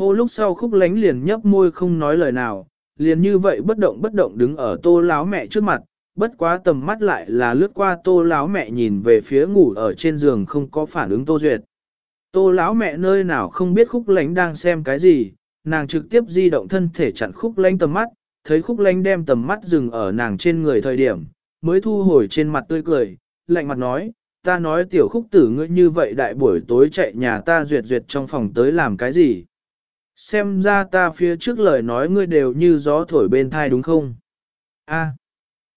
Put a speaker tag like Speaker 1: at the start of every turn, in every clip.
Speaker 1: Hô lúc sau khúc lánh liền nhấp môi không nói lời nào, liền như vậy bất động bất động đứng ở tô láo mẹ trước mặt, bất quá tầm mắt lại là lướt qua tô láo mẹ nhìn về phía ngủ ở trên giường không có phản ứng tô duyệt. Tô láo mẹ nơi nào không biết khúc lánh đang xem cái gì, nàng trực tiếp di động thân thể chặn khúc lánh tầm mắt, thấy khúc lánh đem tầm mắt dừng ở nàng trên người thời điểm, mới thu hồi trên mặt tươi cười, lạnh mặt nói, ta nói tiểu khúc tử ngươi như vậy đại buổi tối chạy nhà ta duyệt duyệt trong phòng tới làm cái gì. Xem ra ta phía trước lời nói ngươi đều như gió thổi bên thai đúng không? A.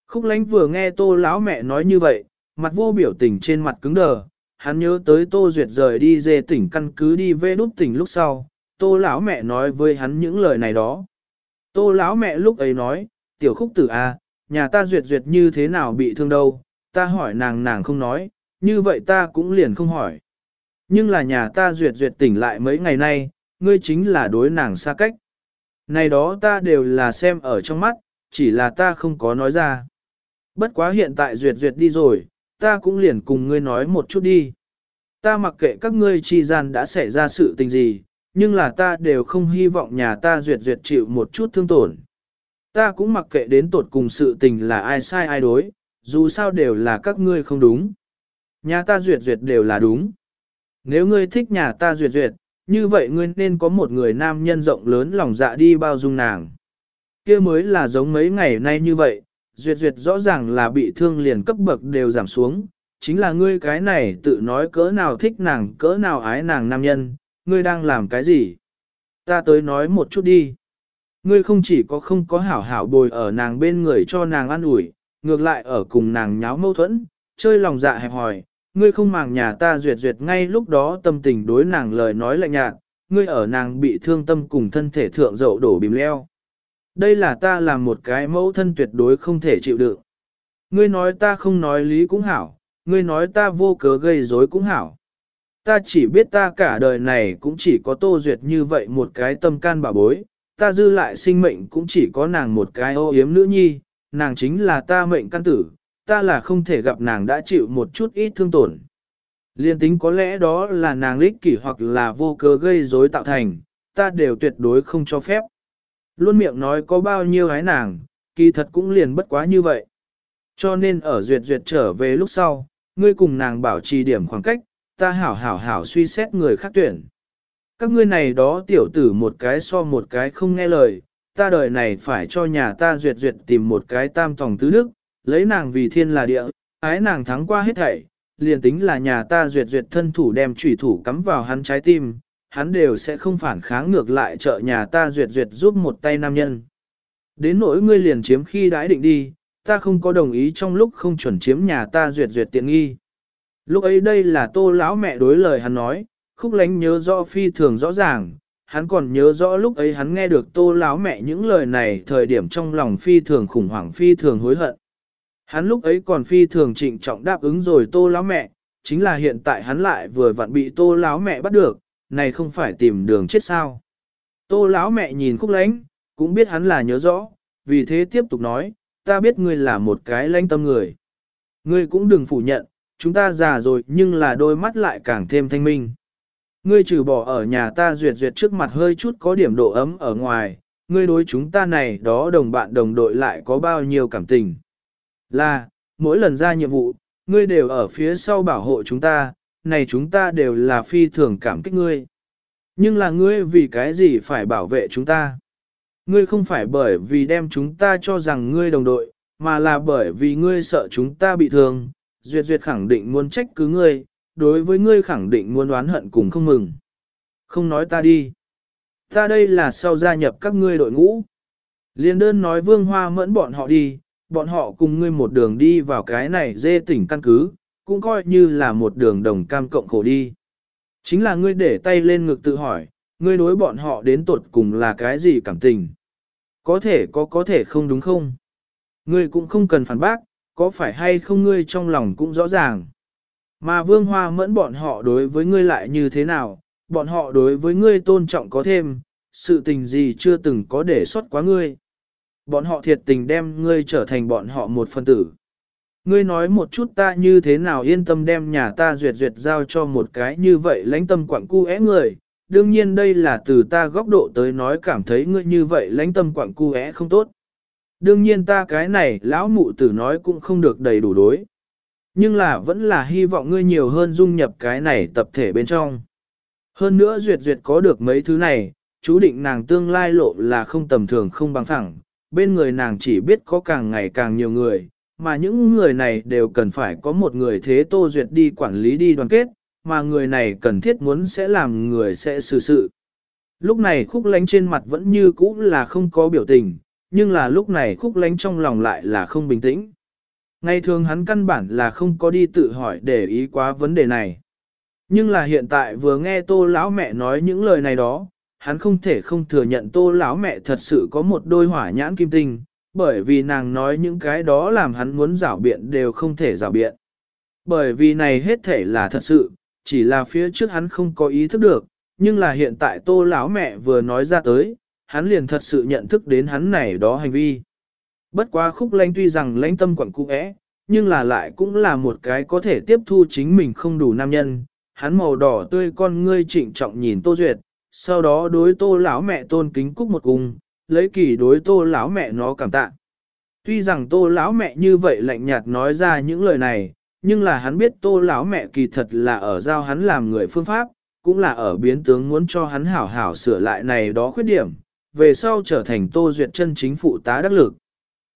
Speaker 1: Khúc lánh vừa nghe tô lão mẹ nói như vậy, mặt vô biểu tình trên mặt cứng đờ, hắn nhớ tới tô duyệt rời đi dê tỉnh căn cứ đi về đúc tỉnh lúc sau, tô lão mẹ nói với hắn những lời này đó. Tô lão mẹ lúc ấy nói, tiểu khúc tử a, nhà ta duyệt duyệt như thế nào bị thương đâu, ta hỏi nàng nàng không nói, như vậy ta cũng liền không hỏi. Nhưng là nhà ta duyệt duyệt tỉnh lại mấy ngày nay, ngươi chính là đối nàng xa cách. Này đó ta đều là xem ở trong mắt, chỉ là ta không có nói ra. Bất quá hiện tại duyệt duyệt đi rồi, ta cũng liền cùng ngươi nói một chút đi. Ta mặc kệ các ngươi chi gian đã xảy ra sự tình gì, nhưng là ta đều không hy vọng nhà ta duyệt duyệt chịu một chút thương tổn. Ta cũng mặc kệ đến tột cùng sự tình là ai sai ai đối, dù sao đều là các ngươi không đúng. Nhà ta duyệt duyệt đều là đúng. Nếu ngươi thích nhà ta duyệt duyệt, như vậy ngươi nên có một người nam nhân rộng lớn lòng dạ đi bao dung nàng. kia mới là giống mấy ngày nay như vậy, duyệt duyệt rõ ràng là bị thương liền cấp bậc đều giảm xuống, chính là ngươi cái này tự nói cỡ nào thích nàng cỡ nào ái nàng nam nhân, ngươi đang làm cái gì? Ta tới nói một chút đi. Ngươi không chỉ có không có hảo hảo bồi ở nàng bên người cho nàng ăn ủi, ngược lại ở cùng nàng nháo mâu thuẫn, chơi lòng dạ hẹp hòi, ngươi không màng nhà ta duyệt duyệt ngay lúc đó tâm tình đối nàng lời nói lạnh nhạt, ngươi ở nàng bị thương tâm cùng thân thể thượng dậu đổ bìm leo. Đây là ta làm một cái mẫu thân tuyệt đối không thể chịu đựng. Ngươi nói ta không nói lý cũng hảo, ngươi nói ta vô cớ gây rối cũng hảo. Ta chỉ biết ta cả đời này cũng chỉ có tô duyệt như vậy một cái tâm can bà bối, ta dư lại sinh mệnh cũng chỉ có nàng một cái ô yếm nữ nhi, nàng chính là ta mệnh căn tử, ta là không thể gặp nàng đã chịu một chút ít thương tổn. Liên tính có lẽ đó là nàng lích kỷ hoặc là vô cớ gây rối tạo thành, ta đều tuyệt đối không cho phép. Luôn miệng nói có bao nhiêu gái nàng, kỳ thật cũng liền bất quá như vậy. Cho nên ở duyệt duyệt trở về lúc sau, ngươi cùng nàng bảo trì điểm khoảng cách, ta hảo hảo hảo suy xét người khác tuyển. Các ngươi này đó tiểu tử một cái so một cái không nghe lời, ta đời này phải cho nhà ta duyệt duyệt tìm một cái tam tòng tứ đức, lấy nàng vì thiên là địa, ái nàng thắng qua hết thảy, liền tính là nhà ta duyệt duyệt thân thủ đem chủy thủ cắm vào hắn trái tim, hắn đều sẽ không phản kháng ngược lại trợ nhà ta duyệt duyệt giúp một tay nam nhân. Đến nỗi ngươi liền chiếm khi đãi định đi, ta không có đồng ý trong lúc không chuẩn chiếm nhà ta duyệt duyệt tiện nghi. Lúc ấy đây là tô lão mẹ đối lời hắn nói, khúc lánh nhớ rõ phi thường rõ ràng, hắn còn nhớ rõ lúc ấy hắn nghe được tô lão mẹ những lời này thời điểm trong lòng phi thường khủng hoảng phi thường hối hận. Hắn lúc ấy còn phi thường trịnh trọng đáp ứng rồi tô lão mẹ, chính là hiện tại hắn lại vừa vặn bị tô lão mẹ bắt được, này không phải tìm đường chết sao. Tô lão mẹ nhìn khúc lánh, cũng biết hắn là nhớ rõ, vì thế tiếp tục nói, ta biết ngươi là một cái lanh tâm người. Ngươi cũng đừng phủ nhận, chúng ta già rồi nhưng là đôi mắt lại càng thêm thanh minh. Ngươi trừ bỏ ở nhà ta duyệt duyệt trước mặt hơi chút có điểm độ ấm ở ngoài, ngươi đối chúng ta này đó đồng bạn đồng đội lại có bao nhiêu cảm tình. Là, mỗi lần ra nhiệm vụ, ngươi đều ở phía sau bảo hộ chúng ta, này chúng ta đều là phi thường cảm kích ngươi. Nhưng là ngươi vì cái gì phải bảo vệ chúng ta? Ngươi không phải bởi vì đem chúng ta cho rằng ngươi đồng đội, mà là bởi vì ngươi sợ chúng ta bị thương. Duyệt Duyệt khẳng định muốn trách cứ ngươi, đối với ngươi khẳng định muốn oán hận cùng không mừng. Không nói ta đi. Ta đây là sau gia nhập các ngươi đội ngũ. Liên đơn nói vương hoa mẫn bọn họ đi, bọn họ cùng ngươi một đường đi vào cái này dê tỉnh căn cứ, cũng coi như là một đường đồng cam cộng khổ đi. Chính là ngươi để tay lên ngực tự hỏi, ngươi đối bọn họ đến tuột cùng là cái gì cảm tình. Có thể có có thể không đúng không? Ngươi cũng không cần phản bác, có phải hay không ngươi trong lòng cũng rõ ràng. Mà vương hoa mẫn bọn họ đối với ngươi lại như thế nào, bọn họ đối với ngươi tôn trọng có thêm, sự tình gì chưa từng có để xuất quá ngươi. Bọn họ thiệt tình đem ngươi trở thành bọn họ một phân tử. Ngươi nói một chút ta như thế nào yên tâm đem nhà ta duyệt duyệt giao cho một cái như vậy lãnh tâm quảng cu é người, đương nhiên đây là từ ta góc độ tới nói cảm thấy ngươi như vậy lãnh tâm quảng cu é không tốt. Đương nhiên ta cái này lão mụ tử nói cũng không được đầy đủ đối. Nhưng là vẫn là hy vọng ngươi nhiều hơn dung nhập cái này tập thể bên trong. Hơn nữa duyệt duyệt có được mấy thứ này, chú định nàng tương lai lộ là không tầm thường không bằng phẳng, bên người nàng chỉ biết có càng ngày càng nhiều người, mà những người này đều cần phải có một người thế tô duyệt đi quản lý đi đoàn kết, mà người này cần thiết muốn sẽ làm người sẽ xử sự. Lúc này khúc lánh trên mặt vẫn như cũ là không có biểu tình, nhưng là lúc này khúc lánh trong lòng lại là không bình tĩnh. Ngày thường hắn căn bản là không có đi tự hỏi để ý quá vấn đề này. Nhưng là hiện tại vừa nghe tô lão mẹ nói những lời này đó, hắn không thể không thừa nhận tô lão mẹ thật sự có một đôi hỏa nhãn kim tinh, bởi vì nàng nói những cái đó làm hắn muốn rảo biện đều không thể rảo biện. Bởi vì này hết thể là thật sự, chỉ là phía trước hắn không có ý thức được, nhưng là hiện tại tô lão mẹ vừa nói ra tới, hắn liền thật sự nhận thức đến hắn này đó hành vi. Bất quá khúc lanh tuy rằng lãnh tâm quẩn cung ẽ, nhưng là lại cũng là một cái có thể tiếp thu chính mình không đủ nam nhân. Hắn màu đỏ tươi con ngươi trịnh trọng nhìn Tô Duyệt, sau đó đối Tô lão mẹ tôn kính cúc một cung, lấy kỳ đối Tô lão mẹ nó cảm tạ. Tuy rằng Tô lão mẹ như vậy lạnh nhạt nói ra những lời này, nhưng là hắn biết Tô lão mẹ kỳ thật là ở giao hắn làm người phương pháp, cũng là ở biến tướng muốn cho hắn hảo hảo sửa lại này đó khuyết điểm, về sau trở thành Tô Duyệt chân chính phụ tá đắc lực.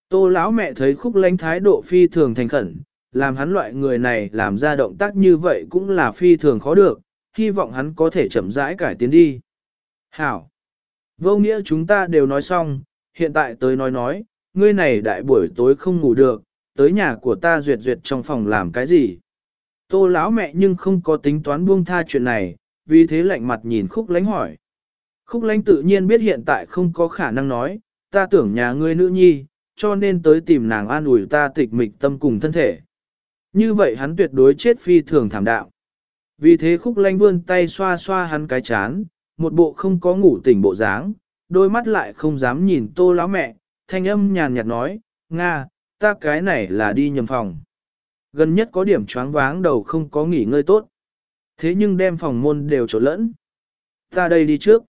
Speaker 1: Tô lão mẹ thấy khúc lánh thái độ phi thường thành khẩn, làm hắn loại người này làm ra động tác như vậy cũng là phi thường khó được, hy vọng hắn có thể chậm rãi cải tiến đi. Hảo! Vô nghĩa chúng ta đều nói xong, hiện tại tới nói nói, ngươi này đại buổi tối không ngủ được, tới nhà của ta duyệt duyệt trong phòng làm cái gì. Tô lão mẹ nhưng không có tính toán buông tha chuyện này, vì thế lạnh mặt nhìn khúc lánh hỏi. Khúc lánh tự nhiên biết hiện tại không có khả năng nói, ta tưởng nhà ngươi nữ nhi, cho nên tới tìm nàng an ủi ta tịch mịch tâm cùng thân thể. Như vậy hắn tuyệt đối chết phi thường thảm đạo. Vì thế khúc lánh vươn tay xoa xoa hắn cái chán, một bộ không có ngủ tỉnh bộ dáng, đôi mắt lại không dám nhìn tô lão mẹ, thanh âm nhàn nhạt nói, Nga, ta cái này là đi nhầm phòng. Gần nhất có điểm choáng váng đầu không có nghỉ ngơi tốt. Thế nhưng đem phòng môn đều trộn lẫn. Ta đây đi trước.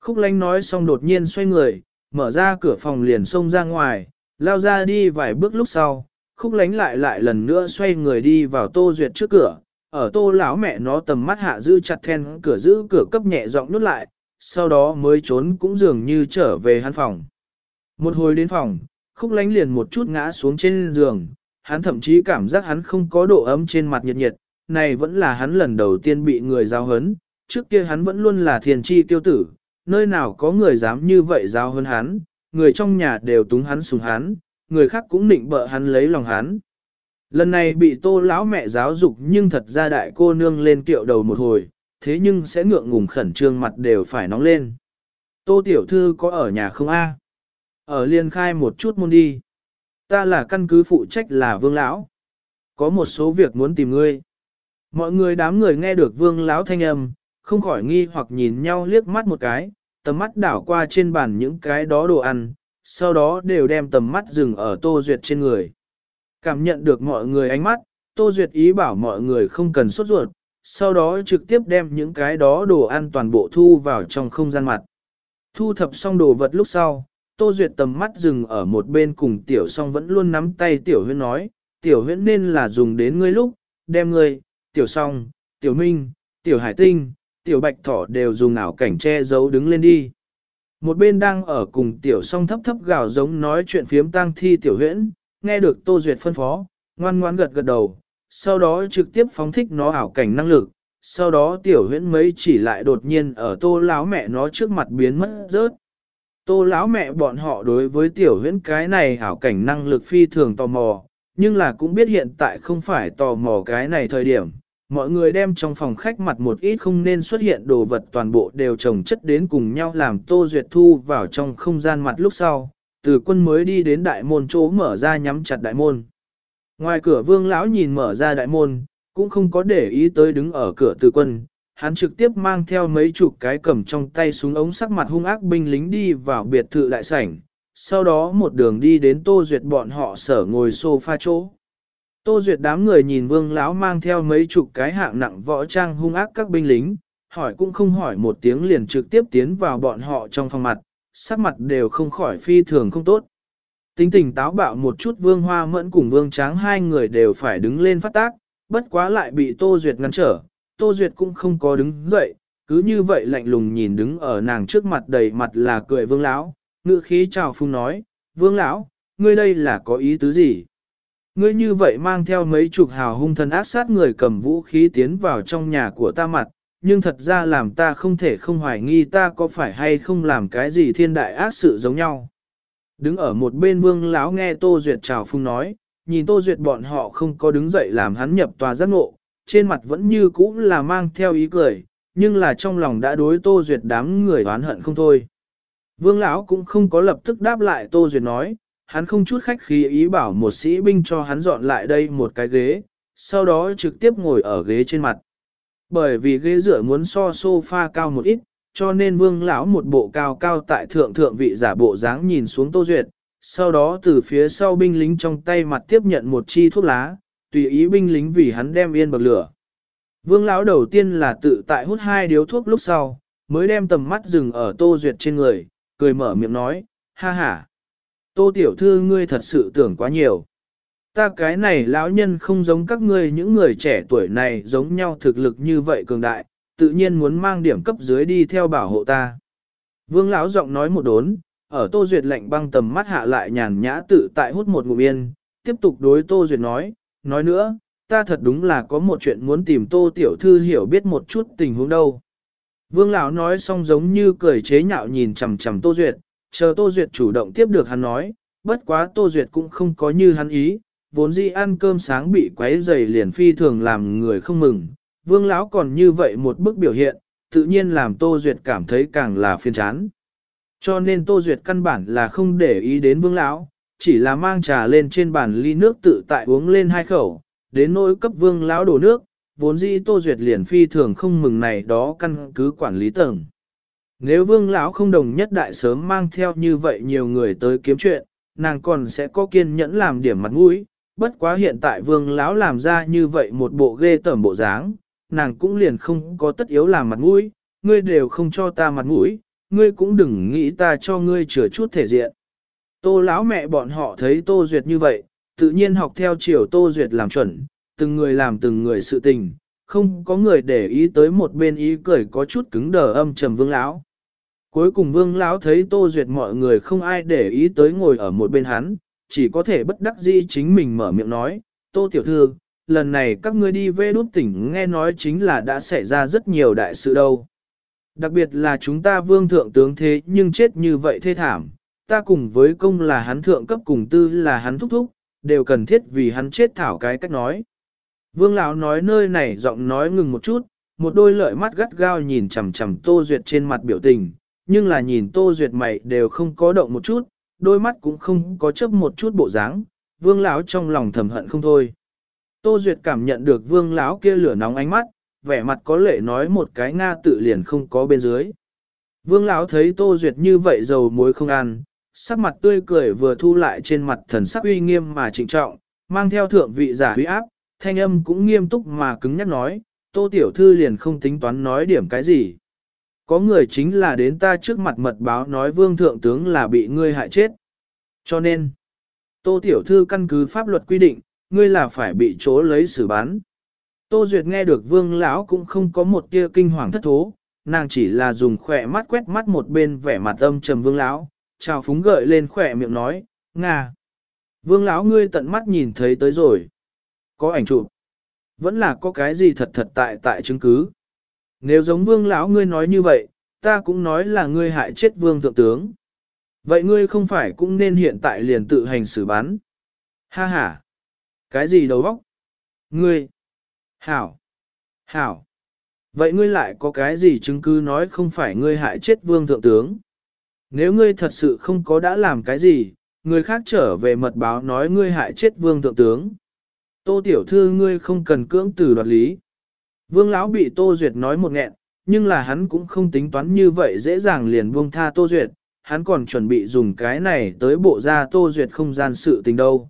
Speaker 1: Khúc lánh nói xong đột nhiên xoay người, mở ra cửa phòng liền xông ra ngoài, lao ra đi vài bước lúc sau, khúc lánh lại lại lần nữa xoay người đi vào tô duyệt trước cửa, ở tô lão mẹ nó tầm mắt hạ giữ chặt then cửa giữ cửa cấp nhẹ giọng nút lại, sau đó mới trốn cũng dường như trở về hắn phòng. Một hồi đến phòng, khúc lánh liền một chút ngã xuống trên giường, hắn thậm chí cảm giác hắn không có độ ấm trên mặt nhiệt nhiệt, này vẫn là hắn lần đầu tiên bị người giao hấn, trước kia hắn vẫn luôn là thiền chi tiêu tử, nơi nào có người dám như vậy giao hấn hắn, người trong nhà đều túng hắn sùng hắn, người khác cũng định bợ hắn lấy lòng hắn. Lần này bị tô lão mẹ giáo dục nhưng thật ra đại cô nương lên kiệu đầu một hồi, thế nhưng sẽ ngượng ngùng khẩn trương mặt đều phải nóng lên. Tô tiểu thư có ở nhà không a? Ở liên khai một chút môn đi. Ta là căn cứ phụ trách là vương lão. Có một số việc muốn tìm ngươi. Mọi người đám người nghe được vương lão thanh âm, không khỏi nghi hoặc nhìn nhau liếc mắt một cái, tầm mắt đảo qua trên bàn những cái đó đồ ăn, sau đó đều đem tầm mắt dừng ở Tô Duyệt trên người. Cảm nhận được mọi người ánh mắt, Tô Duyệt ý bảo mọi người không cần sốt ruột, sau đó trực tiếp đem những cái đó đồ ăn toàn bộ thu vào trong không gian mặt. Thu thập xong đồ vật lúc sau, Tô Duyệt tầm mắt dừng ở một bên cùng Tiểu Song vẫn luôn nắm tay Tiểu huyễn nói, Tiểu huyễn nên là dùng đến ngươi lúc, đem ngươi, Tiểu Song, Tiểu Minh, Tiểu Hải Tinh, Tiểu Bạch Thỏ đều dùng ảo cảnh che giấu đứng lên đi. Một bên đang ở cùng Tiểu Song thấp thấp gào giống nói chuyện phiếm tang thi Tiểu Huyễn, nghe được Tô Duyệt phân phó, ngoan ngoan gật gật đầu, sau đó trực tiếp phóng thích nó ảo cảnh năng lực, sau đó Tiểu Huyễn mấy chỉ lại đột nhiên ở Tô lão mẹ nó trước mặt biến mất rớt. Tô lão mẹ bọn họ đối với tiểu huyễn cái này hảo cảnh năng lực phi thường tò mò, nhưng là cũng biết hiện tại không phải tò mò cái này thời điểm. Mọi người đem trong phòng khách mặt một ít không nên xuất hiện đồ vật toàn bộ đều trồng chất đến cùng nhau làm Tô Duyệt Thu vào trong không gian mặt lúc sau, từ quân mới đi đến đại môn chỗ mở ra nhắm chặt đại môn. Ngoài cửa vương lão nhìn mở ra đại môn, cũng không có để ý tới đứng ở cửa từ quân, hắn trực tiếp mang theo mấy chục cái cầm trong tay súng ống sắc mặt hung ác binh lính đi vào biệt thự đại sảnh, sau đó một đường đi đến Tô Duyệt bọn họ sở ngồi sofa chỗ. Tô Duyệt đám người nhìn vương lão mang theo mấy chục cái hạng nặng võ trang hung ác các binh lính, hỏi cũng không hỏi một tiếng liền trực tiếp tiến vào bọn họ trong phòng mặt, sắc mặt đều không khỏi phi thường không tốt. Tính tình táo bạo một chút vương hoa mẫn cùng vương tráng hai người đều phải đứng lên phát tác, bất quá lại bị Tô Duyệt ngăn trở, Tô Duyệt cũng không có đứng dậy, cứ như vậy lạnh lùng nhìn đứng ở nàng trước mặt đầy mặt là cười vương lão, ngựa khí chào phung nói, vương lão, ngươi đây là có ý tứ gì? Ngươi như vậy mang theo mấy chục hào hung thần ác sát người cầm vũ khí tiến vào trong nhà của ta mặt, nhưng thật ra làm ta không thể không hoài nghi ta có phải hay không làm cái gì thiên đại ác sự giống nhau. Đứng ở một bên vương lão nghe Tô Duyệt chào phung nói, nhìn Tô Duyệt bọn họ không có đứng dậy làm hắn nhập tòa giác ngộ, trên mặt vẫn như cũ là mang theo ý cười, nhưng là trong lòng đã đối Tô Duyệt đám người oán hận không thôi. Vương lão cũng không có lập tức đáp lại Tô Duyệt nói, hắn không chút khách khí ý bảo một sĩ binh cho hắn dọn lại đây một cái ghế, sau đó trực tiếp ngồi ở ghế trên mặt. Bởi vì ghế dựa muốn so sofa cao một ít, cho nên vương lão một bộ cao cao tại thượng thượng vị giả bộ dáng nhìn xuống Tô Duyệt, sau đó từ phía sau binh lính trong tay mặt tiếp nhận một chi thuốc lá, tùy ý binh lính vì hắn đem yên bậc lửa. Vương lão đầu tiên là tự tại hút hai điếu thuốc lúc sau, mới đem tầm mắt dừng ở Tô Duyệt trên người, cười mở miệng nói, ha ha. Tô tiểu thư ngươi thật sự tưởng quá nhiều. Ta cái này lão nhân không giống các ngươi những người trẻ tuổi này giống nhau thực lực như vậy cường đại, tự nhiên muốn mang điểm cấp dưới đi theo bảo hộ ta. Vương lão giọng nói một đốn, ở Tô Duyệt lạnh băng tầm mắt hạ lại nhàn nhã tự tại hút một ngụm yên, tiếp tục đối Tô Duyệt nói, nói nữa, ta thật đúng là có một chuyện muốn tìm Tô Tiểu Thư hiểu biết một chút tình huống đâu. Vương lão nói xong giống như cười chế nhạo nhìn chằm chằm Tô Duyệt, chờ Tô Duyệt chủ động tiếp được hắn nói, bất quá Tô Duyệt cũng không có như hắn ý, vốn dĩ ăn cơm sáng bị quấy dày liền phi thường làm người không mừng. Vương lão còn như vậy một bức biểu hiện, tự nhiên làm Tô Duyệt cảm thấy càng là phiền chán. Cho nên Tô Duyệt căn bản là không để ý đến Vương lão, chỉ là mang trà lên trên bàn ly nước tự tại uống lên hai khẩu, đến nỗi cấp Vương lão đổ nước, vốn dĩ Tô Duyệt liền phi thường không mừng này đó căn cứ quản lý tầng. Nếu Vương lão không đồng nhất đại sớm mang theo như vậy nhiều người tới kiếm chuyện, nàng còn sẽ có kiên nhẫn làm điểm mặt mũi, bất quá hiện tại Vương lão làm ra như vậy một bộ ghê tởm bộ dáng, nàng cũng liền không có tất yếu làm mặt mũi, ngươi đều không cho ta mặt mũi, ngươi cũng đừng nghĩ ta cho ngươi chừa chút thể diện. Tô lão mẹ bọn họ thấy Tô Duyệt như vậy, tự nhiên học theo chiều Tô Duyệt làm chuẩn, từng người làm từng người sự tình, không có người để ý tới một bên ý cười có chút cứng đờ âm trầm vương lão. Cuối cùng vương lão thấy Tô Duyệt mọi người không ai để ý tới ngồi ở một bên hắn, chỉ có thể bất đắc dĩ chính mình mở miệng nói, Tô Tiểu Thư, lần này các ngươi đi về đút tỉnh nghe nói chính là đã xảy ra rất nhiều đại sự đâu. Đặc biệt là chúng ta vương thượng tướng thế nhưng chết như vậy thê thảm, ta cùng với công là hắn thượng cấp cùng tư là hắn thúc thúc, đều cần thiết vì hắn chết thảo cái cách nói. Vương lão nói nơi này giọng nói ngừng một chút, một đôi lợi mắt gắt gao nhìn chằm chằm Tô Duyệt trên mặt biểu tình, nhưng là nhìn Tô Duyệt mày đều không có động một chút, đôi mắt cũng không có chấp một chút bộ dáng. Vương lão trong lòng thầm hận không thôi. Tô Duyệt cảm nhận được Vương lão kia lửa nóng ánh mắt, vẻ mặt có lệ nói một cái nga tự liền không có bên dưới. Vương lão thấy Tô Duyệt như vậy dầu muối không ăn, sắc mặt tươi cười vừa thu lại trên mặt thần sắc uy nghiêm mà trịnh trọng, mang theo thượng vị giả huy áp, thanh âm cũng nghiêm túc mà cứng nhắc nói, Tô Tiểu Thư liền không tính toán nói điểm cái gì. Có người chính là đến ta trước mặt mật báo nói vương thượng tướng là bị ngươi hại chết. Cho nên, Tô Tiểu Thư căn cứ pháp luật quy định, ngươi là phải bị chỗ lấy xử bán. Tô Duyệt nghe được vương lão cũng không có một tia kinh hoàng thất thố, nàng chỉ là dùng khỏe mắt quét mắt một bên vẻ mặt âm trầm vương lão, chào phúng gợi lên khỏe miệng nói, Nga. Vương lão ngươi tận mắt nhìn thấy tới rồi. Có ảnh chụp. Vẫn là có cái gì thật thật tại tại chứng cứ. Nếu giống vương lão ngươi nói như vậy, ta cũng nói là ngươi hại chết vương thượng tướng. Vậy ngươi không phải cũng nên hiện tại liền tự hành xử bán? Ha ha. Cái gì đầu óc? Ngươi. Hảo. Hảo. Vậy ngươi lại có cái gì chứng cứ nói không phải ngươi hại chết vương thượng tướng? Nếu ngươi thật sự không có đã làm cái gì, người khác trở về mật báo nói ngươi hại chết vương thượng tướng. Tô tiểu thư ngươi không cần cưỡng từ đoạt lý. Vương lão bị Tô Duyệt nói một nghẹn, nhưng là hắn cũng không tính toán như vậy dễ dàng liền buông tha Tô Duyệt, hắn còn chuẩn bị dùng cái này tới bộ ra Tô Duyệt không gian sự tình đâu.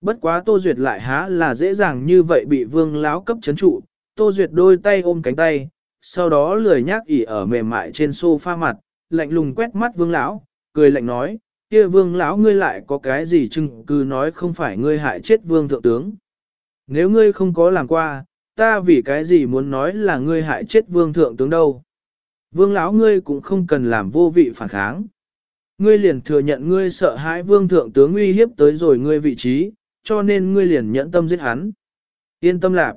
Speaker 1: Bất quá Tô Duyệt lại há là dễ dàng như vậy bị Vương lão cấp chấn trụ, Tô Duyệt đôi tay ôm cánh tay, sau đó lười nhác ỉ ở mềm mại trên sofa mặt, lạnh lùng quét mắt vương lão, cười lạnh nói, kia vương lão ngươi lại có cái gì chừng cứ nói không phải ngươi hại chết vương thượng tướng. Nếu ngươi không có làm qua, ta vì cái gì muốn nói là ngươi hại chết vương thượng tướng đâu. Vương lão ngươi cũng không cần làm vô vị phản kháng. Ngươi liền thừa nhận ngươi sợ hãi vương thượng tướng uy hiếp tới rồi ngươi vị trí, cho nên ngươi liền nhẫn tâm giết hắn. Yên tâm lạc.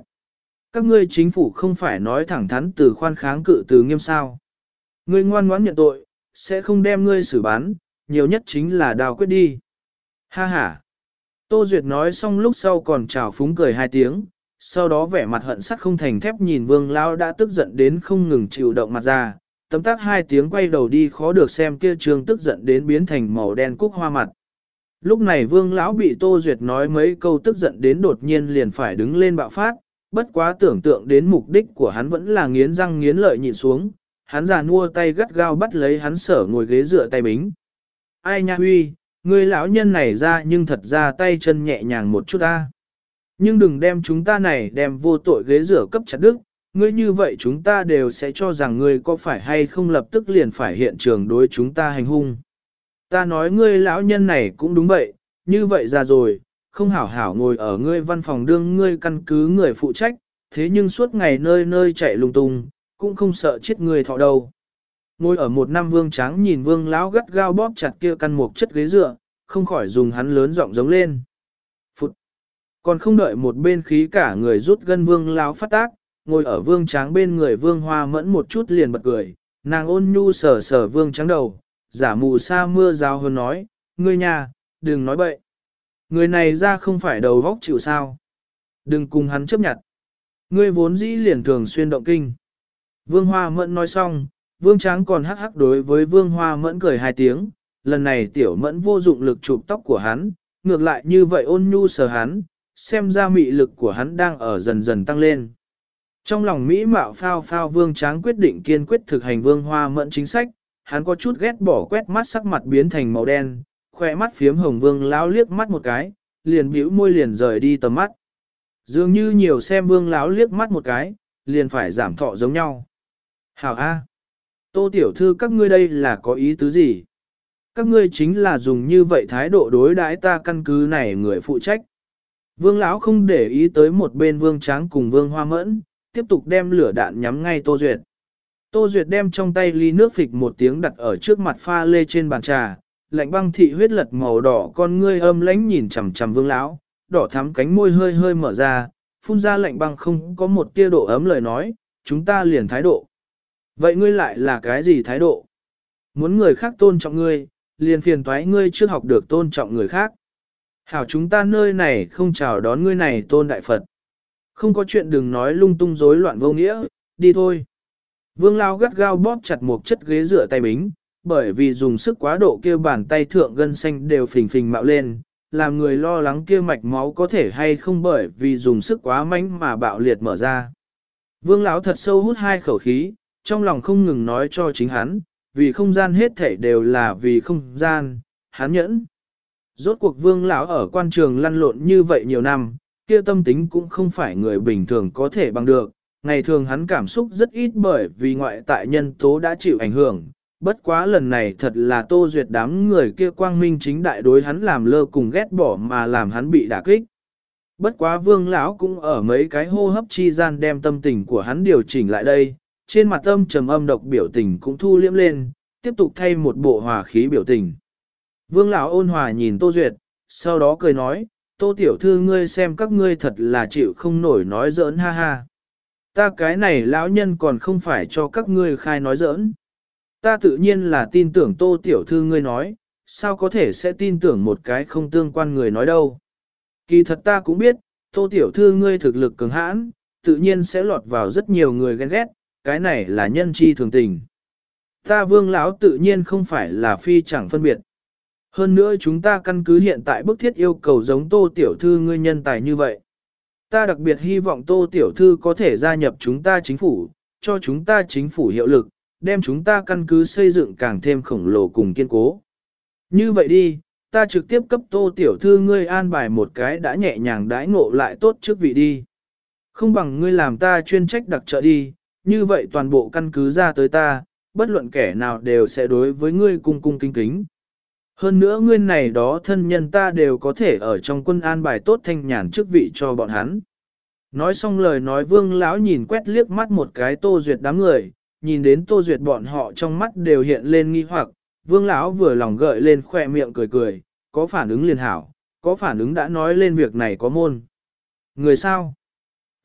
Speaker 1: Các ngươi chính phủ không phải nói thẳng thắn từ khoan kháng cự từ nghiêm sao. Ngươi ngoan ngoãn nhận tội, sẽ không đem ngươi xử bán, nhiều nhất chính là đào quyết đi. Ha ha. Tô Duyệt nói xong lúc sau còn chào phúng cười hai tiếng, sau đó vẻ mặt hận sắt không thành thép nhìn vương lao đã tức giận đến không ngừng chịu động mặt ra, tấm tác hai tiếng quay đầu đi khó được xem kia trường tức giận đến biến thành màu đen cúc hoa mặt. Lúc này vương lão bị Tô Duyệt nói mấy câu tức giận đến đột nhiên liền phải đứng lên bạo phát, bất quá tưởng tượng đến mục đích của hắn vẫn là nghiến răng nghiến lợi nhịn xuống, hắn già nua tay gắt gao bắt lấy hắn sở ngồi ghế dựa tay bính. Ai nha huy, người lão nhân này ra nhưng thật ra tay chân nhẹ nhàng một chút ta. Nhưng đừng đem chúng ta này đem vô tội ghế rửa cấp chặt đức, ngươi như vậy chúng ta đều sẽ cho rằng ngươi có phải hay không lập tức liền phải hiện trường đối chúng ta hành hung. Ta nói ngươi lão nhân này cũng đúng vậy, như vậy ra rồi, không hảo hảo ngồi ở ngươi văn phòng đương ngươi căn cứ người phụ trách, thế nhưng suốt ngày nơi nơi chạy lung tung, cũng không sợ chết người thọ đâu. Ngồi ở một năm vương tráng nhìn vương lão gắt gao bóp chặt kia căn một chất ghế dựa, không khỏi dùng hắn lớn giọng giống lên. Còn không đợi một bên khí cả người rút gân vương lão phát tác, ngồi ở vương tráng bên người vương hoa mẫn một chút liền bật cười, nàng ôn nhu sờ sờ vương trắng đầu, giả mù sa mưa rào hơn nói, ngươi nhà, đừng nói bậy. Người này ra không phải đầu vóc chịu sao. Đừng cùng hắn chấp nhận. Ngươi vốn dĩ liền thường xuyên động kinh. Vương Hoa Mẫn nói xong, Vương Tráng còn hắc hắc đối với Vương Hoa Mẫn cười hai tiếng, lần này tiểu mẫn vô dụng lực chụp tóc của hắn, ngược lại như vậy ôn nhu sờ hắn, xem ra mị lực của hắn đang ở dần dần tăng lên. Trong lòng Mỹ mạo phao phao Vương Tráng quyết định kiên quyết thực hành Vương Hoa Mẫn chính sách, hắn có chút ghét bỏ quét mắt sắc mặt biến thành màu đen, khỏe mắt phiếm hồng Vương lão liếc mắt một cái, liền bĩu môi liền rời đi tầm mắt. Dường như nhiều xem Vương lão liếc mắt một cái, liền phải giảm thọ giống nhau. Hảo A. Tô tiểu thư các ngươi đây là có ý tứ gì? Các ngươi chính là dùng như vậy thái độ đối đãi ta căn cứ này người phụ trách. Vương lão không để ý tới một bên vương tráng cùng vương hoa mẫn, tiếp tục đem lửa đạn nhắm ngay Tô Duyệt. Tô Duyệt đem trong tay ly nước phịch một tiếng đặt ở trước mặt pha lê trên bàn trà, lạnh băng thị huyết lật màu đỏ con ngươi âm lãnh nhìn chằm chằm vương lão, đỏ thắm cánh môi hơi hơi mở ra, phun ra lạnh băng không có một tia độ ấm lời nói, chúng ta liền thái độ. Vậy ngươi lại là cái gì thái độ? Muốn người khác tôn trọng ngươi, liền phiền toái ngươi chưa học được tôn trọng người khác. Hảo chúng ta nơi này không chào đón ngươi này tôn đại Phật. Không có chuyện đừng nói lung tung rối loạn vô nghĩa, đi thôi. Vương Lao gắt gao bóp chặt một chất ghế rửa tay bính, bởi vì dùng sức quá độ kia bàn tay thượng gân xanh đều phình phình mạo lên, làm người lo lắng kia mạch máu có thể hay không bởi vì dùng sức quá mạnh mà bạo liệt mở ra. Vương lão thật sâu hút hai khẩu khí, trong lòng không ngừng nói cho chính hắn, vì không gian hết thể đều là vì không gian, hắn nhẫn. Rốt cuộc vương lão ở quan trường lăn lộn như vậy nhiều năm, kia tâm tính cũng không phải người bình thường có thể bằng được. Ngày thường hắn cảm xúc rất ít bởi vì ngoại tại nhân tố đã chịu ảnh hưởng. Bất quá lần này thật là tô duyệt đám người kia quang minh chính đại đối hắn làm lơ cùng ghét bỏ mà làm hắn bị đả kích. Bất quá vương lão cũng ở mấy cái hô hấp chi gian đem tâm tình của hắn điều chỉnh lại đây, trên mặt âm trầm âm độc biểu tình cũng thu liễm lên, tiếp tục thay một bộ hòa khí biểu tình. Vương lão ôn hòa nhìn Tô Duyệt, sau đó cười nói, Tô tiểu thư ngươi xem các ngươi thật là chịu không nổi nói giỡn ha ha. Ta cái này lão nhân còn không phải cho các ngươi khai nói giỡn. Ta tự nhiên là tin tưởng Tô tiểu thư ngươi nói, sao có thể sẽ tin tưởng một cái không tương quan người nói đâu. Kỳ thật ta cũng biết, Tô tiểu thư ngươi thực lực cường hãn, tự nhiên sẽ lọt vào rất nhiều người ghen ghét, cái này là nhân chi thường tình. Ta vương lão tự nhiên không phải là phi chẳng phân biệt. Hơn nữa chúng ta căn cứ hiện tại bức thiết yêu cầu giống tô tiểu thư ngươi nhân tài như vậy. Ta đặc biệt hy vọng tô tiểu thư có thể gia nhập chúng ta chính phủ, cho chúng ta chính phủ hiệu lực, đem chúng ta căn cứ xây dựng càng thêm khổng lồ cùng kiên cố. Như vậy đi, ta trực tiếp cấp tô tiểu thư ngươi an bài một cái đã nhẹ nhàng đãi ngộ lại tốt trước vị đi. Không bằng ngươi làm ta chuyên trách đặc trợ đi, như vậy toàn bộ căn cứ ra tới ta, bất luận kẻ nào đều sẽ đối với ngươi cung cung kính kính. Hơn nữa ngươi này đó thân nhân ta đều có thể ở trong quân an bài tốt thanh nhàn chức vị cho bọn hắn. Nói xong lời nói vương lão nhìn quét liếc mắt một cái tô duyệt đám người, nhìn đến tô duyệt bọn họ trong mắt đều hiện lên nghi hoặc, vương lão vừa lòng gợi lên khoe miệng cười cười, có phản ứng liền hảo, có phản ứng đã nói lên việc này có môn. Người sao?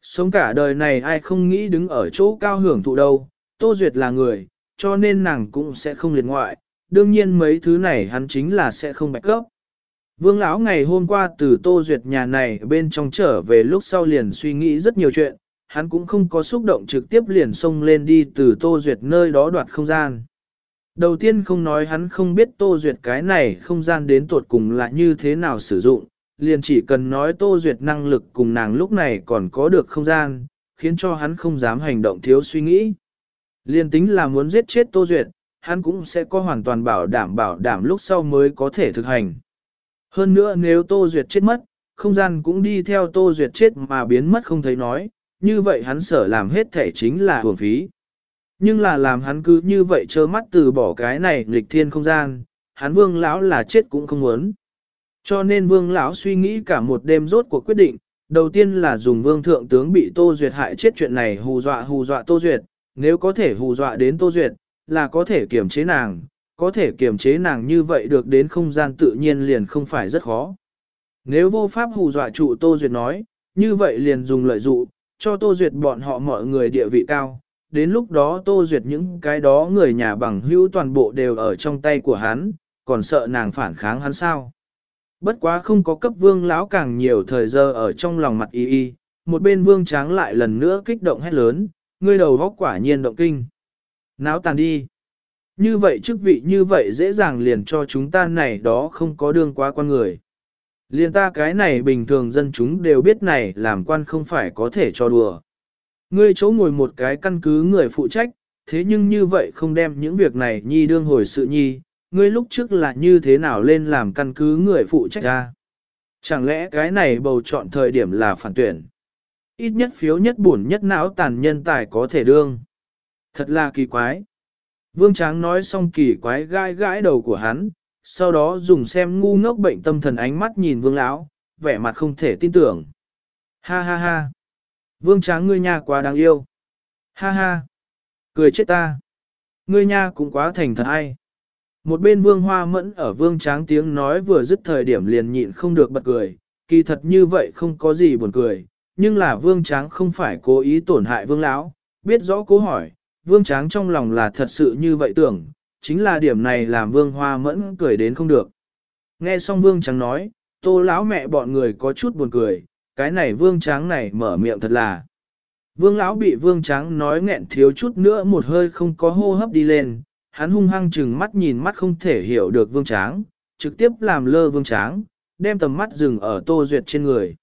Speaker 1: Sống cả đời này ai không nghĩ đứng ở chỗ cao hưởng thụ đâu, tô duyệt là người, cho nên nàng cũng sẽ không liệt ngoại, đương nhiên mấy thứ này hắn chính là sẽ không bạch cấp. Vương lão ngày hôm qua từ Tô Duyệt nhà này bên trong trở về lúc sau liền suy nghĩ rất nhiều chuyện, hắn cũng không có xúc động trực tiếp liền xông lên đi từ Tô Duyệt nơi đó đoạt không gian. Đầu tiên không nói hắn không biết Tô Duyệt cái này không gian đến tuột cùng là như thế nào sử dụng, liền chỉ cần nói Tô Duyệt năng lực cùng nàng lúc này còn có được không gian, khiến cho hắn không dám hành động thiếu suy nghĩ. Liền tính là muốn giết chết Tô Duyệt, hắn cũng sẽ có hoàn toàn bảo đảm bảo đảm lúc sau mới có thể thực hành. Hơn nữa nếu Tô Duyệt chết mất, không gian cũng đi theo Tô Duyệt chết mà biến mất không thấy nói, như vậy hắn sở làm hết thể chính là hưởng phí. Nhưng là làm hắn cứ như vậy trơ mắt từ bỏ cái này nghịch thiên không gian, hắn vương lão là chết cũng không muốn. Cho nên vương lão suy nghĩ cả một đêm rốt cuộc quyết định, đầu tiên là dùng vương thượng tướng bị Tô Duyệt hại chết chuyện này hù dọa hù dọa Tô Duyệt, nếu có thể hù dọa đến Tô Duyệt, là có thể kiềm chế nàng, có thể kiềm chế nàng như vậy được đến không gian tự nhiên liền không phải rất khó. Nếu vô pháp hù dọa trụ Tô Duyệt nói, như vậy liền dùng lợi dụ, cho Tô Duyệt bọn họ mọi người địa vị cao. Đến lúc đó Tô Duyệt những cái đó người nhà bằng hữu toàn bộ đều ở trong tay của hắn, còn sợ nàng phản kháng hắn sao. Bất quá không có cấp vương lão càng nhiều thời giờ ở trong lòng mặt y y, một bên vương tráng lại lần nữa kích động hét lớn, ngươi đầu góc quả nhiên động kinh. Náo tàn đi. Như vậy chức vị như vậy dễ dàng liền cho chúng ta này đó không có đương quá quan người. Liền ta cái này bình thường dân chúng đều biết này làm quan không phải có thể cho đùa. Ngươi chỗ ngồi một cái căn cứ người phụ trách, thế nhưng như vậy không đem những việc này nhi đương hồi sự nhi, ngươi lúc trước là như thế nào lên làm căn cứ người phụ trách ra. Chẳng lẽ cái này bầu chọn thời điểm là phản tuyển? Ít nhất phiếu nhất bổn nhất não tàn nhân tài có thể đương. Thật là kỳ quái. Vương Tráng nói xong kỳ quái gai gãi đầu của hắn, sau đó dùng xem ngu ngốc bệnh tâm thần ánh mắt nhìn vương lão, vẻ mặt không thể tin tưởng. Ha ha ha. Vương Tráng ngươi nha quá đáng yêu. Ha ha. Cười chết ta. Ngươi nha cũng quá thành thật ai. Một bên vương hoa mẫn ở vương tráng tiếng nói vừa dứt thời điểm liền nhịn không được bật cười, kỳ thật như vậy không có gì buồn cười, nhưng là vương tráng không phải cố ý tổn hại vương lão, biết rõ cố hỏi, vương tráng trong lòng là thật sự như vậy tưởng, chính là điểm này làm vương hoa mẫn cười đến không được. Nghe xong vương tráng nói, tô lão mẹ bọn người có chút buồn cười, cái này vương tráng này mở miệng thật là. Vương lão bị vương tráng nói nghẹn thiếu chút nữa một hơi không có hô hấp đi lên, hắn hung hăng chừng mắt nhìn mắt không thể hiểu được vương tráng, trực tiếp làm lơ vương tráng, đem tầm mắt dừng ở tô duyệt trên người.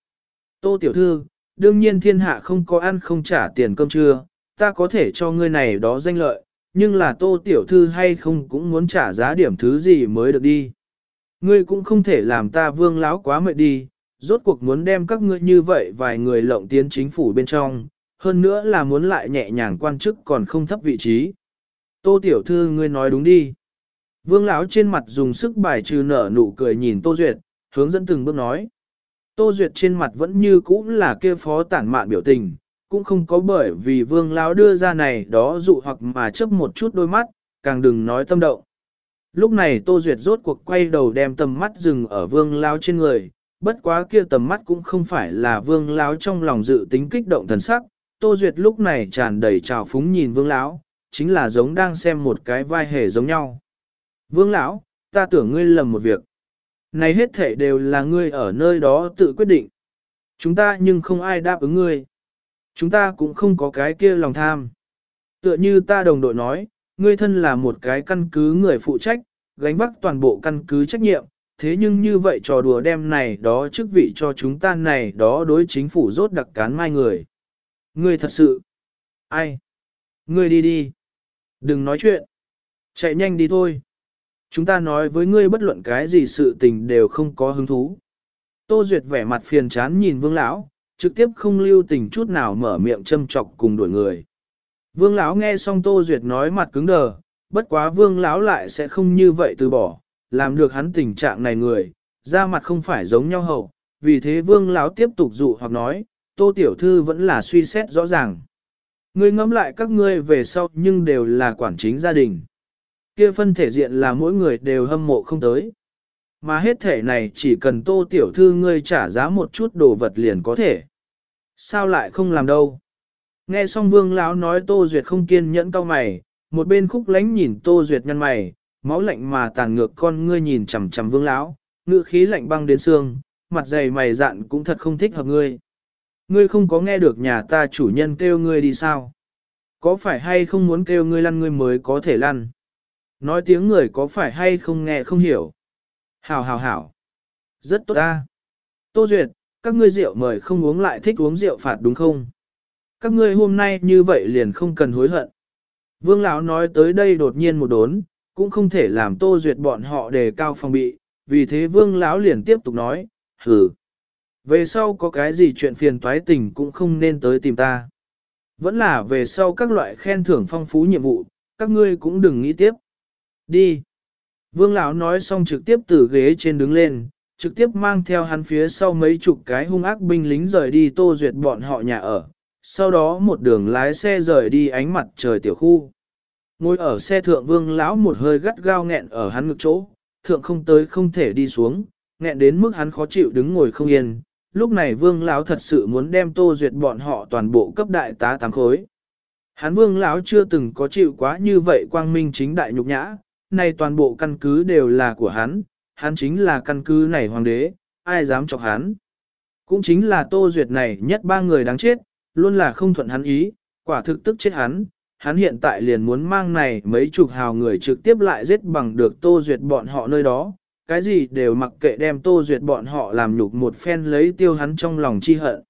Speaker 1: Tô tiểu thư, đương nhiên thiên hạ không có ăn không trả tiền cơm trưa, ta có thể cho ngươi này đó danh lợi, nhưng là tô tiểu thư hay không cũng muốn trả giá điểm thứ gì mới được đi. Ngươi cũng không thể làm ta vương láo quá mệt đi, rốt cuộc muốn đem các ngươi như vậy vài người lộng tiến chính phủ bên trong, hơn nữa là muốn lại nhẹ nhàng quan chức còn không thấp vị trí. Tô tiểu thư ngươi nói đúng đi. Vương lão trên mặt dùng sức bài trừ nở nụ cười nhìn Tô Duyệt, hướng dẫn từng bước nói. Tô Duyệt trên mặt vẫn như cũ là kia phó tản mạn biểu tình, cũng không có bởi vì vương lão đưa ra này đó dụ hoặc mà chấp một chút đôi mắt, càng đừng nói tâm động. Lúc này Tô Duyệt rốt cuộc quay đầu đem tầm mắt dừng ở vương lão trên người, bất quá kia tầm mắt cũng không phải là vương lão trong lòng dự tính kích động thần sắc, Tô Duyệt lúc này tràn đầy trào phúng nhìn vương lão, chính là giống đang xem một cái vai hề giống nhau. Vương lão, ta tưởng ngươi lầm một việc. Này hết thể đều là ngươi ở nơi đó tự quyết định. Chúng ta nhưng không ai đáp ứng ngươi. Chúng ta cũng không có cái kia lòng tham. Tựa như ta đồng đội nói, ngươi thân là một cái căn cứ người phụ trách, gánh vác toàn bộ căn cứ trách nhiệm, thế nhưng như vậy trò đùa đem này đó chức vị cho chúng ta này đó đối chính phủ rốt đặc cán mai người. Ngươi thật sự, ai? Ngươi đi đi. Đừng nói chuyện. Chạy nhanh đi thôi. Chúng ta nói với ngươi bất luận cái gì sự tình đều không có hứng thú. Tô Duyệt vẻ mặt phiền chán nhìn vương lão, trực tiếp không lưu tình chút nào mở miệng châm chọc cùng đuổi người. Vương lão nghe xong Tô Duyệt nói mặt cứng đờ, bất quá Vương lão lại sẽ không như vậy từ bỏ, làm được hắn tình trạng này người, da mặt không phải giống nhau hậu, vì thế Vương lão tiếp tục dụ hoặc nói, Tô tiểu thư vẫn là suy xét rõ ràng. Ngươi ngẫm lại các ngươi về sau nhưng đều là quản chính gia đình. Kia phân thể diện là mỗi người đều hâm mộ không tới. Mà hết thể này chỉ cần tô tiểu thư ngươi trả giá một chút đồ vật liền có thể. Sao lại không làm đâu? Nghe xong vương lão nói tô duyệt không kiên nhẫn cao mày, một bên khúc lánh nhìn tô duyệt nhăn mày, máu lạnh mà tàn ngược con ngươi nhìn chằm chằm vương lão, ngữ khí lạnh băng đến xương, mặt dày mày dạn cũng thật không thích hợp ngươi. Ngươi không có nghe được nhà ta chủ nhân kêu ngươi đi sao? Có phải hay không muốn kêu ngươi lăn ngươi mới có thể lăn? Nói tiếng người có phải hay không nghe không hiểu? Hảo hảo hảo. Rất tốt ta. Tô Duyệt, các ngươi rượu mời không uống lại thích uống rượu phạt đúng không? Các ngươi hôm nay như vậy liền không cần hối hận. Vương lão nói tới đây đột nhiên một đốn, cũng không thể làm Tô Duyệt bọn họ đề cao phòng bị, vì thế Vương lão liền tiếp tục nói, hừ. Về sau có cái gì chuyện phiền toái tình cũng không nên tới tìm ta. Vẫn là về sau các loại khen thưởng phong phú nhiệm vụ, các ngươi cũng đừng nghĩ tiếp. Đi. Vương lão nói xong trực tiếp từ ghế trên đứng lên, trực tiếp mang theo hắn phía sau mấy chục cái hung ác binh lính rời đi tô duyệt bọn họ nhà ở. Sau đó một đường lái xe rời đi ánh mặt trời tiểu khu. Ngồi ở xe thượng vương lão một hơi gắt gao nghẹn ở hắn ngực chỗ, thượng không tới không thể đi xuống, nghẹn đến mức hắn khó chịu đứng ngồi không yên, lúc này vương lão thật sự muốn đem tô duyệt bọn họ toàn bộ cấp đại tá tám khối. Hắn vương lão chưa từng có chịu quá như vậy quang minh chính đại nhục nhã, nay toàn bộ căn cứ đều là của hắn, hắn chính là căn cứ này hoàng đế, ai dám chọc hắn. Cũng chính là tô duyệt này nhất ba người đáng chết, luôn là không thuận hắn ý, quả thực tức chết hắn. Hắn hiện tại liền muốn mang này mấy chục hào người trực tiếp lại giết bằng được tô duyệt bọn họ nơi đó, cái gì đều mặc kệ đem tô duyệt bọn họ làm nhục một phen lấy tiêu hắn trong lòng chi hận.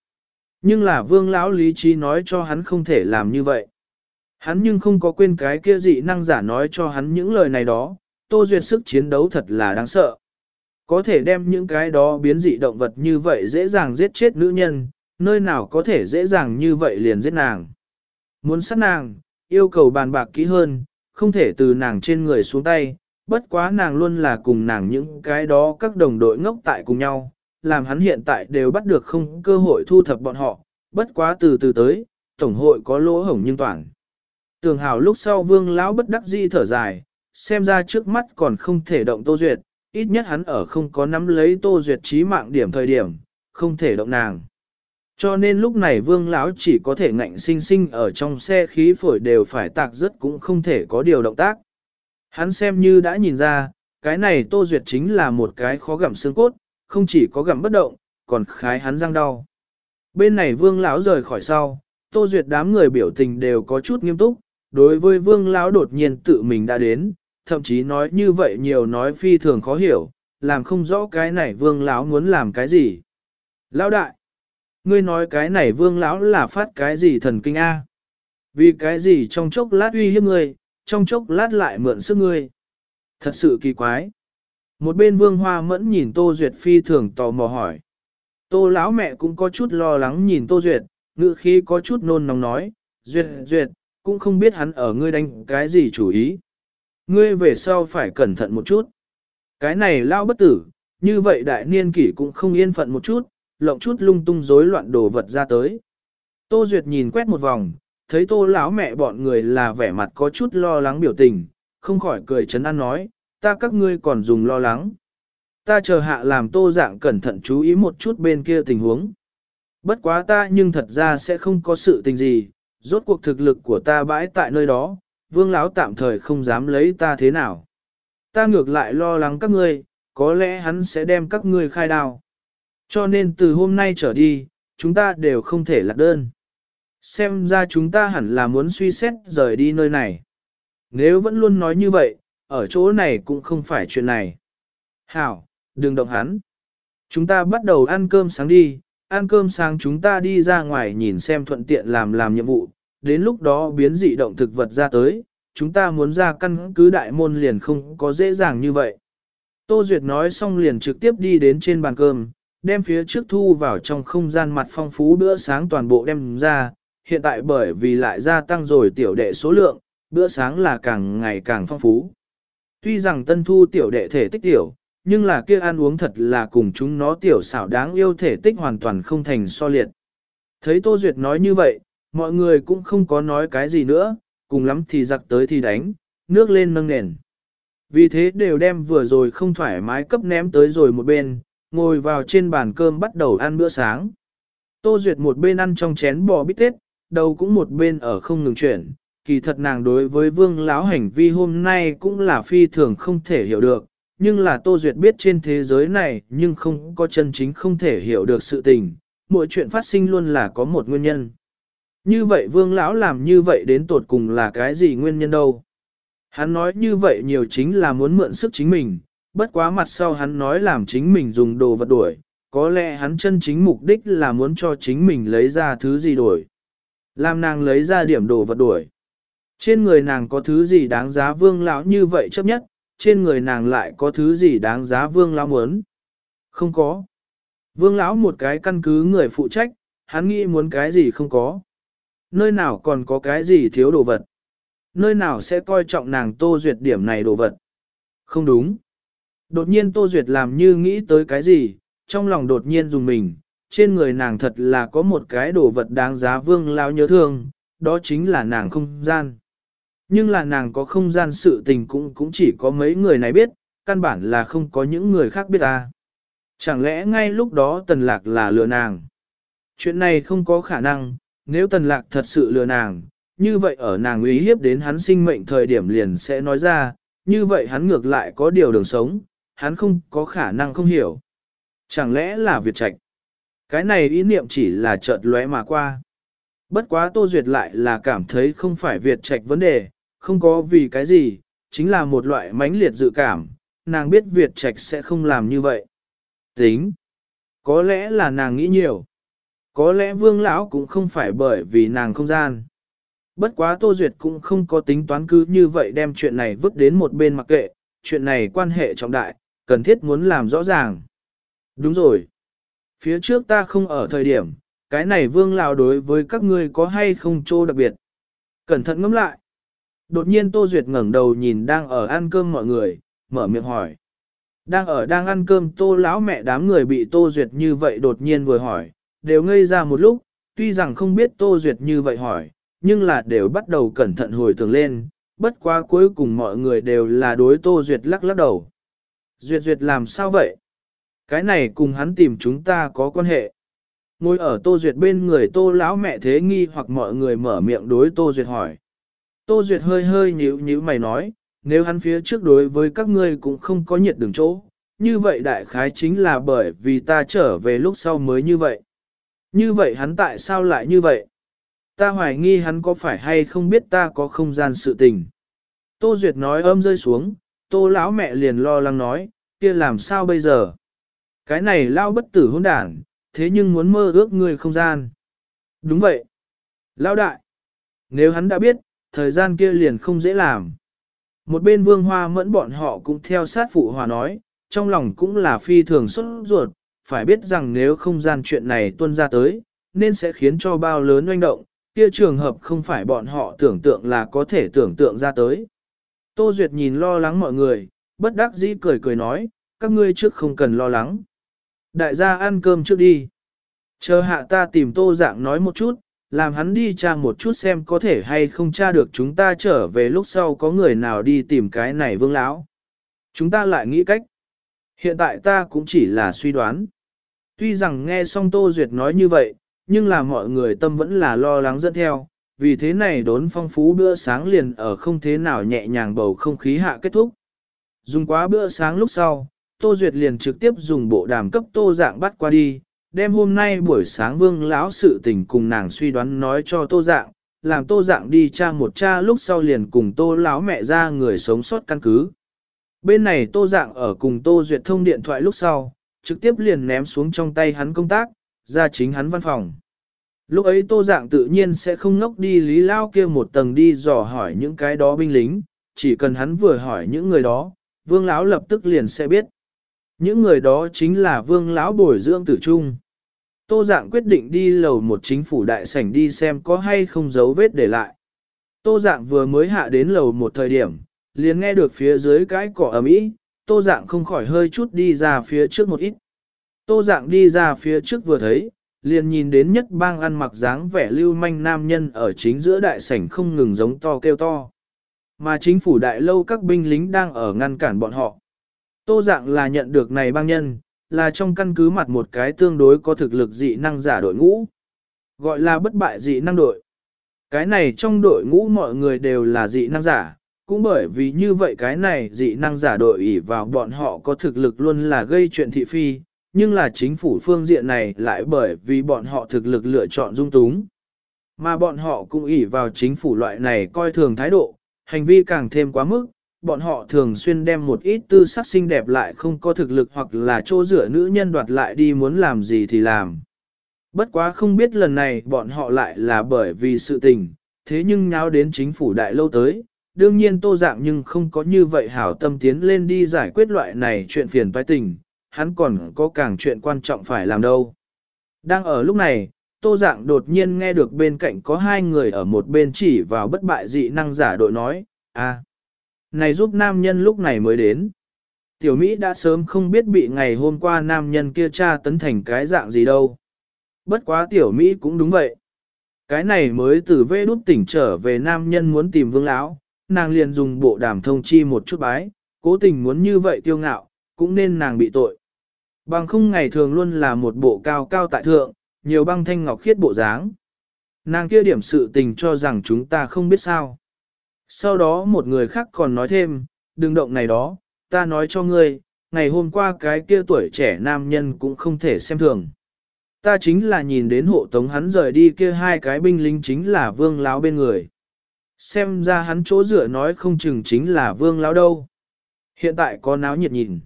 Speaker 1: Nhưng là vương lão lý trí nói cho hắn không thể làm như vậy. Hắn nhưng không có quên cái kia dị năng giả nói cho hắn những lời này đó, tô duyệt sức chiến đấu thật là đáng sợ. Có thể đem những cái đó biến dị động vật như vậy dễ dàng giết chết nữ nhân, nơi nào có thể dễ dàng như vậy liền giết nàng. Muốn sát nàng, yêu cầu bàn bạc kỹ hơn, không thể từ nàng trên người xuống tay, bất quá nàng luôn là cùng nàng những cái đó các đồng đội ngốc tại cùng nhau, làm hắn hiện tại đều bắt được không cơ hội thu thập bọn họ, bất quá từ từ tới, tổng hội có lỗ hổng nhưng toàn. Tường hào lúc sau vương lão bất đắc dĩ thở dài, xem ra trước mắt còn không thể động tô duyệt, ít nhất hắn ở không có nắm lấy tô duyệt trí mạng điểm thời điểm, không thể động nàng. Cho nên lúc này vương lão chỉ có thể ngạnh sinh sinh ở trong xe khí phổi đều phải tạc rất cũng không thể có điều động tác. Hắn xem như đã nhìn ra, cái này Tô Duyệt chính là một cái khó gặm xương cốt, không chỉ có gặm bất động, còn khái hắn răng đau. Bên này Vương lão rời khỏi sau, Tô Duyệt đám người biểu tình đều có chút nghiêm túc, đối với Vương lão đột nhiên tự mình đã đến, thậm chí nói như vậy nhiều nói phi thường khó hiểu, làm không rõ cái này Vương lão muốn làm cái gì. Lão đại, ngươi nói cái này Vương lão là phát cái gì thần kinh a? Vì cái gì trong chốc lát uy hiếp ngươi, trong chốc lát lại mượn sức ngươi. Thật sự kỳ quái. Một bên vương hoa mẫn nhìn Tô Duyệt phi thường tò mò hỏi. Tô lão mẹ cũng có chút lo lắng nhìn Tô Duyệt, ngự khi có chút nôn nóng nói, Duyệt, Duyệt, cũng không biết hắn ở ngươi đánh cái gì chủ ý. Ngươi về sau phải cẩn thận một chút. Cái này lao bất tử, như vậy đại niên kỷ cũng không yên phận một chút, lộng chút lung tung rối loạn đồ vật ra tới. Tô Duyệt nhìn quét một vòng, thấy tô lão mẹ bọn người là vẻ mặt có chút lo lắng biểu tình, không khỏi cười chấn an nói, ta các ngươi còn dùng lo lắng. Ta chờ hạ làm tô dạng cẩn thận chú ý một chút bên kia tình huống. Bất quá ta nhưng thật ra sẽ không có sự tình gì, rốt cuộc thực lực của ta bãi tại nơi đó, vương lão tạm thời không dám lấy ta thế nào. Ta ngược lại lo lắng các ngươi, có lẽ hắn sẽ đem các ngươi khai đao. Cho nên từ hôm nay trở đi, chúng ta đều không thể lạc đơn. Xem ra chúng ta hẳn là muốn suy xét rời đi nơi này. Nếu vẫn luôn nói như vậy, ở chỗ này cũng không phải chuyện này. Hảo, đừng động hắn. Chúng ta bắt đầu ăn cơm sáng đi, ăn cơm sáng chúng ta đi ra ngoài nhìn xem thuận tiện làm làm nhiệm vụ, đến lúc đó biến dị động thực vật ra tới, chúng ta muốn ra căn cứ đại môn liền không có dễ dàng như vậy. Tô Duyệt nói xong liền trực tiếp đi đến trên bàn cơm, đem phía trước thu vào trong không gian mặt phong phú bữa sáng toàn bộ đem ra, hiện tại bởi vì lại gia tăng rồi tiểu đệ số lượng, bữa sáng là càng ngày càng phong phú. Tuy rằng tân thu tiểu đệ thể tích tiểu, nhưng là kia ăn uống thật là cùng chúng nó tiểu xảo đáng yêu thể tích hoàn toàn không thành so liệt. Thấy Tô Duyệt nói như vậy, mọi người cũng không có nói cái gì nữa, cùng lắm thì giặc tới thì đánh, nước lên nâng nền. Vì thế đều đem vừa rồi không thoải mái cấp ném tới rồi một bên, ngồi vào trên bàn cơm bắt đầu ăn bữa sáng. Tô Duyệt một bên ăn trong chén bò bít tết, đầu cũng một bên ở không ngừng chuyển. Kỳ thật nàng đối với vương lão hành vi hôm nay cũng là phi thường không thể hiểu được, nhưng là Tô Duyệt biết trên thế giới này nhưng không có chân chính không thể hiểu được sự tình, mỗi chuyện phát sinh luôn là có một nguyên nhân. Như vậy vương lão làm như vậy đến tột cùng là cái gì nguyên nhân đâu? Hắn nói như vậy nhiều chính là muốn mượn sức chính mình, bất quá mặt sau hắn nói làm chính mình dùng đồ vật đuổi, có lẽ hắn chân chính mục đích là muốn cho chính mình lấy ra thứ gì đổi. Làm nàng lấy ra điểm đồ vật đuổi. Trên người nàng có thứ gì đáng giá vương lão như vậy chấp nhất, trên người nàng lại có thứ gì đáng giá vương lão muốn. Không có. Vương lão một cái căn cứ người phụ trách, hắn nghĩ muốn cái gì không có. Nơi nào còn có cái gì thiếu đồ vật. Nơi nào sẽ coi trọng nàng tô duyệt điểm này đồ vật. Không đúng. Đột nhiên tô duyệt làm như nghĩ tới cái gì, trong lòng đột nhiên dùng mình, trên người nàng thật là có một cái đồ vật đáng giá vương lao nhớ thương, đó chính là nàng không gian. Nhưng là nàng có không gian sự tình cũng cũng chỉ có mấy người này biết, căn bản là không có những người khác biết ta. Chẳng lẽ ngay lúc đó tần lạc là lừa nàng? Chuyện này không có khả năng, nếu tần lạc thật sự lừa nàng, như vậy ở nàng uy hiếp đến hắn sinh mệnh thời điểm liền sẽ nói ra, như vậy hắn ngược lại có điều đường sống, hắn không có khả năng không hiểu. Chẳng lẽ là Việt Trạch? Cái này ý niệm chỉ là chợt lóe mà qua. Bất quá Tô Duyệt lại là cảm thấy không phải Việt Trạch vấn đề, không có vì cái gì, chính là một loại mãnh liệt dự cảm, nàng biết Việt Trạch sẽ không làm như vậy. Tính, có lẽ là nàng nghĩ nhiều, có lẽ Vương lão cũng không phải bởi vì nàng không gian. Bất quá Tô Duyệt cũng không có tính toán cứ như vậy đem chuyện này vứt đến một bên mặc kệ, chuyện này quan hệ trọng đại, cần thiết muốn làm rõ ràng. Đúng rồi. Phía trước ta không ở thời điểm, cái này vương lão đối với các ngươi có hay không trô đặc biệt. Cẩn thận ngẫm lại. Đột nhiên Tô Duyệt ngẩng đầu nhìn đang ở ăn cơm mọi người, mở miệng hỏi. Đang ở đang ăn cơm Tô lão mẹ đám người bị Tô Duyệt như vậy đột nhiên vừa hỏi, đều ngây ra một lúc, tuy rằng không biết Tô Duyệt như vậy hỏi, nhưng là đều bắt đầu cẩn thận hồi tưởng lên, bất quá cuối cùng mọi người đều là đối Tô Duyệt lắc lắc đầu. Duyệt Duyệt làm sao vậy? Cái này cùng hắn tìm chúng ta có quan hệ. Ngồi ở Tô Duyệt bên người Tô lão mẹ thế nghi hoặc mọi người mở miệng đối Tô Duyệt hỏi. Tô Duyệt hơi hơi nhíu nhíu mày nói, nếu hắn phía trước đối với các ngươi cũng không có nhiệt đường chỗ, như vậy đại khái chính là bởi vì ta trở về lúc sau mới như vậy. Như vậy hắn tại sao lại như vậy? Ta hoài nghi hắn có phải hay không biết ta có không gian sự tình. Tô Duyệt nói âm rơi xuống, tô lão mẹ liền lo lắng nói, kia làm sao bây giờ? Cái này lao bất tử hôn đản, thế nhưng muốn mơ ước người không gian. Đúng vậy. Lao đại. Nếu hắn đã biết, thời gian kia liền không dễ làm. Một bên vương hoa mẫn bọn họ cũng theo sát phụ hòa nói, trong lòng cũng là phi thường xuất ruột, phải biết rằng nếu không gian chuyện này tuân ra tới, nên sẽ khiến cho bao lớn oanh động, kia trường hợp không phải bọn họ tưởng tượng là có thể tưởng tượng ra tới. Tô Duyệt nhìn lo lắng mọi người, bất đắc dĩ cười cười nói, các ngươi trước không cần lo lắng. Đại gia ăn cơm trước đi. Chờ hạ ta tìm tô dạng nói một chút, làm hắn đi tra một chút xem có thể hay không tra được chúng ta trở về lúc sau có người nào đi tìm cái này vương lão. Chúng ta lại nghĩ cách. Hiện tại ta cũng chỉ là suy đoán. Tuy rằng nghe xong Tô Duyệt nói như vậy, nhưng là mọi người tâm vẫn là lo lắng dẫn theo, vì thế này đốn phong phú bữa sáng liền ở không thế nào nhẹ nhàng bầu không khí hạ kết thúc. Dùng quá bữa sáng lúc sau, Tô Duyệt liền trực tiếp dùng bộ đàm cấp Tô Dạng bắt qua đi, đem hôm nay buổi sáng vương lão sự tình cùng nàng suy đoán nói cho Tô Dạng, làm Tô Dạng đi tra một cha lúc sau liền cùng Tô lão mẹ ra người sống sót căn cứ. Bên này Tô Dạng ở cùng Tô Duyệt thông điện thoại lúc sau, trực tiếp liền ném xuống trong tay hắn công tác, ra chính hắn văn phòng. Lúc ấy Tô Dạng tự nhiên sẽ không ngốc đi lý lao kia một tầng đi dò hỏi những cái đó binh lính, chỉ cần hắn vừa hỏi những người đó, vương lão lập tức liền sẽ biết. Những người đó chính là vương lão bồi dưỡng tử trung. Tô dạng quyết định đi lầu một chính phủ đại sảnh đi xem có hay không dấu vết để lại. Tô dạng vừa mới hạ đến lầu một thời điểm, liền nghe được phía dưới cái cỏ ầm ĩ, tô dạng không khỏi hơi chút đi ra phía trước một ít. Tô dạng đi ra phía trước vừa thấy, liền nhìn đến nhất bang ăn mặc dáng vẻ lưu manh nam nhân ở chính giữa đại sảnh không ngừng giống to kêu to. Mà chính phủ đại lâu các binh lính đang ở ngăn cản bọn họ. Tô dạng là nhận được này bang nhân, là trong căn cứ mặt một cái tương đối có thực lực dị năng giả đội ngũ. Gọi là bất bại dị năng đội. Cái này trong đội ngũ mọi người đều là dị năng giả, cũng bởi vì như vậy cái này dị năng giả đội ỷ vào bọn họ có thực lực luôn là gây chuyện thị phi, nhưng là chính phủ phương diện này lại bởi vì bọn họ thực lực lựa chọn dung túng. Mà bọn họ cũng ỷ vào chính phủ loại này coi thường thái độ, hành vi càng thêm quá mức, bọn họ thường xuyên đem một ít tư sắc xinh đẹp lại không có thực lực hoặc là chỗ rửa nữ nhân đoạt lại đi muốn làm gì thì làm. Bất quá không biết lần này bọn họ lại là bởi vì sự tình, thế nhưng nháo đến chính phủ đại lâu tới, đương nhiên tô dạng nhưng không có như vậy hảo tâm tiến lên đi giải quyết loại này chuyện phiền toái tình, hắn còn có càng chuyện quan trọng phải làm đâu. Đang ở lúc này, tô dạng đột nhiên nghe được bên cạnh có hai người ở một bên chỉ vào bất bại dị năng giả đội nói, à, này giúp nam nhân lúc này mới đến. Tiểu Mỹ đã sớm không biết bị ngày hôm qua nam nhân kia tra tấn thành cái dạng gì đâu. Bất quá tiểu Mỹ cũng đúng vậy. Cái này mới từ vê đút tỉnh trở về nam nhân muốn tìm vương lão, nàng liền dùng bộ đàm thông chi một chút bái, cố tình muốn như vậy tiêu ngạo, cũng nên nàng bị tội. Bằng không ngày thường luôn là một bộ cao cao tại thượng, nhiều băng thanh ngọc khiết bộ dáng. Nàng kia điểm sự tình cho rằng chúng ta không biết sao. Sau đó một người khác còn nói thêm, đừng động này đó, ta nói cho ngươi, ngày hôm qua cái kia tuổi trẻ nam nhân cũng không thể xem thường. Ta chính là nhìn đến hộ tống hắn rời đi kia hai cái binh lính chính là vương láo bên người. Xem ra hắn chỗ dựa nói không chừng chính là vương lão đâu. Hiện tại có náo nhiệt nhìn.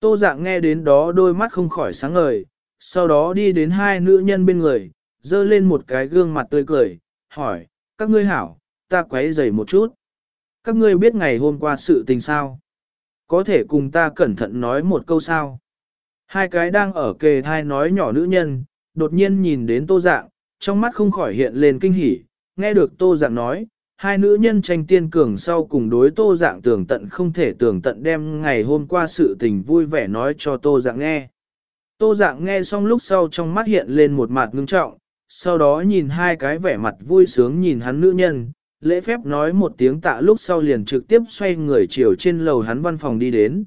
Speaker 1: Tô dạng nghe đến đó đôi mắt không khỏi sáng ngời, sau đó đi đến hai nữ nhân bên người, dơ lên một cái gương mặt tươi cười, hỏi, các ngươi hảo, ta quấy rầy một chút. Các ngươi biết ngày hôm qua sự tình sao? Có thể cùng ta cẩn thận nói một câu sao? Hai cái đang ở kề thai nói nhỏ nữ nhân, đột nhiên nhìn đến tô dạng, trong mắt không khỏi hiện lên kinh hỉ, nghe được tô dạng nói, hai nữ nhân tranh tiên cường sau cùng đối tô dạng tưởng tận không thể tưởng tận đem ngày hôm qua sự tình vui vẻ nói cho tô dạng nghe. Tô dạng nghe xong lúc sau trong mắt hiện lên một mặt ngưng trọng, sau đó nhìn hai cái vẻ mặt vui sướng nhìn hắn nữ nhân, lễ phép nói một tiếng tạ lúc sau liền trực tiếp xoay người chiều trên lầu hắn văn phòng đi đến.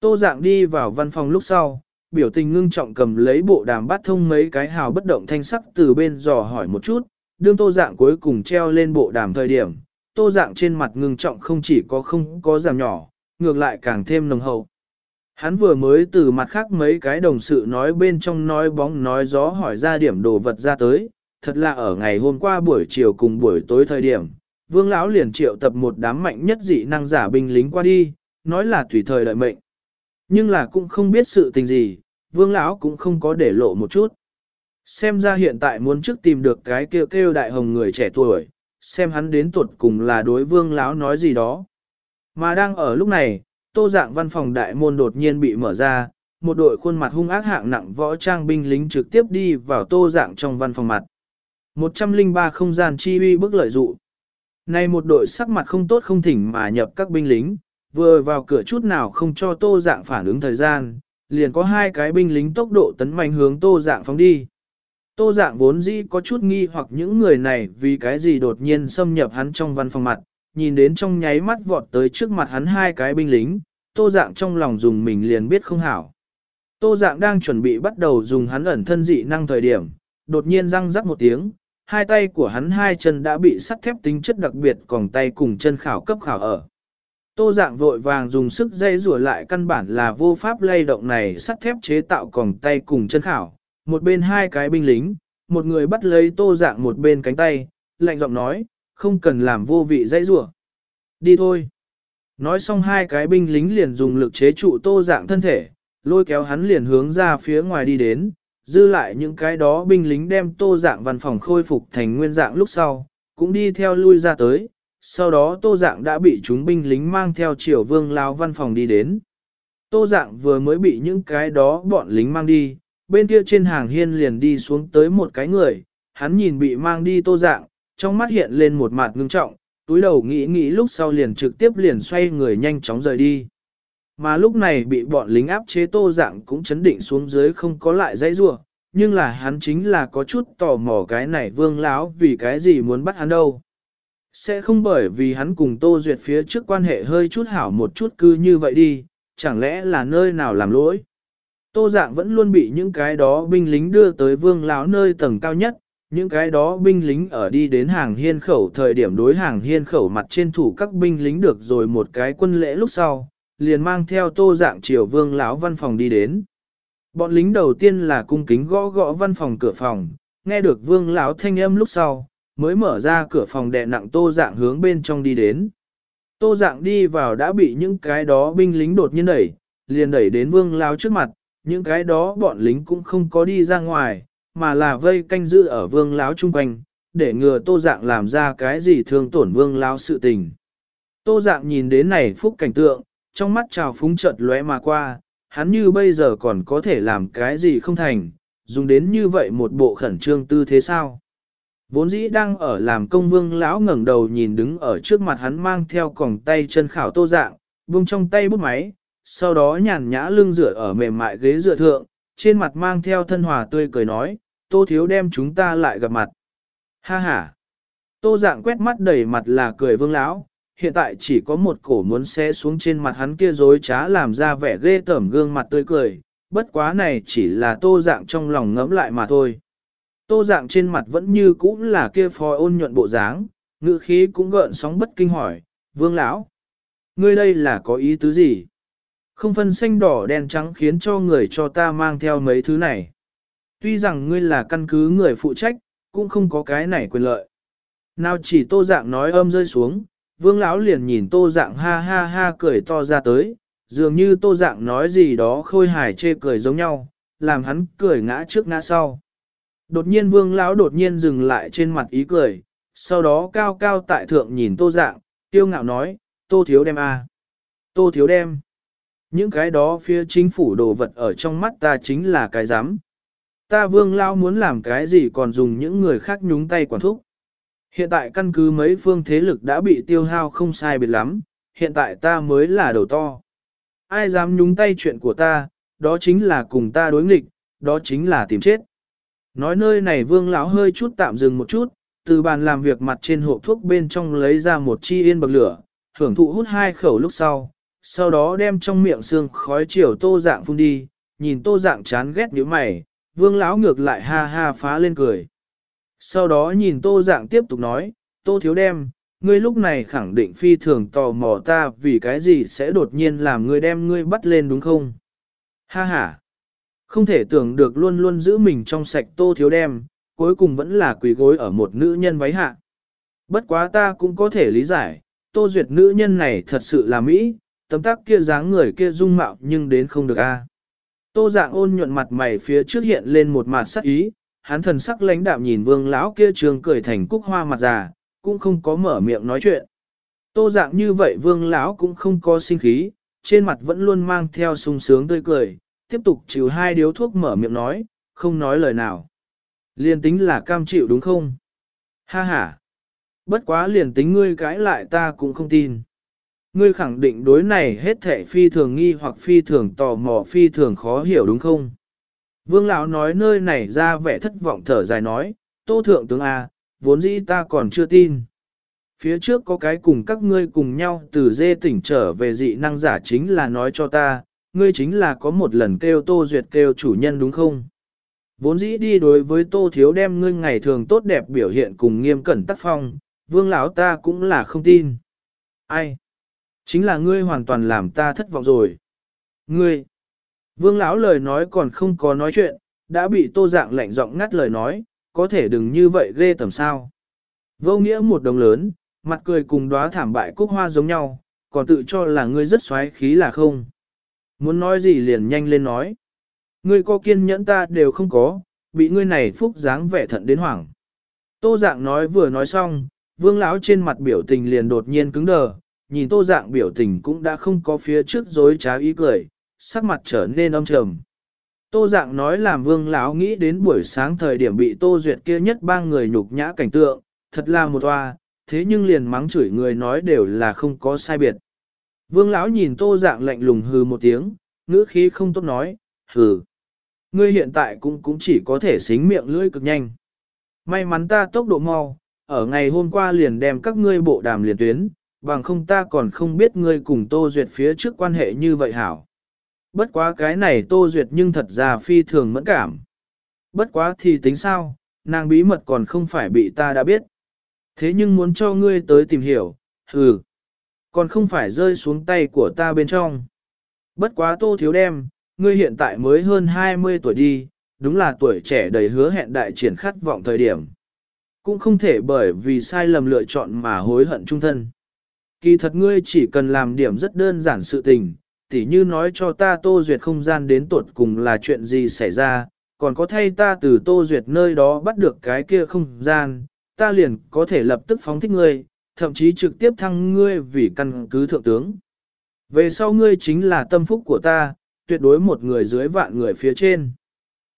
Speaker 1: Tô dạng đi vào văn phòng lúc sau, biểu tình ngưng trọng cầm lấy bộ đàm bắt thông mấy cái hào bất động thanh sắc từ bên dò hỏi một chút, đương tô dạng cuối cùng treo lên bộ đàm thời điểm, tô dạng trên mặt ngưng trọng không chỉ có không có giảm nhỏ, ngược lại càng thêm nồng hậu. Hắn vừa mới từ mặt khác mấy cái đồng sự nói bên trong nói bóng nói gió hỏi ra điểm đồ vật ra tới, thật là ở ngày hôm qua buổi chiều cùng buổi tối thời điểm, vương lão liền triệu tập một đám mạnh nhất dị năng giả binh lính qua đi, nói là tùy thời đợi mệnh. Nhưng là cũng không biết sự tình gì, vương lão cũng không có để lộ một chút. Xem ra hiện tại muốn trước tìm được cái kêu kêu đại hồng người trẻ tuổi, xem hắn đến tuột cùng là đối vương lão nói gì đó. Mà đang ở lúc này, tô dạng văn phòng đại môn đột nhiên bị mở ra, một đội khuôn mặt hung ác hạng nặng võ trang binh lính trực tiếp đi vào tô dạng trong văn phòng mặt. 103 không gian chi uy bức lợi dụ. Này một đội sắc mặt không tốt không thỉnh mà nhập các binh lính, vừa vào cửa chút nào không cho tô dạng phản ứng thời gian, liền có hai cái binh lính tốc độ tấn mạnh hướng tô dạng phóng đi. Tô dạng vốn dĩ có chút nghi hoặc những người này vì cái gì đột nhiên xâm nhập hắn trong văn phòng mặt, nhìn đến trong nháy mắt vọt tới trước mặt hắn hai cái binh lính, tô dạng trong lòng dùng mình liền biết không hảo. Tô dạng đang chuẩn bị bắt đầu dùng hắn ẩn thân dị năng thời điểm, đột nhiên răng rắc một tiếng, hai tay của hắn hai chân đã bị sắt thép tính chất đặc biệt còn tay cùng chân khảo cấp khảo ở. Tô dạng vội vàng dùng sức dây rùa lại căn bản là vô pháp lay động này sắt thép chế tạo còng tay cùng chân khảo, một bên hai cái binh lính, một người bắt lấy tô dạng một bên cánh tay, lạnh giọng nói, không cần làm vô vị dây rủa Đi thôi. Nói xong hai cái binh lính liền dùng lực chế trụ tô dạng thân thể, lôi kéo hắn liền hướng ra phía ngoài đi đến, dư lại những cái đó binh lính đem tô dạng văn phòng khôi phục thành nguyên dạng lúc sau, cũng đi theo lui ra tới, sau đó tô dạng đã bị chúng binh lính mang theo triều vương lao văn phòng đi đến. Tô dạng vừa mới bị những cái đó bọn lính mang đi, bên kia trên hàng hiên liền đi xuống tới một cái người, hắn nhìn bị mang đi tô dạng, trong mắt hiện lên một mặt ngưng trọng, túi đầu nghĩ nghĩ lúc sau liền trực tiếp liền xoay người nhanh chóng rời đi. Mà lúc này bị bọn lính áp chế tô dạng cũng chấn định xuống dưới không có lại dãy rua, nhưng là hắn chính là có chút tò mò cái này vương láo vì cái gì muốn bắt hắn đâu. Sẽ không bởi vì hắn cùng Tô Duyệt phía trước quan hệ hơi chút hảo một chút cứ như vậy đi, chẳng lẽ là nơi nào làm lỗi. Tô dạng vẫn luôn bị những cái đó binh lính đưa tới vương Lão nơi tầng cao nhất, những cái đó binh lính ở đi đến hàng hiên khẩu thời điểm đối hàng hiên khẩu mặt trên thủ các binh lính được rồi một cái quân lễ lúc sau, liền mang theo tô dạng triều vương lão văn phòng đi đến. Bọn lính đầu tiên là cung kính gõ gõ văn phòng cửa phòng, nghe được vương lão thanh âm lúc sau, mới mở ra cửa phòng đè nặng tô dạng hướng bên trong đi đến. Tô dạng đi vào đã bị những cái đó binh lính đột nhiên đẩy, liền đẩy đến vương lão trước mặt, những cái đó bọn lính cũng không có đi ra ngoài, mà là vây canh giữ ở vương lão chung quanh, để ngừa tô dạng làm ra cái gì thương tổn vương lão sự tình. Tô dạng nhìn đến này phúc cảnh tượng, trong mắt trào phúng chợt lóe mà qua, hắn như bây giờ còn có thể làm cái gì không thành, dùng đến như vậy một bộ khẩn trương tư thế sao. Vốn dĩ đang ở làm công vương lão ngẩng đầu nhìn đứng ở trước mặt hắn mang theo còng tay chân khảo tô dạng, buông trong tay bút máy, sau đó nhàn nhã lưng dựa ở mềm mại ghế dựa thượng, trên mặt mang theo thân hòa tươi cười nói, tô thiếu đem chúng ta lại gặp mặt. Ha ha! Tô dạng quét mắt đầy mặt là cười vương lão, hiện tại chỉ có một cổ muốn xé xuống trên mặt hắn kia dối trá làm ra vẻ ghê tởm gương mặt tươi cười, bất quá này chỉ là tô dạng trong lòng ngẫm lại mà thôi. Tô dạng trên mặt vẫn như cũ là kia phò ôn nhuận bộ dáng, ngữ khí cũng gợn sóng bất kinh hỏi, vương lão, ngươi đây là có ý tứ gì? Không phân xanh đỏ đen trắng khiến cho người cho ta mang theo mấy thứ này. Tuy rằng ngươi là căn cứ người phụ trách, cũng không có cái này quyền lợi. Nào chỉ tô dạng nói âm rơi xuống, vương lão liền nhìn tô dạng ha ha ha cười to ra tới, dường như tô dạng nói gì đó khôi hài chê cười giống nhau, làm hắn cười ngã trước ngã sau. Đột nhiên vương lão đột nhiên dừng lại trên mặt ý cười, sau đó cao cao tại thượng nhìn tô dạng, tiêu ngạo nói, tô thiếu đem a à. Tô thiếu đem. Những cái đó phía chính phủ đồ vật ở trong mắt ta chính là cái giám. Ta vương lão muốn làm cái gì còn dùng những người khác nhúng tay quản thúc. Hiện tại căn cứ mấy phương thế lực đã bị tiêu hao không sai biệt lắm, hiện tại ta mới là đầu to. Ai dám nhúng tay chuyện của ta, đó chính là cùng ta đối nghịch, đó chính là tìm chết. Nói nơi này vương lão hơi chút tạm dừng một chút, từ bàn làm việc mặt trên hộp thuốc bên trong lấy ra một chi yên bậc lửa, hưởng thụ hút hai khẩu lúc sau, sau đó đem trong miệng xương khói chiều tô dạng phun đi, nhìn tô dạng chán ghét như mày, vương lão ngược lại ha ha phá lên cười. Sau đó nhìn tô dạng tiếp tục nói, tô thiếu đem, ngươi lúc này khẳng định phi thường tò mò ta vì cái gì sẽ đột nhiên làm ngươi đem ngươi bắt lên đúng không? Ha ha! Không thể tưởng được luôn luôn giữ mình trong sạch tô thiếu đem, cuối cùng vẫn là quỳ gối ở một nữ nhân váy hạ. Bất quá ta cũng có thể lý giải, tô duyệt nữ nhân này thật sự là Mỹ, tấm tắc kia dáng người kia dung mạo nhưng đến không được a. Tô dạng ôn nhuận mặt mày phía trước hiện lên một mặt sắc ý, hắn thần sắc lãnh đạm nhìn vương lão kia trường cười thành cúc hoa mặt già, cũng không có mở miệng nói chuyện. Tô dạng như vậy vương lão cũng không có sinh khí, trên mặt vẫn luôn mang theo sung sướng tươi cười, tiếp tục chịu hai điếu thuốc mở miệng nói, không nói lời nào. Liên tính là cam chịu đúng không? Ha ha! Bất quá liền tính ngươi cãi lại ta cũng không tin. Ngươi khẳng định đối này hết thệ phi thường nghi hoặc phi thường tò mò phi thường khó hiểu đúng không? Vương lão nói nơi này ra vẻ thất vọng thở dài nói, tô thượng tướng A, vốn dĩ ta còn chưa tin. Phía trước có cái cùng các ngươi cùng nhau từ dê tỉnh trở về dị năng giả chính là nói cho ta, ngươi chính là có một lần kêu tô duyệt kêu chủ nhân đúng không? Vốn dĩ đi đối với tô thiếu đem ngươi ngày thường tốt đẹp biểu hiện cùng nghiêm cẩn tác phong, vương lão ta cũng là không tin. Ai? Chính là ngươi hoàn toàn làm ta thất vọng rồi. Ngươi! Vương lão lời nói còn không có nói chuyện, đã bị tô dạng lạnh giọng ngắt lời nói, có thể đừng như vậy ghê tầm sao. Vô nghĩa một đồng lớn, mặt cười cùng đóa thảm bại cúc hoa giống nhau, còn tự cho là ngươi rất xoáy khí là không. Muốn nói gì liền nhanh lên nói. Ngươi có kiên nhẫn ta đều không có, bị ngươi này phúc dáng vẻ thận đến hoảng. Tô dạng nói vừa nói xong, vương lão trên mặt biểu tình liền đột nhiên cứng đờ, nhìn tô dạng biểu tình cũng đã không có phía trước dối trá ý cười, sắc mặt trở nên âm trầm. Tô dạng nói làm vương lão nghĩ đến buổi sáng thời điểm bị tô duyệt kia nhất ba người nhục nhã cảnh tượng, thật là một toa, thế nhưng liền mắng chửi người nói đều là không có sai biệt. Vương lão nhìn tô dạng lạnh lùng hừ một tiếng, ngữ khí không tốt nói, hừ. Ngươi hiện tại cũng cũng chỉ có thể xính miệng lưỡi cực nhanh. May mắn ta tốc độ mau, ở ngày hôm qua liền đem các ngươi bộ đàm liền tuyến, bằng không ta còn không biết ngươi cùng Tô Duyệt phía trước quan hệ như vậy hảo. Bất quá cái này Tô Duyệt nhưng thật ra phi thường mẫn cảm. Bất quá thì tính sao, nàng bí mật còn không phải bị ta đã biết. Thế nhưng muốn cho ngươi tới tìm hiểu, hừ, còn không phải rơi xuống tay của ta bên trong. Bất quá Tô Thiếu đem, ngươi hiện tại mới hơn 20 tuổi đi, đúng là tuổi trẻ đầy hứa hẹn đại triển khát vọng thời điểm. Cũng không thể bởi vì sai lầm lựa chọn mà hối hận trung thân. Kỳ thật ngươi chỉ cần làm điểm rất đơn giản sự tình, tỉ như nói cho ta tô duyệt không gian đến tuột cùng là chuyện gì xảy ra, còn có thay ta từ tô duyệt nơi đó bắt được cái kia không gian, ta liền có thể lập tức phóng thích ngươi, thậm chí trực tiếp thăng ngươi vì căn cứ thượng tướng. Về sau ngươi chính là tâm phúc của ta, tuyệt đối một người dưới vạn người phía trên.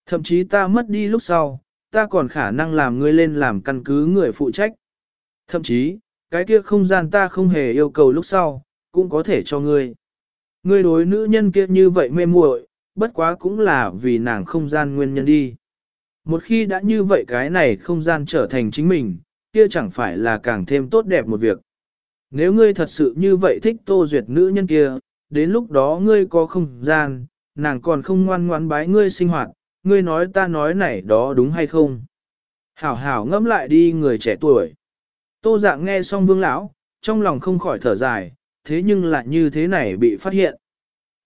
Speaker 1: Thậm chí ta mất đi lúc sau, ta còn khả năng làm ngươi lên làm căn cứ người phụ trách. Thậm chí, cái kia không gian ta không hề yêu cầu lúc sau, cũng có thể cho ngươi. Ngươi đối nữ nhân kia như vậy mê muội, bất quá cũng là vì nàng không gian nguyên nhân đi. Một khi đã như vậy cái này không gian trở thành chính mình, kia chẳng phải là càng thêm tốt đẹp một việc. Nếu ngươi thật sự như vậy thích tô duyệt nữ nhân kia, đến lúc đó ngươi có không gian, nàng còn không ngoan ngoãn bái ngươi sinh hoạt, ngươi nói ta nói này đó đúng hay không? Hảo hảo ngẫm lại đi người trẻ tuổi. Tô dạng nghe xong vương lão, trong lòng không khỏi thở dài, thế nhưng lại như thế này bị phát hiện.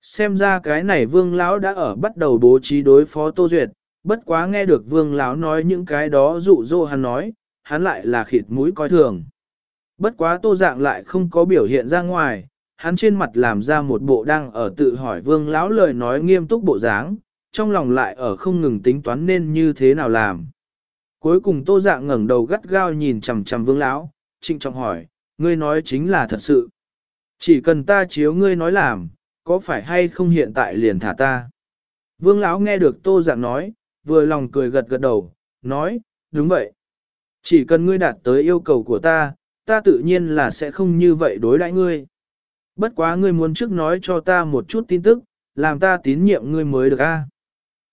Speaker 1: Xem ra cái này vương lão đã ở bắt đầu bố trí đối phó Tô Duyệt, bất quá nghe được vương lão nói những cái đó dụ dỗ hắn nói, hắn lại là khịt mũi coi thường. Bất quá tô dạng lại không có biểu hiện ra ngoài, hắn trên mặt làm ra một bộ đang ở tự hỏi vương lão lời nói nghiêm túc bộ dáng, trong lòng lại ở không ngừng tính toán nên như thế nào làm. Cuối cùng tô dạng ngẩng đầu gắt gao nhìn chằm chằm vương lão, trịnh trọng hỏi, ngươi nói chính là thật sự. Chỉ cần ta chiếu ngươi nói làm, có phải hay không hiện tại liền thả ta. Vương lão nghe được tô dạng nói, vừa lòng cười gật gật đầu, nói, đúng vậy. Chỉ cần ngươi đạt tới yêu cầu của ta, ta tự nhiên là sẽ không như vậy đối đãi ngươi. Bất quá ngươi muốn trước nói cho ta một chút tin tức, làm ta tín nhiệm ngươi mới được a.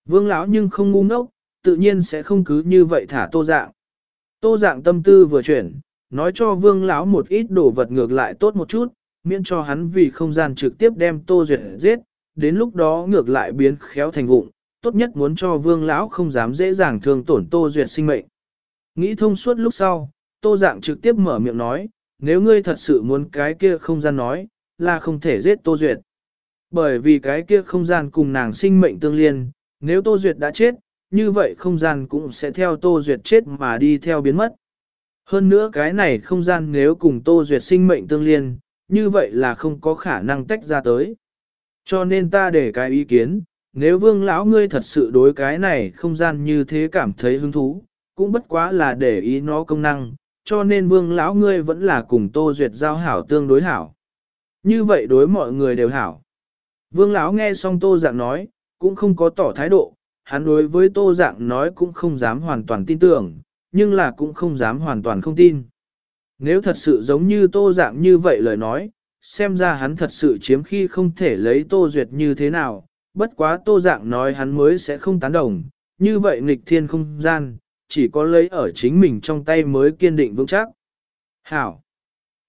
Speaker 1: Vương lão nhưng không ngu ngốc, tự nhiên sẽ không cứ như vậy thả tô dạng. Tô dạng tâm tư vừa chuyển, nói cho vương lão một ít đồ vật ngược lại tốt một chút, miễn cho hắn vì không gian trực tiếp đem tô duyệt giết, đến lúc đó ngược lại biến khéo thành vụng, tốt nhất muốn cho vương lão không dám dễ dàng thương tổn tô duyệt sinh mệnh. Nghĩ thông suốt lúc sau, tô dạng trực tiếp mở miệng nói, nếu ngươi thật sự muốn cái kia không gian nói, là không thể giết tô duyệt. Bởi vì cái kia không gian cùng nàng sinh mệnh tương liên, nếu Tô Duyệt đã chết, như vậy không gian cũng sẽ theo Tô Duyệt chết mà đi theo biến mất. Hơn nữa cái này không gian nếu cùng Tô Duyệt sinh mệnh tương liên, như vậy là không có khả năng tách ra tới. Cho nên ta để cái ý kiến, nếu vương lão ngươi thật sự đối cái này không gian như thế cảm thấy hứng thú, cũng bất quá là để ý nó công năng, cho nên vương lão ngươi vẫn là cùng Tô Duyệt giao hảo tương đối hảo. Như vậy đối mọi người đều hảo. Vương lão nghe xong Tô Dạng nói, cũng không có tỏ thái độ, hắn đối với tô dạng nói cũng không dám hoàn toàn tin tưởng, nhưng là cũng không dám hoàn toàn không tin. Nếu thật sự giống như tô dạng như vậy lời nói, xem ra hắn thật sự chiếm khi không thể lấy tô duyệt như thế nào, bất quá tô dạng nói hắn mới sẽ không tán đồng, như vậy nghịch thiên không gian, chỉ có lấy ở chính mình trong tay mới kiên định vững chắc. Hảo!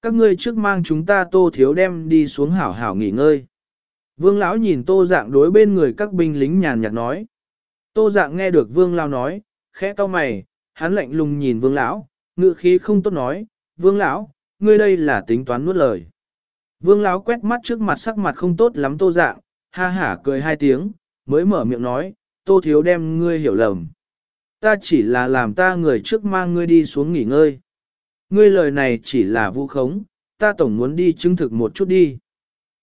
Speaker 1: Các ngươi trước mang chúng ta tô thiếu đem đi xuống hảo hảo nghỉ ngơi. Vương lão nhìn tô dạng đối bên người các binh lính nhàn nhạt nói. Tô dạng nghe được vương lao nói, khẽ cau mày, hắn lạnh lùng nhìn vương lão, ngự khí không tốt nói, vương lão, ngươi đây là tính toán nuốt lời. Vương lão quét mắt trước mặt sắc mặt không tốt lắm tô dạng, ha hả cười hai tiếng, mới mở miệng nói, tô thiếu đem ngươi hiểu lầm. Ta chỉ là làm ta người trước mang ngươi đi xuống nghỉ ngơi. Ngươi lời này chỉ là vu khống, ta tổng muốn đi chứng thực một chút đi.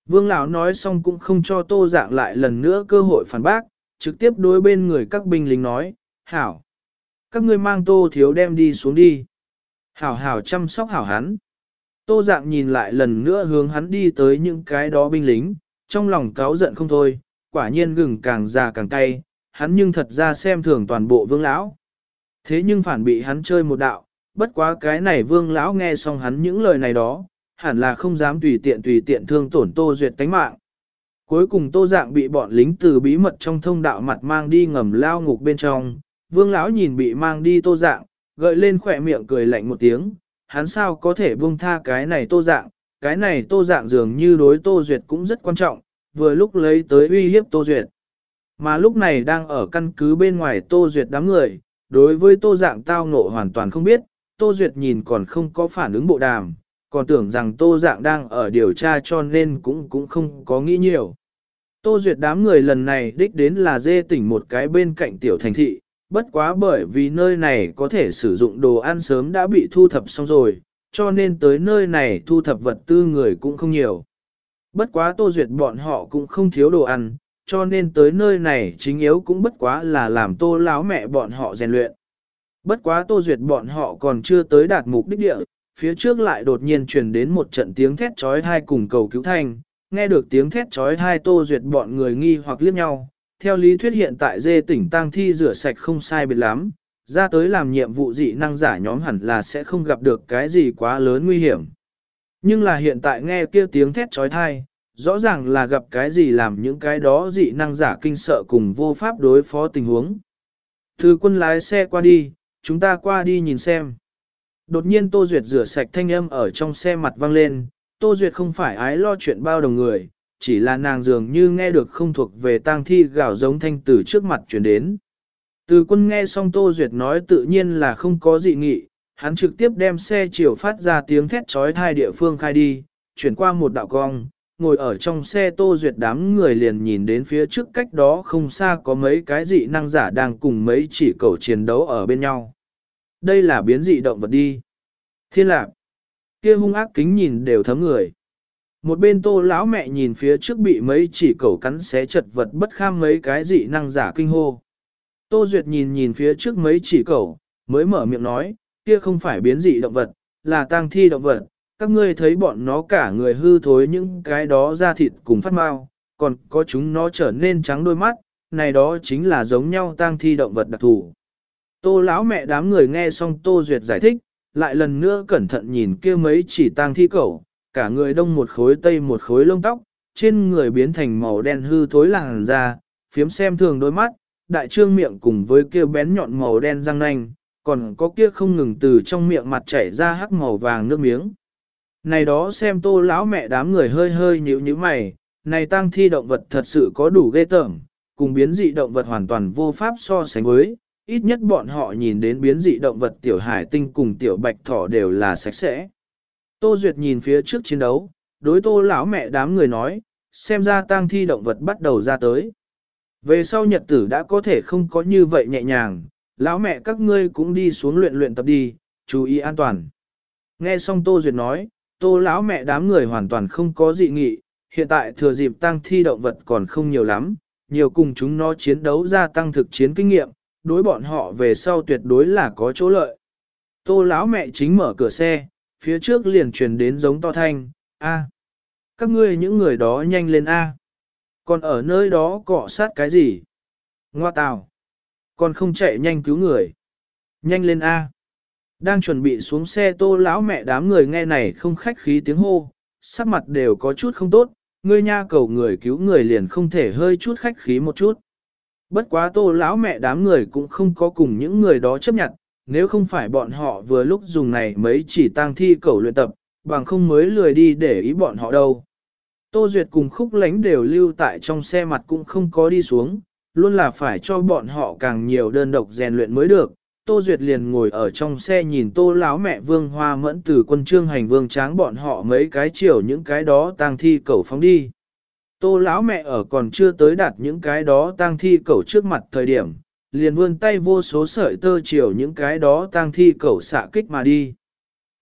Speaker 1: Vương lão nói xong cũng không cho tô dạng lại lần nữa cơ hội phản bác, trực tiếp đối bên người các binh lính nói, hảo. Các ngươi mang tô thiếu đem đi xuống đi. Hảo hảo chăm sóc hảo hắn. Tô dạng nhìn lại lần nữa hướng hắn đi tới những cái đó binh lính, trong lòng cáu giận không thôi, quả nhiên gừng càng già càng cay, hắn nhưng thật ra xem thường toàn bộ vương lão. Thế nhưng phản bị hắn chơi một đạo, bất quá cái này vương lão nghe xong hắn những lời này đó, hẳn là không dám tùy tiện tùy tiện thương tổn tô duyệt tánh mạng. Cuối cùng tô dạng bị bọn lính từ bí mật trong thông đạo mặt mang đi ngầm lao ngục bên trong, vương lão nhìn bị mang đi tô dạng, gợi lên khỏe miệng cười lạnh một tiếng, hắn sao có thể buông tha cái này tô dạng, cái này tô dạng dường như đối tô duyệt cũng rất quan trọng, vừa lúc lấy tới uy hiếp tô duyệt. Mà lúc này đang ở căn cứ bên ngoài tô duyệt đám người, đối với tô dạng tao ngộ hoàn toàn không biết, tô duyệt nhìn còn không có phản ứng bộ đàm, còn tưởng rằng tô dạng đang ở điều tra cho nên cũng cũng không có nghĩ nhiều. Tô duyệt đám người lần này đích đến là dê tỉnh một cái bên cạnh tiểu thành thị, bất quá bởi vì nơi này có thể sử dụng đồ ăn sớm đã bị thu thập xong rồi, cho nên tới nơi này thu thập vật tư người cũng không nhiều. Bất quá tô duyệt bọn họ cũng không thiếu đồ ăn, cho nên tới nơi này chính yếu cũng bất quá là làm tô láo mẹ bọn họ rèn luyện. Bất quá tô duyệt bọn họ còn chưa tới đạt mục đích địa, phía trước lại đột nhiên truyền đến một trận tiếng thét trói thai cùng cầu cứu thanh, nghe được tiếng thét trói thai tô duyệt bọn người nghi hoặc liếc nhau. Theo lý thuyết hiện tại dê tỉnh tang thi rửa sạch không sai biệt lắm, ra tới làm nhiệm vụ dị năng giả nhóm hẳn là sẽ không gặp được cái gì quá lớn nguy hiểm. Nhưng là hiện tại nghe kia tiếng thét trói thai, rõ ràng là gặp cái gì làm những cái đó dị năng giả kinh sợ cùng vô pháp đối phó tình huống. Thư quân lái xe qua đi, chúng ta qua đi nhìn xem. Đột nhiên Tô Duyệt rửa sạch thanh âm ở trong xe mặt vang lên, Tô Duyệt không phải ái lo chuyện bao đồng người, chỉ là nàng dường như nghe được không thuộc về tang thi gạo giống thanh từ trước mặt chuyển đến. Từ quân nghe xong Tô Duyệt nói tự nhiên là không có dị nghị, hắn trực tiếp đem xe chiều phát ra tiếng thét trói thai địa phương khai đi, chuyển qua một đạo cong, ngồi ở trong xe Tô Duyệt đám người liền nhìn đến phía trước cách đó không xa có mấy cái dị năng giả đang cùng mấy chỉ cầu chiến đấu ở bên nhau. Đây là biến dị động vật đi. Thiên lạc. Kia hung ác kính nhìn đều thấm người. Một bên tô lão mẹ nhìn phía trước bị mấy chỉ cẩu cắn xé chật vật bất kham mấy cái dị năng giả kinh hô. Tô Duyệt nhìn nhìn phía trước mấy chỉ cẩu mới mở miệng nói, kia không phải biến dị động vật, là tang thi động vật, các ngươi thấy bọn nó cả người hư thối những cái đó da thịt cùng phát mau, còn có chúng nó trở nên trắng đôi mắt, này đó chính là giống nhau tang thi động vật đặc thù. Tô lão mẹ đám người nghe xong Tô Duyệt giải thích, lại lần nữa cẩn thận nhìn kia mấy chỉ tang thi cẩu, cả người đông một khối tây một khối lông tóc, trên người biến thành màu đen hư thối làn da, phiếm xem thường đôi mắt, đại trương miệng cùng với kia bén nhọn màu đen răng nanh, còn có kia không ngừng từ trong miệng mặt chảy ra hắc màu vàng nước miếng. Này đó xem tô lão mẹ đám người hơi hơi nhíu nhíu mày, này tang thi động vật thật sự có đủ ghê tởm, cùng biến dị động vật hoàn toàn vô pháp so sánh với, ít nhất bọn họ nhìn đến biến dị động vật tiểu hải tinh cùng tiểu bạch thỏ đều là sạch sẽ. Tô Duyệt nhìn phía trước chiến đấu, đối tô lão mẹ đám người nói, xem ra tang thi động vật bắt đầu ra tới. Về sau nhật tử đã có thể không có như vậy nhẹ nhàng, lão mẹ các ngươi cũng đi xuống luyện luyện tập đi, chú ý an toàn. Nghe xong Tô Duyệt nói, tô lão mẹ đám người hoàn toàn không có dị nghị, hiện tại thừa dịp tăng thi động vật còn không nhiều lắm, nhiều cùng chúng nó chiến đấu gia tăng thực chiến kinh nghiệm, đối bọn họ về sau tuyệt đối là có chỗ lợi. Tô lão mẹ chính mở cửa xe, phía trước liền truyền đến giống to thanh, a, các ngươi những người đó nhanh lên a, còn ở nơi đó cọ sát cái gì? Ngoa tào, còn không chạy nhanh cứu người, nhanh lên a. Đang chuẩn bị xuống xe tô lão mẹ đám người nghe này không khách khí tiếng hô, sắc mặt đều có chút không tốt, ngươi nha cầu người cứu người liền không thể hơi chút khách khí một chút. Bất quá tô lão mẹ đám người cũng không có cùng những người đó chấp nhận, nếu không phải bọn họ vừa lúc dùng này mấy chỉ tang thi cầu luyện tập, bằng không mới lười đi để ý bọn họ đâu. Tô Duyệt cùng khúc lánh đều lưu tại trong xe mặt cũng không có đi xuống, luôn là phải cho bọn họ càng nhiều đơn độc rèn luyện mới được, Tô Duyệt liền ngồi ở trong xe nhìn tô lão mẹ vương hoa mẫn từ quân trương hành vương tráng bọn họ mấy cái chiều những cái đó tang thi cầu phóng đi. Tô lão mẹ ở còn chưa tới đạt những cái đó tang thi cẩu trước mặt thời điểm, liền vươn tay vô số sợi tơ chiều những cái đó tang thi cẩu xạ kích mà đi.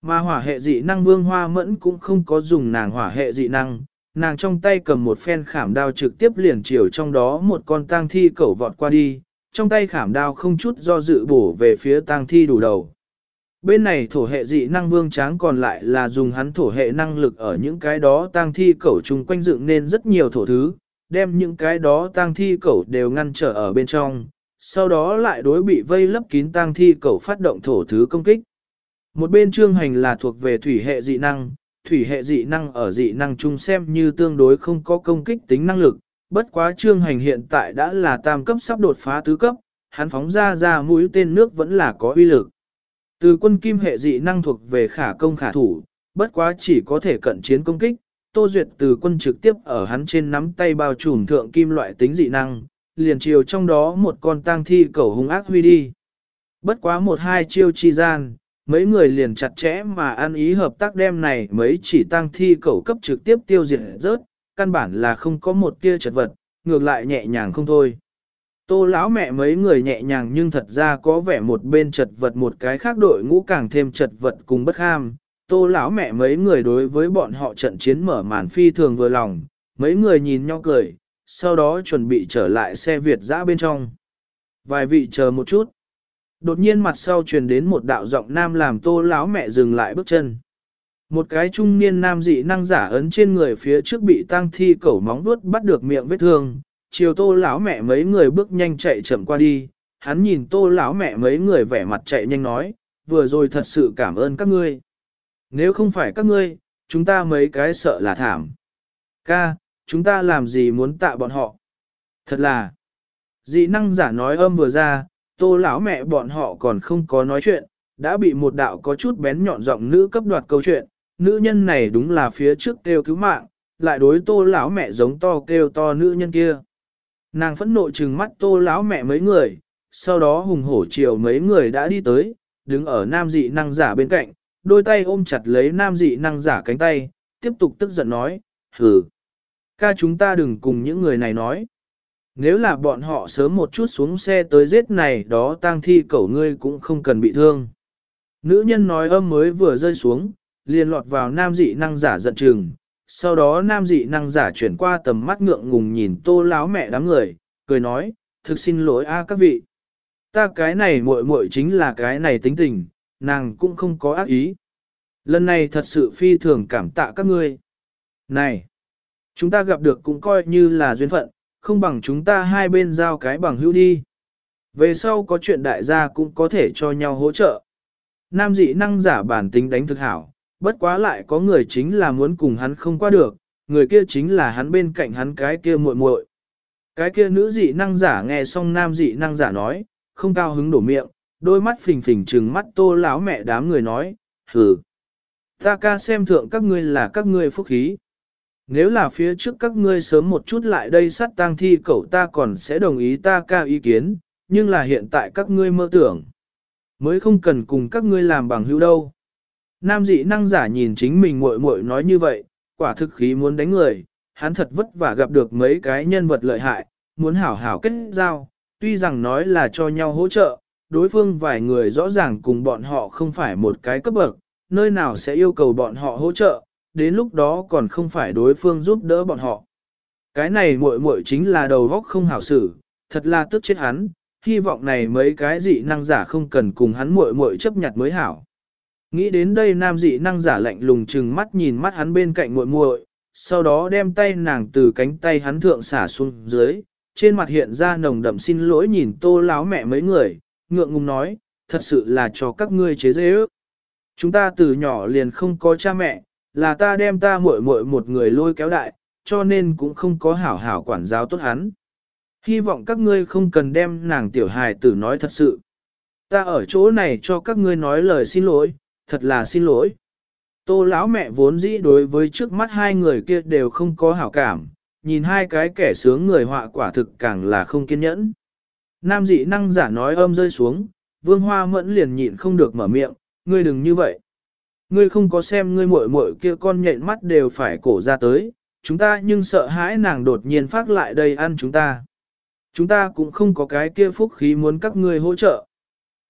Speaker 1: Mà hỏa hệ dị năng vương hoa mẫn cũng không có dùng nàng hỏa hệ dị năng, nàng trong tay cầm một phen khảm đao trực tiếp liền chiều trong đó một con tang thi cẩu vọt qua đi, trong tay khảm đao không chút do dự bổ về phía tang thi đủ đầu. Bên này thổ hệ dị năng vương tráng còn lại là dùng hắn thổ hệ năng lực ở những cái đó tang thi cẩu chung quanh dựng nên rất nhiều thổ thứ, đem những cái đó tang thi cẩu đều ngăn trở ở bên trong, sau đó lại đối bị vây lấp kín tang thi cẩu phát động thổ thứ công kích. Một bên trương hành là thuộc về thủy hệ dị năng, thủy hệ dị năng ở dị năng chung xem như tương đối không có công kích tính năng lực, bất quá trương hành hiện tại đã là tam cấp sắp đột phá tứ cấp, hắn phóng ra ra mũi tên nước vẫn là có uy lực. Từ quân kim hệ dị năng thuộc về khả công khả thủ, bất quá chỉ có thể cận chiến công kích, Tô Duyệt từ quân trực tiếp ở hắn trên nắm tay bao trùm thượng kim loại tính dị năng, liền chiều trong đó một con tang thi cẩu hung ác huy đi. Bất quá một hai chiêu chi gian, mấy người liền chặt chẽ mà ăn ý hợp tác đem này mấy chỉ tang thi cẩu cấp trực tiếp tiêu diệt rớt, căn bản là không có một tia chật vật, ngược lại nhẹ nhàng không thôi. Tô lão mẹ mấy người nhẹ nhàng nhưng thật ra có vẻ một bên chật vật một cái khác đội ngũ càng thêm chật vật cùng bất ham. Tô lão mẹ mấy người đối với bọn họ trận chiến mở màn phi thường vừa lòng, mấy người nhìn nhau cười, sau đó chuẩn bị trở lại xe Việt dã bên trong. Vài vị chờ một chút. Đột nhiên mặt sau truyền đến một đạo giọng nam làm tô lão mẹ dừng lại bước chân. Một cái trung niên nam dị năng giả ấn trên người phía trước bị tang thi cẩu móng vuốt bắt được miệng vết thương, chiều tô lão mẹ mấy người bước nhanh chạy chậm qua đi, hắn nhìn tô lão mẹ mấy người vẻ mặt chạy nhanh nói, vừa rồi thật sự cảm ơn các ngươi. Nếu không phải các ngươi, chúng ta mấy cái sợ là thảm. Ca, chúng ta làm gì muốn tạ bọn họ? Thật là, dị năng giả nói âm vừa ra, tô lão mẹ bọn họ còn không có nói chuyện, đã bị một đạo có chút bén nhọn giọng nữ cấp đoạt câu chuyện, nữ nhân này đúng là phía trước kêu cứu mạng, lại đối tô lão mẹ giống to kêu to nữ nhân kia. Nàng phẫn nộ trừng mắt tô lão mẹ mấy người, sau đó hùng hổ chiều mấy người đã đi tới, đứng ở nam dị năng giả bên cạnh, đôi tay ôm chặt lấy nam dị năng giả cánh tay, tiếp tục tức giận nói, hừ, ca chúng ta đừng cùng những người này nói. Nếu là bọn họ sớm một chút xuống xe tới giết này đó tang thi cẩu ngươi cũng không cần bị thương. Nữ nhân nói âm mới vừa rơi xuống, liền lọt vào nam dị năng giả giận chừng, sau đó nam dị năng giả chuyển qua tầm mắt ngượng ngùng nhìn tô láo mẹ đám người, cười nói, thực xin lỗi a các vị. Ta cái này muội muội chính là cái này tính tình, nàng cũng không có ác ý. Lần này thật sự phi thường cảm tạ các ngươi. Này, chúng ta gặp được cũng coi như là duyên phận, không bằng chúng ta hai bên giao cái bằng hữu đi. Về sau có chuyện đại gia cũng có thể cho nhau hỗ trợ. Nam dị năng giả bản tính đánh thực hảo, bất quá lại có người chính là muốn cùng hắn không qua được, người kia chính là hắn bên cạnh hắn cái kia muội muội. Cái kia nữ dị năng giả nghe xong nam dị năng giả nói, không cao hứng đổ miệng, đôi mắt phình phình trừng mắt tô lão mẹ đám người nói, hừ. Ta ca xem thượng các ngươi là các ngươi phúc khí. Nếu là phía trước các ngươi sớm một chút lại đây sát tang thi cậu ta còn sẽ đồng ý ta ca ý kiến, nhưng là hiện tại các ngươi mơ tưởng. Mới không cần cùng các ngươi làm bằng hữu đâu. Nam dị năng giả nhìn chính mình muội muội nói như vậy, quả thực khí muốn đánh người, hắn thật vất vả gặp được mấy cái nhân vật lợi hại, muốn hảo hảo kết giao, tuy rằng nói là cho nhau hỗ trợ, đối phương vài người rõ ràng cùng bọn họ không phải một cái cấp bậc, nơi nào sẽ yêu cầu bọn họ hỗ trợ, đến lúc đó còn không phải đối phương giúp đỡ bọn họ. Cái này muội muội chính là đầu góc không hảo xử, thật là tức chết hắn, hy vọng này mấy cái dị năng giả không cần cùng hắn muội muội chấp nhặt mới hảo. Nghĩ đến đây nam dị năng giả lạnh lùng chừng mắt nhìn mắt hắn bên cạnh muội muội, sau đó đem tay nàng từ cánh tay hắn thượng xả xuống dưới, trên mặt hiện ra nồng đậm xin lỗi nhìn tô láo mẹ mấy người, ngượng ngùng nói, thật sự là cho các ngươi chế dễ ước. Chúng ta từ nhỏ liền không có cha mẹ, là ta đem ta muội muội một người lôi kéo đại, cho nên cũng không có hảo hảo quản giáo tốt hắn. Hy vọng các ngươi không cần đem nàng tiểu hài tử nói thật sự. Ta ở chỗ này cho các ngươi nói lời xin lỗi, thật là xin lỗi. Tô lão mẹ vốn dĩ đối với trước mắt hai người kia đều không có hảo cảm, nhìn hai cái kẻ sướng người họa quả thực càng là không kiên nhẫn. Nam dị năng giả nói âm rơi xuống, vương hoa mẫn liền nhịn không được mở miệng, ngươi đừng như vậy. Ngươi không có xem ngươi muội muội kia con nhện mắt đều phải cổ ra tới, chúng ta nhưng sợ hãi nàng đột nhiên phát lại đây ăn chúng ta. Chúng ta cũng không có cái kia phúc khí muốn các ngươi hỗ trợ.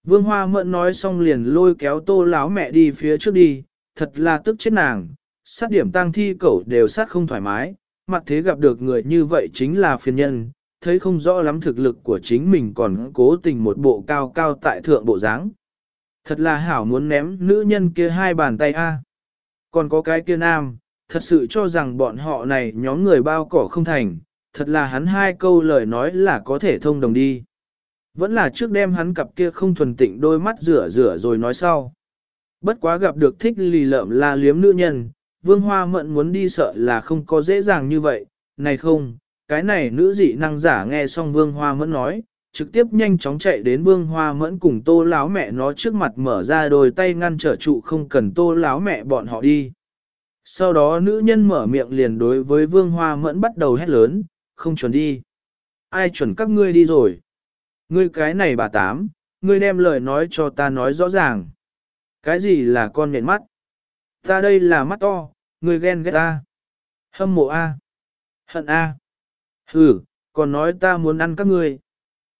Speaker 1: Vương Hoa Mẫn nói xong liền lôi kéo tô láo mẹ đi phía trước đi, thật là tức chết nàng, sát điểm tang thi cẩu đều sát không thoải mái, mặt thế gặp được người như vậy chính là phiền nhân, thấy không rõ lắm thực lực của chính mình còn cố tình một bộ cao cao tại thượng bộ dáng. Thật là hảo muốn ném nữ nhân kia hai bàn tay a. Còn có cái kia nam, thật sự cho rằng bọn họ này nhóm người bao cỏ không thành, thật là hắn hai câu lời nói là có thể thông đồng đi. Vẫn là trước đêm hắn cặp kia không thuần tịnh đôi mắt rửa rửa rồi nói sau. Bất quá gặp được thích lì lợm la liếm nữ nhân, vương hoa mận muốn đi sợ là không có dễ dàng như vậy, này không, cái này nữ dị năng giả nghe xong vương hoa mẫn nói, trực tiếp nhanh chóng chạy đến vương hoa mẫn cùng tô láo mẹ nó trước mặt mở ra đôi tay ngăn trở trụ không cần tô láo mẹ bọn họ đi. Sau đó nữ nhân mở miệng liền đối với vương hoa mẫn bắt đầu hét lớn, không chuẩn đi. Ai chuẩn các ngươi đi rồi? Ngươi cái này bà tám, ngươi đem lời nói cho ta nói rõ ràng. Cái gì là con nhện mắt? Ta đây là mắt to, ngươi ghen ghét ta. Hâm mộ A. Hận A. Ừ, còn nói ta muốn ăn các ngươi.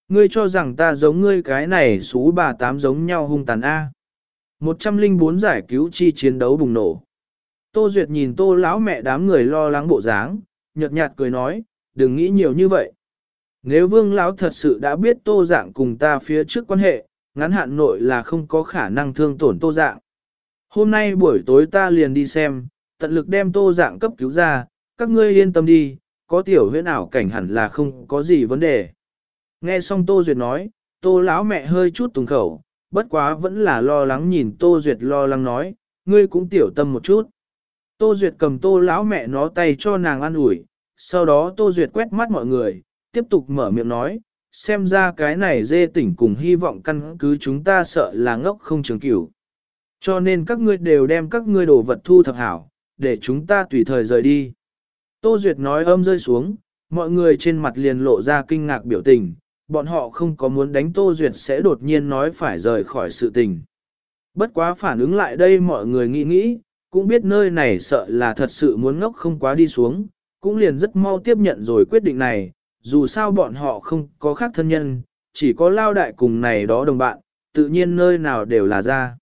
Speaker 1: Ngươi cho rằng ta giống ngươi cái này xú bà tám giống nhau hung tàn A. 104 giải cứu chi chiến đấu bùng nổ. Tô Duyệt nhìn tô lão mẹ đám người lo lắng bộ dáng, nhợt nhạt cười nói, đừng nghĩ nhiều như vậy. Nếu vương lão thật sự đã biết tô dạng cùng ta phía trước quan hệ, ngắn hạn nội là không có khả năng thương tổn tô dạng. Hôm nay buổi tối ta liền đi xem, tận lực đem tô dạng cấp cứu ra, các ngươi yên tâm đi, có tiểu huyễn ảo cảnh hẳn là không có gì vấn đề. Nghe xong Tô Duyệt nói, Tô lão mẹ hơi chút tùng khẩu, bất quá vẫn là lo lắng nhìn Tô Duyệt lo lắng nói, ngươi cũng tiểu tâm một chút. Tô Duyệt cầm Tô lão mẹ nó tay cho nàng ăn ủi, sau đó Tô Duyệt quét mắt mọi người, tiếp tục mở miệng nói, xem ra cái này dê tỉnh cùng hy vọng căn cứ chúng ta sợ là ngốc không trường cửu. Cho nên các ngươi đều đem các ngươi đồ vật thu thập hảo, để chúng ta tùy thời rời đi. Tô Duyệt nói âm rơi xuống, mọi người trên mặt liền lộ ra kinh ngạc biểu tình, bọn họ không có muốn đánh Tô Duyệt sẽ đột nhiên nói phải rời khỏi sự tình. Bất quá phản ứng lại đây mọi người nghĩ nghĩ, cũng biết nơi này sợ là thật sự muốn ngốc không quá đi xuống, cũng liền rất mau tiếp nhận rồi quyết định này, dù sao bọn họ không có khác thân nhân, chỉ có lao đại cùng này đó đồng bạn, tự nhiên nơi nào đều là ra.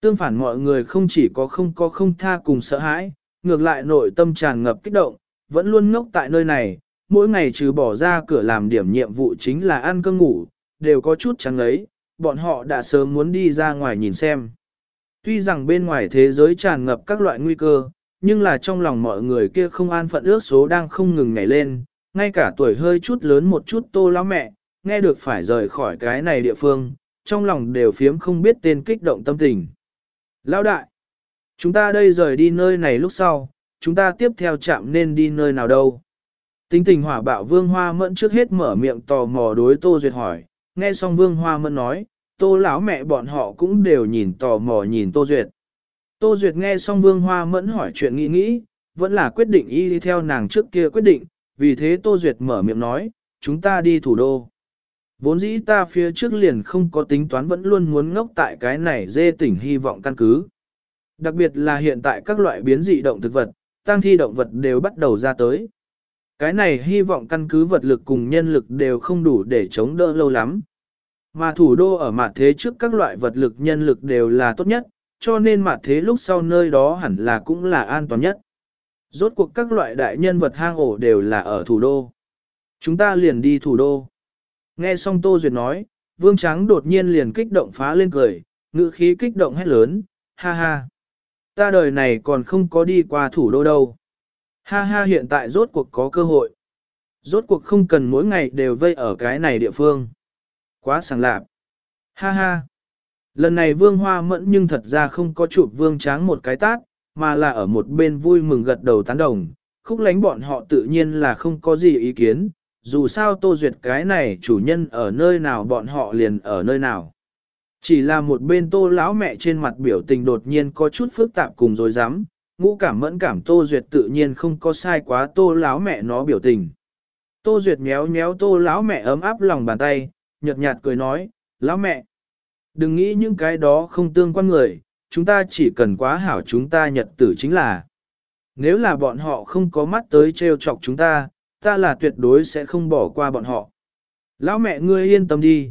Speaker 1: Tương phản mọi người không chỉ có không có không tha cùng sợ hãi, ngược lại nội tâm tràn ngập kích động, vẫn luôn ngốc tại nơi này, mỗi ngày trừ bỏ ra cửa làm điểm nhiệm vụ chính là ăn cơm ngủ, đều có chút trắng ấy, bọn họ đã sớm muốn đi ra ngoài nhìn xem. Tuy rằng bên ngoài thế giới tràn ngập các loại nguy cơ, nhưng là trong lòng mọi người kia không an phận ước số đang không ngừng nhảy lên, ngay cả tuổi hơi chút lớn một chút tô lão mẹ, nghe được phải rời khỏi cái này địa phương, trong lòng đều phiếm không biết tên kích động tâm tình. Lão đại, chúng ta đây rời đi nơi này lúc sau, chúng ta tiếp theo chạm nên đi nơi nào đâu. Tính tình hỏa bạo vương hoa mẫn trước hết mở miệng tò mò đối Tô Duyệt hỏi, nghe xong vương hoa mẫn nói, Tô lão mẹ bọn họ cũng đều nhìn tò mò nhìn Tô Duyệt. Tô Duyệt nghe xong vương hoa mẫn hỏi chuyện nghĩ nghĩ, vẫn là quyết định y đi theo nàng trước kia quyết định, vì thế Tô Duyệt mở miệng nói, chúng ta đi thủ đô. Vốn dĩ ta phía trước liền không có tính toán vẫn luôn muốn ngốc tại cái này dê tỉnh hy vọng căn cứ. Đặc biệt là hiện tại các loại biến dị động thực vật, tăng thi động vật đều bắt đầu ra tới. Cái này hy vọng căn cứ vật lực cùng nhân lực đều không đủ để chống đỡ lâu lắm. Mà thủ đô ở mặt thế trước các loại vật lực nhân lực đều là tốt nhất, cho nên mặt thế lúc sau nơi đó hẳn là cũng là an toàn nhất. Rốt cuộc các loại đại nhân vật hang ổ đều là ở thủ đô. Chúng ta liền đi thủ đô. Nghe xong Tô Duyệt nói, Vương Trắng đột nhiên liền kích động phá lên cười, ngữ khí kích động hét lớn, ha ha. Ta đời này còn không có đi qua thủ đô đâu. Ha ha hiện tại rốt cuộc có cơ hội. Rốt cuộc không cần mỗi ngày đều vây ở cái này địa phương. Quá sảng lạp. Ha ha. Lần này vương hoa mẫn nhưng thật ra không có chụp vương tráng một cái tát, mà là ở một bên vui mừng gật đầu tán đồng. Khúc lánh bọn họ tự nhiên là không có gì ý kiến, dù sao tô duyệt cái này chủ nhân ở nơi nào bọn họ liền ở nơi nào. Chỉ là một bên tô lão mẹ trên mặt biểu tình đột nhiên có chút phức tạp cùng dối rắm ngũ cảm mẫn cảm tô duyệt tự nhiên không có sai quá tô lão mẹ nó biểu tình. Tô duyệt méo méo tô lão mẹ ấm áp lòng bàn tay, nhợt nhạt cười nói, lão mẹ, đừng nghĩ những cái đó không tương quan người, chúng ta chỉ cần quá hảo chúng ta nhật tử chính là. Nếu là bọn họ không có mắt tới trêu chọc chúng ta, ta là tuyệt đối sẽ không bỏ qua bọn họ. Lão mẹ ngươi yên tâm đi.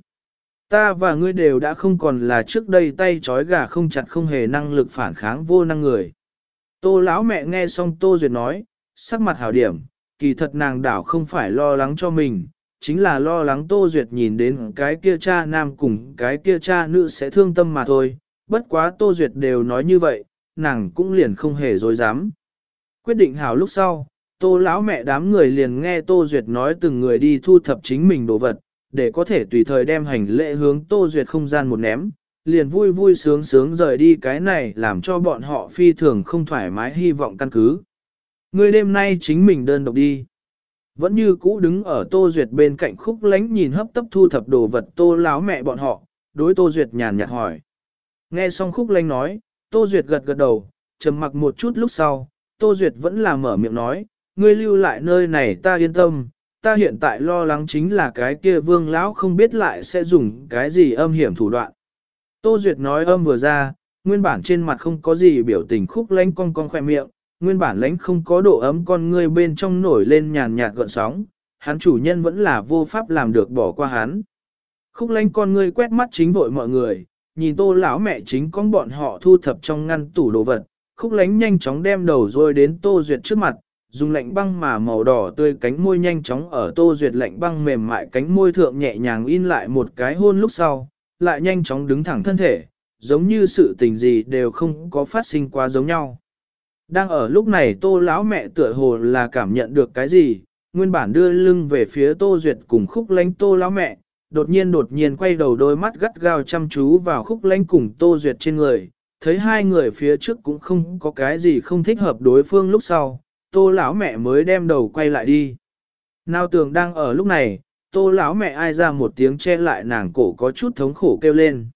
Speaker 1: Ta và ngươi đều đã không còn là trước đây tay trói gà không chặt không hề năng lực phản kháng vô năng người. Tô lão mẹ nghe xong Tô Duyệt nói, sắc mặt hảo điểm, kỳ thật nàng đảo không phải lo lắng cho mình, chính là lo lắng Tô Duyệt nhìn đến cái kia cha nam cùng cái kia cha nữ sẽ thương tâm mà thôi, bất quá Tô Duyệt đều nói như vậy, nàng cũng liền không hề dối dám. Quyết định hảo lúc sau, tô lão mẹ đám người liền nghe Tô Duyệt nói từng người đi thu thập chính mình đồ vật, để có thể tùy thời đem hành lễ hướng Tô Duyệt không gian một ném, liền vui vui sướng sướng rời đi cái này làm cho bọn họ phi thường không thoải mái hy vọng căn cứ. Người đêm nay chính mình đơn độc đi. Vẫn như cũ đứng ở Tô Duyệt bên cạnh khúc lánh nhìn hấp tấp thu thập đồ vật Tô lão mẹ bọn họ, đối Tô Duyệt nhàn nhạt hỏi. Nghe xong khúc lanh nói, Tô Duyệt gật gật đầu, trầm mặc một chút lúc sau, Tô Duyệt vẫn là mở miệng nói, ngươi lưu lại nơi này ta yên tâm, ta hiện tại lo lắng chính là cái kia vương lão không biết lại sẽ dùng cái gì âm hiểm thủ đoạn. Tô Duyệt nói âm vừa ra, nguyên bản trên mặt không có gì biểu tình khúc lánh con con khoe miệng, nguyên bản lãnh không có độ ấm con ngươi bên trong nổi lên nhàn nhạt gợn sóng, hắn chủ nhân vẫn là vô pháp làm được bỏ qua hắn. Khúc lánh con ngươi quét mắt chính vội mọi người, nhìn tô lão mẹ chính con bọn họ thu thập trong ngăn tủ đồ vật, khúc lánh nhanh chóng đem đầu rồi đến tô duyệt trước mặt, dùng lạnh băng mà màu đỏ tươi cánh môi nhanh chóng ở tô duyệt lạnh băng mềm mại cánh môi thượng nhẹ nhàng in lại một cái hôn lúc sau, lại nhanh chóng đứng thẳng thân thể, giống như sự tình gì đều không có phát sinh quá giống nhau. Đang ở lúc này tô lão mẹ tựa hồ là cảm nhận được cái gì, nguyên bản đưa lưng về phía tô duyệt cùng khúc lánh tô lão mẹ, đột nhiên đột nhiên quay đầu đôi mắt gắt gao chăm chú vào khúc lãnh cùng tô duyệt trên người, thấy hai người phía trước cũng không có cái gì không thích hợp đối phương lúc sau, tô lão mẹ mới đem đầu quay lại đi. Nào tường đang ở lúc này, tô lão mẹ ai ra một tiếng che lại nàng cổ có chút thống khổ kêu lên.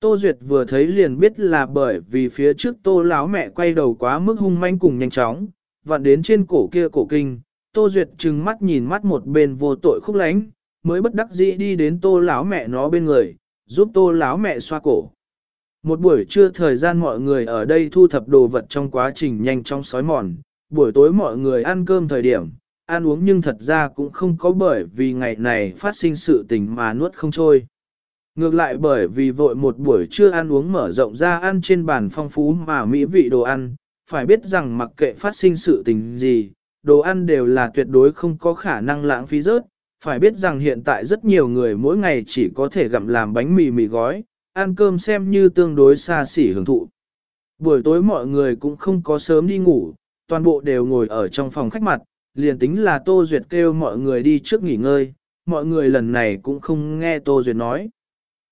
Speaker 1: Tô Duyệt vừa thấy liền biết là bởi vì phía trước tô lão mẹ quay đầu quá mức hung manh cùng nhanh chóng, vặn đến trên cổ kia cổ kinh, Tô Duyệt trừng mắt nhìn mắt một bên vô tội khúc lánh, mới bất đắc dĩ đi đến tô lão mẹ nó bên người, giúp tô lão mẹ xoa cổ. Một buổi trưa thời gian mọi người ở đây thu thập đồ vật trong quá trình nhanh chóng sói mòn, buổi tối mọi người ăn cơm thời điểm, ăn uống nhưng thật ra cũng không có bởi vì ngày này phát sinh sự tình mà nuốt không trôi. Ngược lại bởi vì vội một buổi trưa ăn uống mở rộng ra ăn trên bàn phong phú mà mỹ vị đồ ăn, phải biết rằng mặc kệ phát sinh sự tình gì, đồ ăn đều là tuyệt đối không có khả năng lãng phí rớt. Phải biết rằng hiện tại rất nhiều người mỗi ngày chỉ có thể gặm làm bánh mì mì gói, ăn cơm xem như tương đối xa xỉ hưởng thụ. Buổi tối mọi người cũng không có sớm đi ngủ, toàn bộ đều ngồi ở trong phòng khách mặt, liền tính là Tô Duyệt kêu mọi người đi trước nghỉ ngơi, mọi người lần này cũng không nghe Tô Duyệt nói.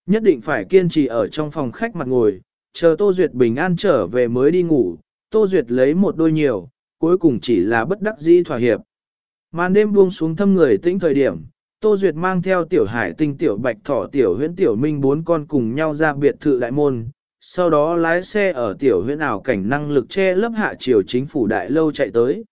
Speaker 1: Nhất định phải kiên trì ở trong phòng khách mặt ngồi, chờ Tô Duyệt bình an trở về mới đi ngủ, Tô Duyệt lấy một đôi nhiều, cuối cùng chỉ là bất đắc dĩ thỏa hiệp. Màn đêm buông xuống thâm người tĩnh thời điểm, Tô Duyệt mang theo tiểu hải tinh tiểu bạch thỏ tiểu huyễn tiểu minh bốn con cùng nhau ra biệt thự đại môn, sau đó lái xe ở tiểu huyễn ảo cảnh năng lực che lấp hạ chiều chính phủ đại lâu chạy tới.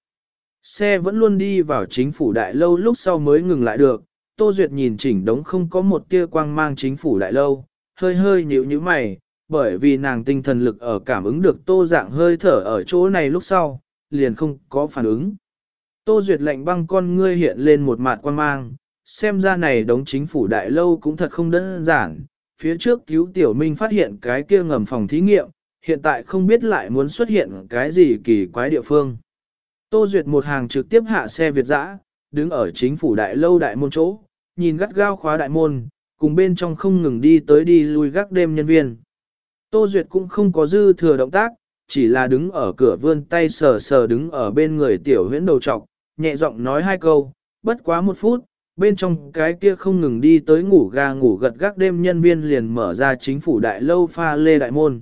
Speaker 1: Xe vẫn luôn đi vào chính phủ đại lâu lúc sau mới ngừng lại được, Tô Duyệt nhìn chỉnh đống không có một tia quang mang chính phủ đại lâu, hơi hơi nhíu như mày, bởi vì nàng tinh thần lực ở cảm ứng được tô dạng hơi thở ở chỗ này lúc sau, liền không có phản ứng. Tô Duyệt lệnh băng con ngươi hiện lên một mặt quan mang, xem ra này đống chính phủ đại lâu cũng thật không đơn giản, phía trước cứu tiểu minh phát hiện cái kia ngầm phòng thí nghiệm, hiện tại không biết lại muốn xuất hiện cái gì kỳ quái địa phương. Tô Duyệt một hàng trực tiếp hạ xe Việt dã, đứng ở chính phủ đại lâu đại môn chỗ, nhìn gắt gao khóa đại môn, cùng bên trong không ngừng đi tới đi lui gác đêm nhân viên. Tô Duyệt cũng không có dư thừa động tác, chỉ là đứng ở cửa vươn tay sờ sờ đứng ở bên người tiểu huyễn đầu trọc, nhẹ giọng nói hai câu, bất quá một phút, bên trong cái kia không ngừng đi tới ngủ ga ngủ gật gác đêm nhân viên liền mở ra chính phủ đại lâu pha lê đại môn.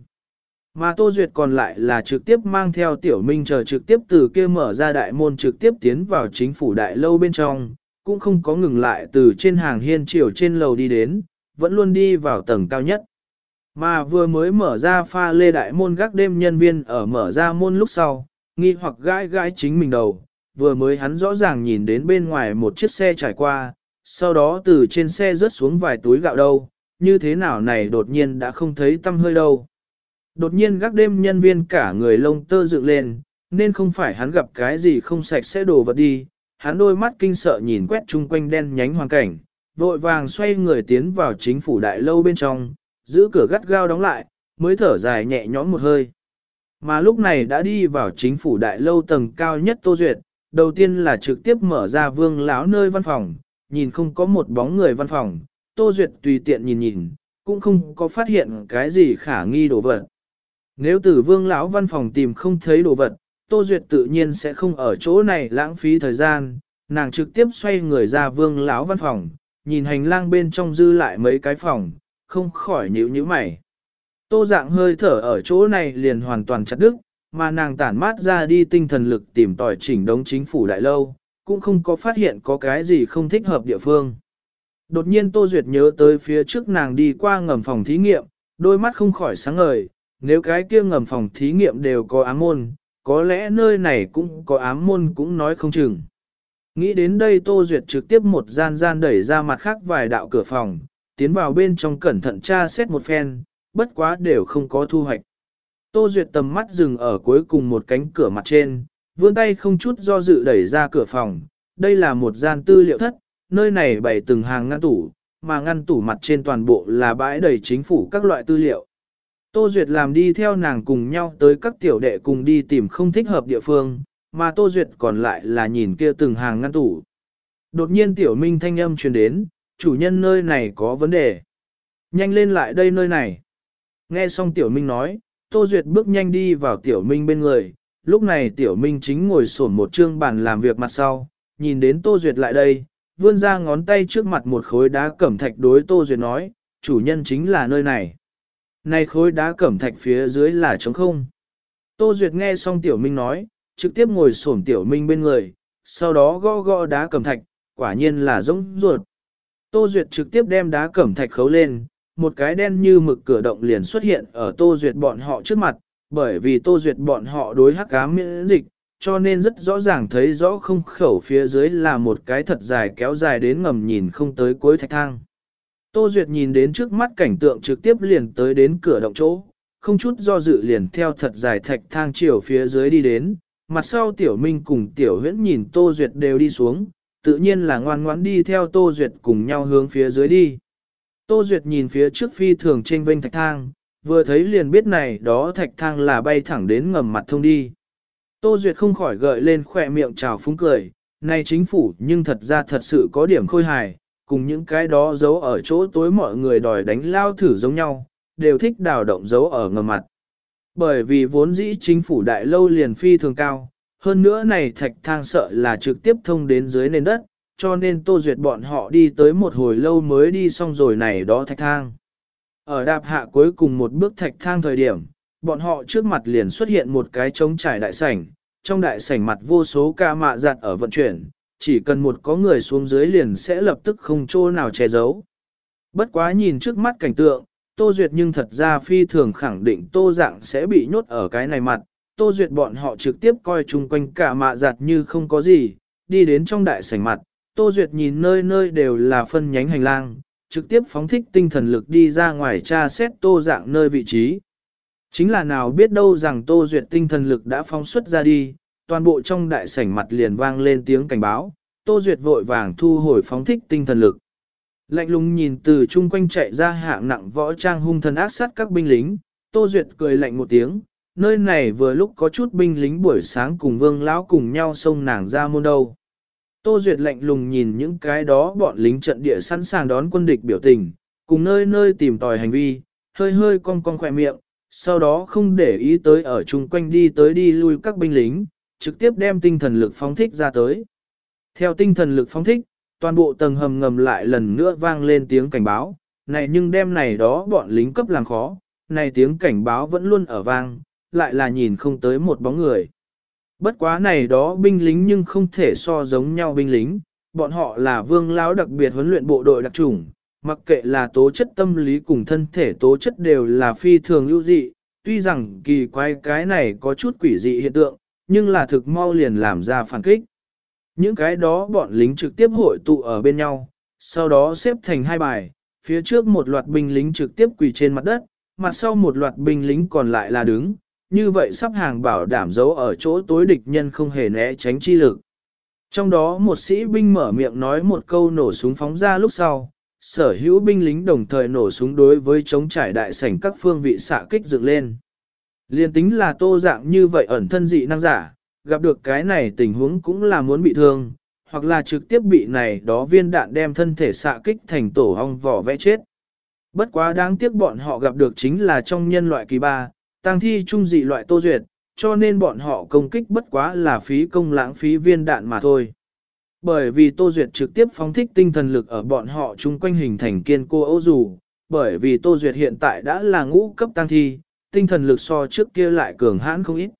Speaker 1: Mà Tô Duyệt còn lại là trực tiếp mang theo tiểu minh chờ trực tiếp từ kia mở ra đại môn trực tiếp tiến vào chính phủ đại lâu bên trong, cũng không có ngừng lại từ trên hàng hiên chiều trên lầu đi đến, vẫn luôn đi vào tầng cao nhất. Mà vừa mới mở ra pha lê đại môn gác đêm nhân viên ở mở ra môn lúc sau, nghi hoặc gãi gãi chính mình đầu, vừa mới hắn rõ ràng nhìn đến bên ngoài một chiếc xe trải qua, sau đó từ trên xe rớt xuống vài túi gạo đâu, như thế nào này đột nhiên đã không thấy tâm hơi đâu. Đột nhiên gác đêm nhân viên cả người lông tơ dựng lên, nên không phải hắn gặp cái gì không sạch sẽ đổ vật đi, hắn đôi mắt kinh sợ nhìn quét chung quanh đen nhánh hoàn cảnh, vội vàng xoay người tiến vào chính phủ đại lâu bên trong, giữ cửa gắt gao đóng lại, mới thở dài nhẹ nhõm một hơi. Mà lúc này đã đi vào chính phủ đại lâu tầng cao nhất Tô Duyệt, đầu tiên là trực tiếp mở ra vương lão nơi văn phòng, nhìn không có một bóng người văn phòng, Tô Duyệt tùy tiện nhìn nhìn, cũng không có phát hiện cái gì khả nghi đồ vật. Nếu từ vương lão văn phòng tìm không thấy đồ vật, Tô Duyệt tự nhiên sẽ không ở chỗ này lãng phí thời gian, nàng trực tiếp xoay người ra vương lão văn phòng, nhìn hành lang bên trong dư lại mấy cái phòng, không khỏi nhíu nhíu mày. Tô dạng hơi thở ở chỗ này liền hoàn toàn chặt đứt, mà nàng tản mát ra đi tinh thần lực tìm tòi chỉnh đống chính phủ đại lâu, cũng không có phát hiện có cái gì không thích hợp địa phương. Đột nhiên Tô Duyệt nhớ tới phía trước nàng đi qua ngầm phòng thí nghiệm, đôi mắt không khỏi sáng ngời, nếu cái kia ngầm phòng thí nghiệm đều có ám môn, có lẽ nơi này cũng có ám môn cũng nói không chừng. Nghĩ đến đây Tô Duyệt trực tiếp một gian gian đẩy ra mặt khác vài đạo cửa phòng, tiến vào bên trong cẩn thận tra xét một phen, bất quá đều không có thu hoạch. Tô Duyệt tầm mắt dừng ở cuối cùng một cánh cửa mặt trên, vươn tay không chút do dự đẩy ra cửa phòng. Đây là một gian tư liệu thất, nơi này bày từng hàng ngăn tủ, mà ngăn tủ mặt trên toàn bộ là bãi đầy chính phủ các loại tư liệu. Tô Duyệt làm đi theo nàng cùng nhau tới các tiểu đệ cùng đi tìm không thích hợp địa phương, mà Tô Duyệt còn lại là nhìn kia từng hàng ngăn tủ. Đột nhiên tiểu minh thanh âm truyền đến, chủ nhân nơi này có vấn đề. Nhanh lên lại đây nơi này. Nghe xong tiểu minh nói, Tô Duyệt bước nhanh đi vào tiểu minh bên người, lúc này tiểu minh chính ngồi sổn một trương bàn làm việc mặt sau, nhìn đến Tô Duyệt lại đây, vươn ra ngón tay trước mặt một khối đá cẩm thạch đối Tô Duyệt nói, chủ nhân chính là nơi này. Này khối đá cẩm thạch phía dưới là trống không. Tô Duyệt nghe xong tiểu minh nói, trực tiếp ngồi sổn tiểu minh bên người, sau đó gõ gõ đá cẩm thạch, quả nhiên là giống ruột. Tô Duyệt trực tiếp đem đá cẩm thạch khấu lên, một cái đen như mực cửa động liền xuất hiện ở Tô Duyệt bọn họ trước mặt, bởi vì Tô Duyệt bọn họ đối hắc ám miễn dịch, cho nên rất rõ ràng thấy rõ không khẩu phía dưới là một cái thật dài kéo dài đến ngầm nhìn không tới cuối thạch thang. Tô Duyệt nhìn đến trước mắt cảnh tượng trực tiếp liền tới đến cửa động chỗ, không chút do dự liền theo thật dài thạch thang chiều phía dưới đi đến, mặt sau Tiểu Minh cùng Tiểu Huyễn nhìn Tô Duyệt đều đi xuống, tự nhiên là ngoan ngoãn đi theo Tô Duyệt cùng nhau hướng phía dưới đi. Tô Duyệt nhìn phía trước phi thường trên vênh thạch thang, vừa thấy liền biết này đó thạch thang là bay thẳng đến ngầm mặt thông đi. Tô Duyệt không khỏi gợi lên khỏe miệng trào phúng cười, này chính phủ nhưng thật ra thật sự có điểm khôi hài, cùng những cái đó giấu ở chỗ tối mọi người đòi đánh lao thử giống nhau, đều thích đào động giấu ở ngầm mặt. Bởi vì vốn dĩ chính phủ đại lâu liền phi thường cao, hơn nữa này thạch thang sợ là trực tiếp thông đến dưới nền đất, cho nên Tô Duyệt bọn họ đi tới một hồi lâu mới đi xong rồi này đó thạch thang. Ở đạp hạ cuối cùng một bước thạch thang thời điểm, bọn họ trước mặt liền xuất hiện một cái trống trải đại sảnh, trong đại sảnh mặt vô số ca mạ giặt ở vận chuyển, chỉ cần một có người xuống dưới liền sẽ lập tức không chỗ nào che giấu. Bất quá nhìn trước mắt cảnh tượng, Tô Duyệt nhưng thật ra phi thường khẳng định Tô Dạng sẽ bị nhốt ở cái này mặt, Tô Duyệt bọn họ trực tiếp coi chung quanh cả mạ giặt như không có gì, đi đến trong đại sảnh mặt, Tô Duyệt nhìn nơi nơi đều là phân nhánh hành lang, trực tiếp phóng thích tinh thần lực đi ra ngoài tra xét Tô Dạng nơi vị trí. Chính là nào biết đâu rằng Tô Duyệt tinh thần lực đã phóng xuất ra đi, toàn bộ trong đại sảnh mặt liền vang lên tiếng cảnh báo, Tô Duyệt vội vàng thu hồi phóng thích tinh thần lực. Lạnh lùng nhìn từ chung quanh chạy ra hạng nặng võ trang hung thần ác sát các binh lính, Tô Duyệt cười lạnh một tiếng, nơi này vừa lúc có chút binh lính buổi sáng cùng vương lão cùng nhau xông nàng ra môn đâu. Tô Duyệt lạnh lùng nhìn những cái đó bọn lính trận địa sẵn sàng đón quân địch biểu tình, cùng nơi nơi tìm tòi hành vi, hơi hơi cong cong khỏe miệng, sau đó không để ý tới ở chung quanh đi tới đi lui các binh lính, trực tiếp đem tinh thần lực phóng thích ra tới. Theo tinh thần lực phóng thích, toàn bộ tầng hầm ngầm lại lần nữa vang lên tiếng cảnh báo, này nhưng đem này đó bọn lính cấp làng khó, này tiếng cảnh báo vẫn luôn ở vang, lại là nhìn không tới một bóng người. Bất quá này đó binh lính nhưng không thể so giống nhau binh lính, bọn họ là vương lão đặc biệt huấn luyện bộ đội đặc chủng, mặc kệ là tố chất tâm lý cùng thân thể tố chất đều là phi thường ưu dị, tuy rằng kỳ quái cái này có chút quỷ dị hiện tượng, nhưng là thực mau liền làm ra phản kích. Những cái đó bọn lính trực tiếp hội tụ ở bên nhau, sau đó xếp thành hai bài, phía trước một loạt binh lính trực tiếp quỳ trên mặt đất, mặt sau một loạt binh lính còn lại là đứng, như vậy sắp hàng bảo đảm giấu ở chỗ tối địch nhân không hề né tránh chi lực. Trong đó một sĩ binh mở miệng nói một câu nổ súng phóng ra lúc sau, sở hữu binh lính đồng thời nổ súng đối với chống trải đại sảnh các phương vị xạ kích dựng lên. Liên tính là tô dạng như vậy ẩn thân dị năng giả, gặp được cái này tình huống cũng là muốn bị thương, hoặc là trực tiếp bị này đó viên đạn đem thân thể xạ kích thành tổ hong vỏ vẽ chết. Bất quá đáng tiếc bọn họ gặp được chính là trong nhân loại kỳ ba, tăng thi trung dị loại tô duyệt, cho nên bọn họ công kích bất quá là phí công lãng phí viên đạn mà thôi. Bởi vì Tô Duyệt trực tiếp phóng thích tinh thần lực ở bọn họ chung quanh hình thành kiên cô ấu dù, bởi vì Tô Duyệt hiện tại đã là ngũ cấp tăng thi, tinh thần lực so trước kia lại cường hãn không ít.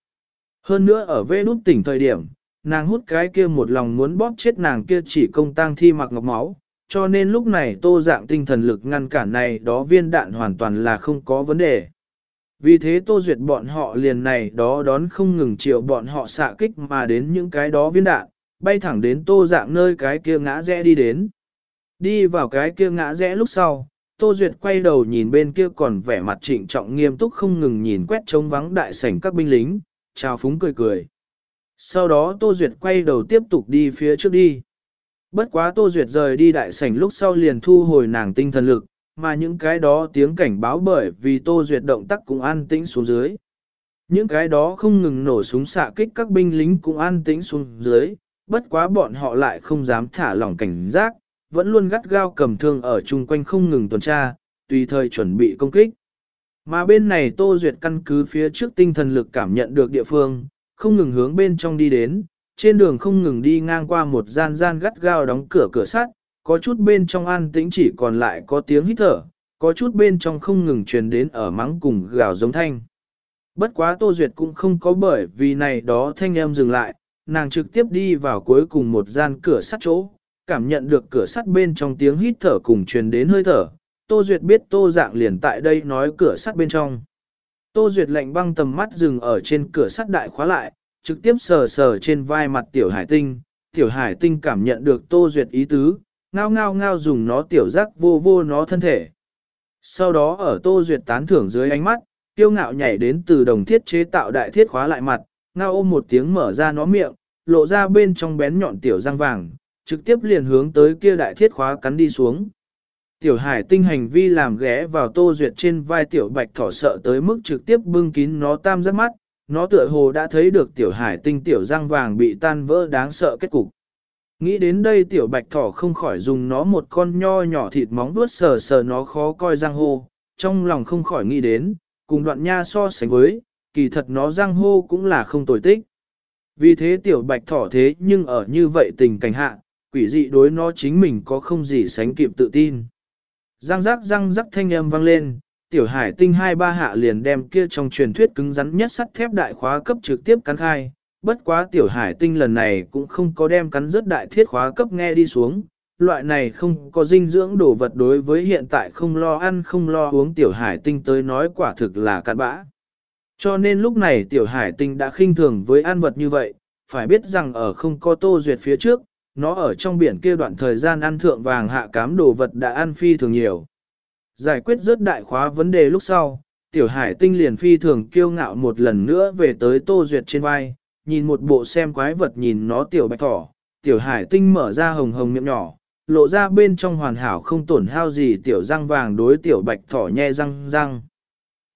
Speaker 1: Hơn nữa ở vê đút tỉnh thời điểm, nàng hút cái kia một lòng muốn bóp chết nàng kia chỉ công tăng thi mặc ngọc máu, cho nên lúc này tô dạng tinh thần lực ngăn cản này đó viên đạn hoàn toàn là không có vấn đề. Vì thế tô duyệt bọn họ liền này đó đón không ngừng chịu bọn họ xạ kích mà đến những cái đó viên đạn, bay thẳng đến tô dạng nơi cái kia ngã rẽ đi đến. Đi vào cái kia ngã rẽ lúc sau, Tô Duyệt quay đầu nhìn bên kia còn vẻ mặt trịnh trọng nghiêm túc không ngừng nhìn quét trống vắng đại sảnh các binh lính, chào phúng cười cười. Sau đó Tô Duyệt quay đầu tiếp tục đi phía trước đi. Bất quá Tô Duyệt rời đi đại sảnh lúc sau liền thu hồi nàng tinh thần lực, mà những cái đó tiếng cảnh báo bởi vì Tô Duyệt động tác cũng an tĩnh xuống dưới. Những cái đó không ngừng nổ súng xạ kích các binh lính cũng an tĩnh xuống dưới, bất quá bọn họ lại không dám thả lỏng cảnh giác, vẫn luôn gắt gao cầm thương ở chung quanh không ngừng tuần tra, tùy thời chuẩn bị công kích. Mà bên này Tô Duyệt căn cứ phía trước tinh thần lực cảm nhận được địa phương, không ngừng hướng bên trong đi đến, trên đường không ngừng đi ngang qua một gian gian gắt gao đóng cửa cửa sắt, có chút bên trong an tĩnh chỉ còn lại có tiếng hít thở, có chút bên trong không ngừng truyền đến ở mắng cùng gào giống thanh. Bất quá Tô Duyệt cũng không có bởi vì này đó thanh em dừng lại, nàng trực tiếp đi vào cuối cùng một gian cửa sắt chỗ, cảm nhận được cửa sắt bên trong tiếng hít thở cùng truyền đến hơi thở. Tô Duyệt biết Tô Dạng liền tại đây nói cửa sắt bên trong. Tô Duyệt lạnh băng tầm mắt dừng ở trên cửa sắt đại khóa lại, trực tiếp sờ sờ trên vai mặt tiểu hải tinh. Tiểu hải tinh cảm nhận được Tô Duyệt ý tứ, ngao ngao ngao dùng nó tiểu giác vô vô nó thân thể. Sau đó ở Tô Duyệt tán thưởng dưới ánh mắt, tiêu ngạo nhảy đến từ đồng thiết chế tạo đại thiết khóa lại mặt, ngao ôm một tiếng mở ra nó miệng, lộ ra bên trong bén nhọn tiểu răng vàng, trực tiếp liền hướng tới kia đại thiết khóa cắn đi xuống. Tiểu hải tinh hành vi làm ghé vào tô duyệt trên vai tiểu bạch thỏ sợ tới mức trực tiếp bưng kín nó tam giác mắt, nó tựa hồ đã thấy được tiểu hải tinh tiểu răng vàng bị tan vỡ đáng sợ kết cục. Nghĩ đến đây tiểu bạch thỏ không khỏi dùng nó một con nho nhỏ thịt móng vuốt sờ sờ nó khó coi răng hô, trong lòng không khỏi nghĩ đến, cùng đoạn nha so sánh với, kỳ thật nó răng hô cũng là không tồi tích. Vì thế tiểu bạch thỏ thế nhưng ở như vậy tình cảnh hạ, quỷ dị đối nó chính mình có không gì sánh kịp tự tin. Răng rắc răng rắc thanh âm vang lên, tiểu hải tinh hai ba hạ liền đem kia trong truyền thuyết cứng rắn nhất sắt thép đại khóa cấp trực tiếp cắn khai. Bất quá tiểu hải tinh lần này cũng không có đem cắn rớt đại thiết khóa cấp nghe đi xuống, loại này không có dinh dưỡng đồ vật đối với hiện tại không lo ăn không lo uống tiểu hải tinh tới nói quả thực là cạn bã. Cho nên lúc này tiểu hải tinh đã khinh thường với ăn vật như vậy, phải biết rằng ở không có tô duyệt phía trước, nó ở trong biển kia đoạn thời gian ăn thượng vàng hạ cám đồ vật đã ăn phi thường nhiều. Giải quyết rớt đại khóa vấn đề lúc sau, tiểu hải tinh liền phi thường kiêu ngạo một lần nữa về tới tô duyệt trên vai, nhìn một bộ xem quái vật nhìn nó tiểu bạch thỏ, tiểu hải tinh mở ra hồng hồng miệng nhỏ, lộ ra bên trong hoàn hảo không tổn hao gì tiểu răng vàng đối tiểu bạch thỏ nhe răng răng.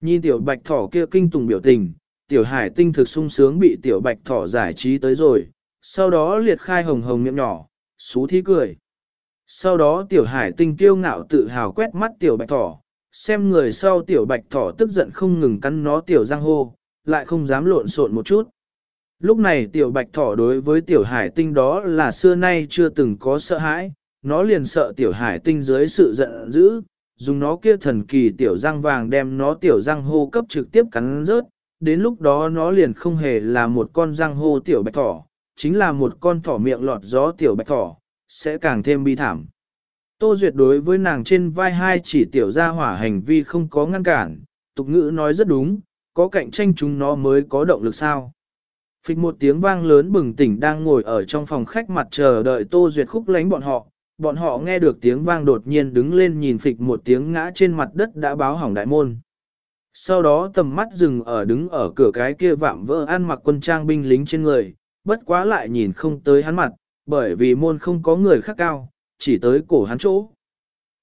Speaker 1: Nhìn tiểu bạch thỏ kia kinh tùng biểu tình, tiểu hải tinh thực sung sướng bị tiểu bạch thỏ giải trí tới rồi, sau đó liệt khai hồng hồng miệng nhỏ, xú thí cười. Sau đó tiểu hải tinh kiêu ngạo tự hào quét mắt tiểu bạch thỏ, xem người sau tiểu bạch thỏ tức giận không ngừng cắn nó tiểu răng hô, lại không dám lộn xộn một chút. Lúc này tiểu bạch thỏ đối với tiểu hải tinh đó là xưa nay chưa từng có sợ hãi, nó liền sợ tiểu hải tinh dưới sự giận dữ, dùng nó kia thần kỳ tiểu răng vàng đem nó tiểu răng hô cấp trực tiếp cắn rớt, đến lúc đó nó liền không hề là một con răng hô tiểu bạch thỏ, chính là một con thỏ miệng lọt gió tiểu bạch thỏ, sẽ càng thêm bi thảm. Tô Duyệt đối với nàng trên vai hai chỉ tiểu gia hỏa hành vi không có ngăn cản, tục ngữ nói rất đúng, có cạnh tranh chúng nó mới có động lực sao. Phịch một tiếng vang lớn bừng tỉnh đang ngồi ở trong phòng khách mặt chờ đợi Tô Duyệt khúc lánh bọn họ, bọn họ nghe được tiếng vang đột nhiên đứng lên nhìn phịch một tiếng ngã trên mặt đất đã báo hỏng đại môn. Sau đó tầm mắt dừng ở đứng ở cửa cái kia vạm vỡ ăn mặc quân trang binh lính trên người, bất quá lại nhìn không tới hắn mặt, bởi vì môn không có người khác cao, chỉ tới cổ hắn chỗ.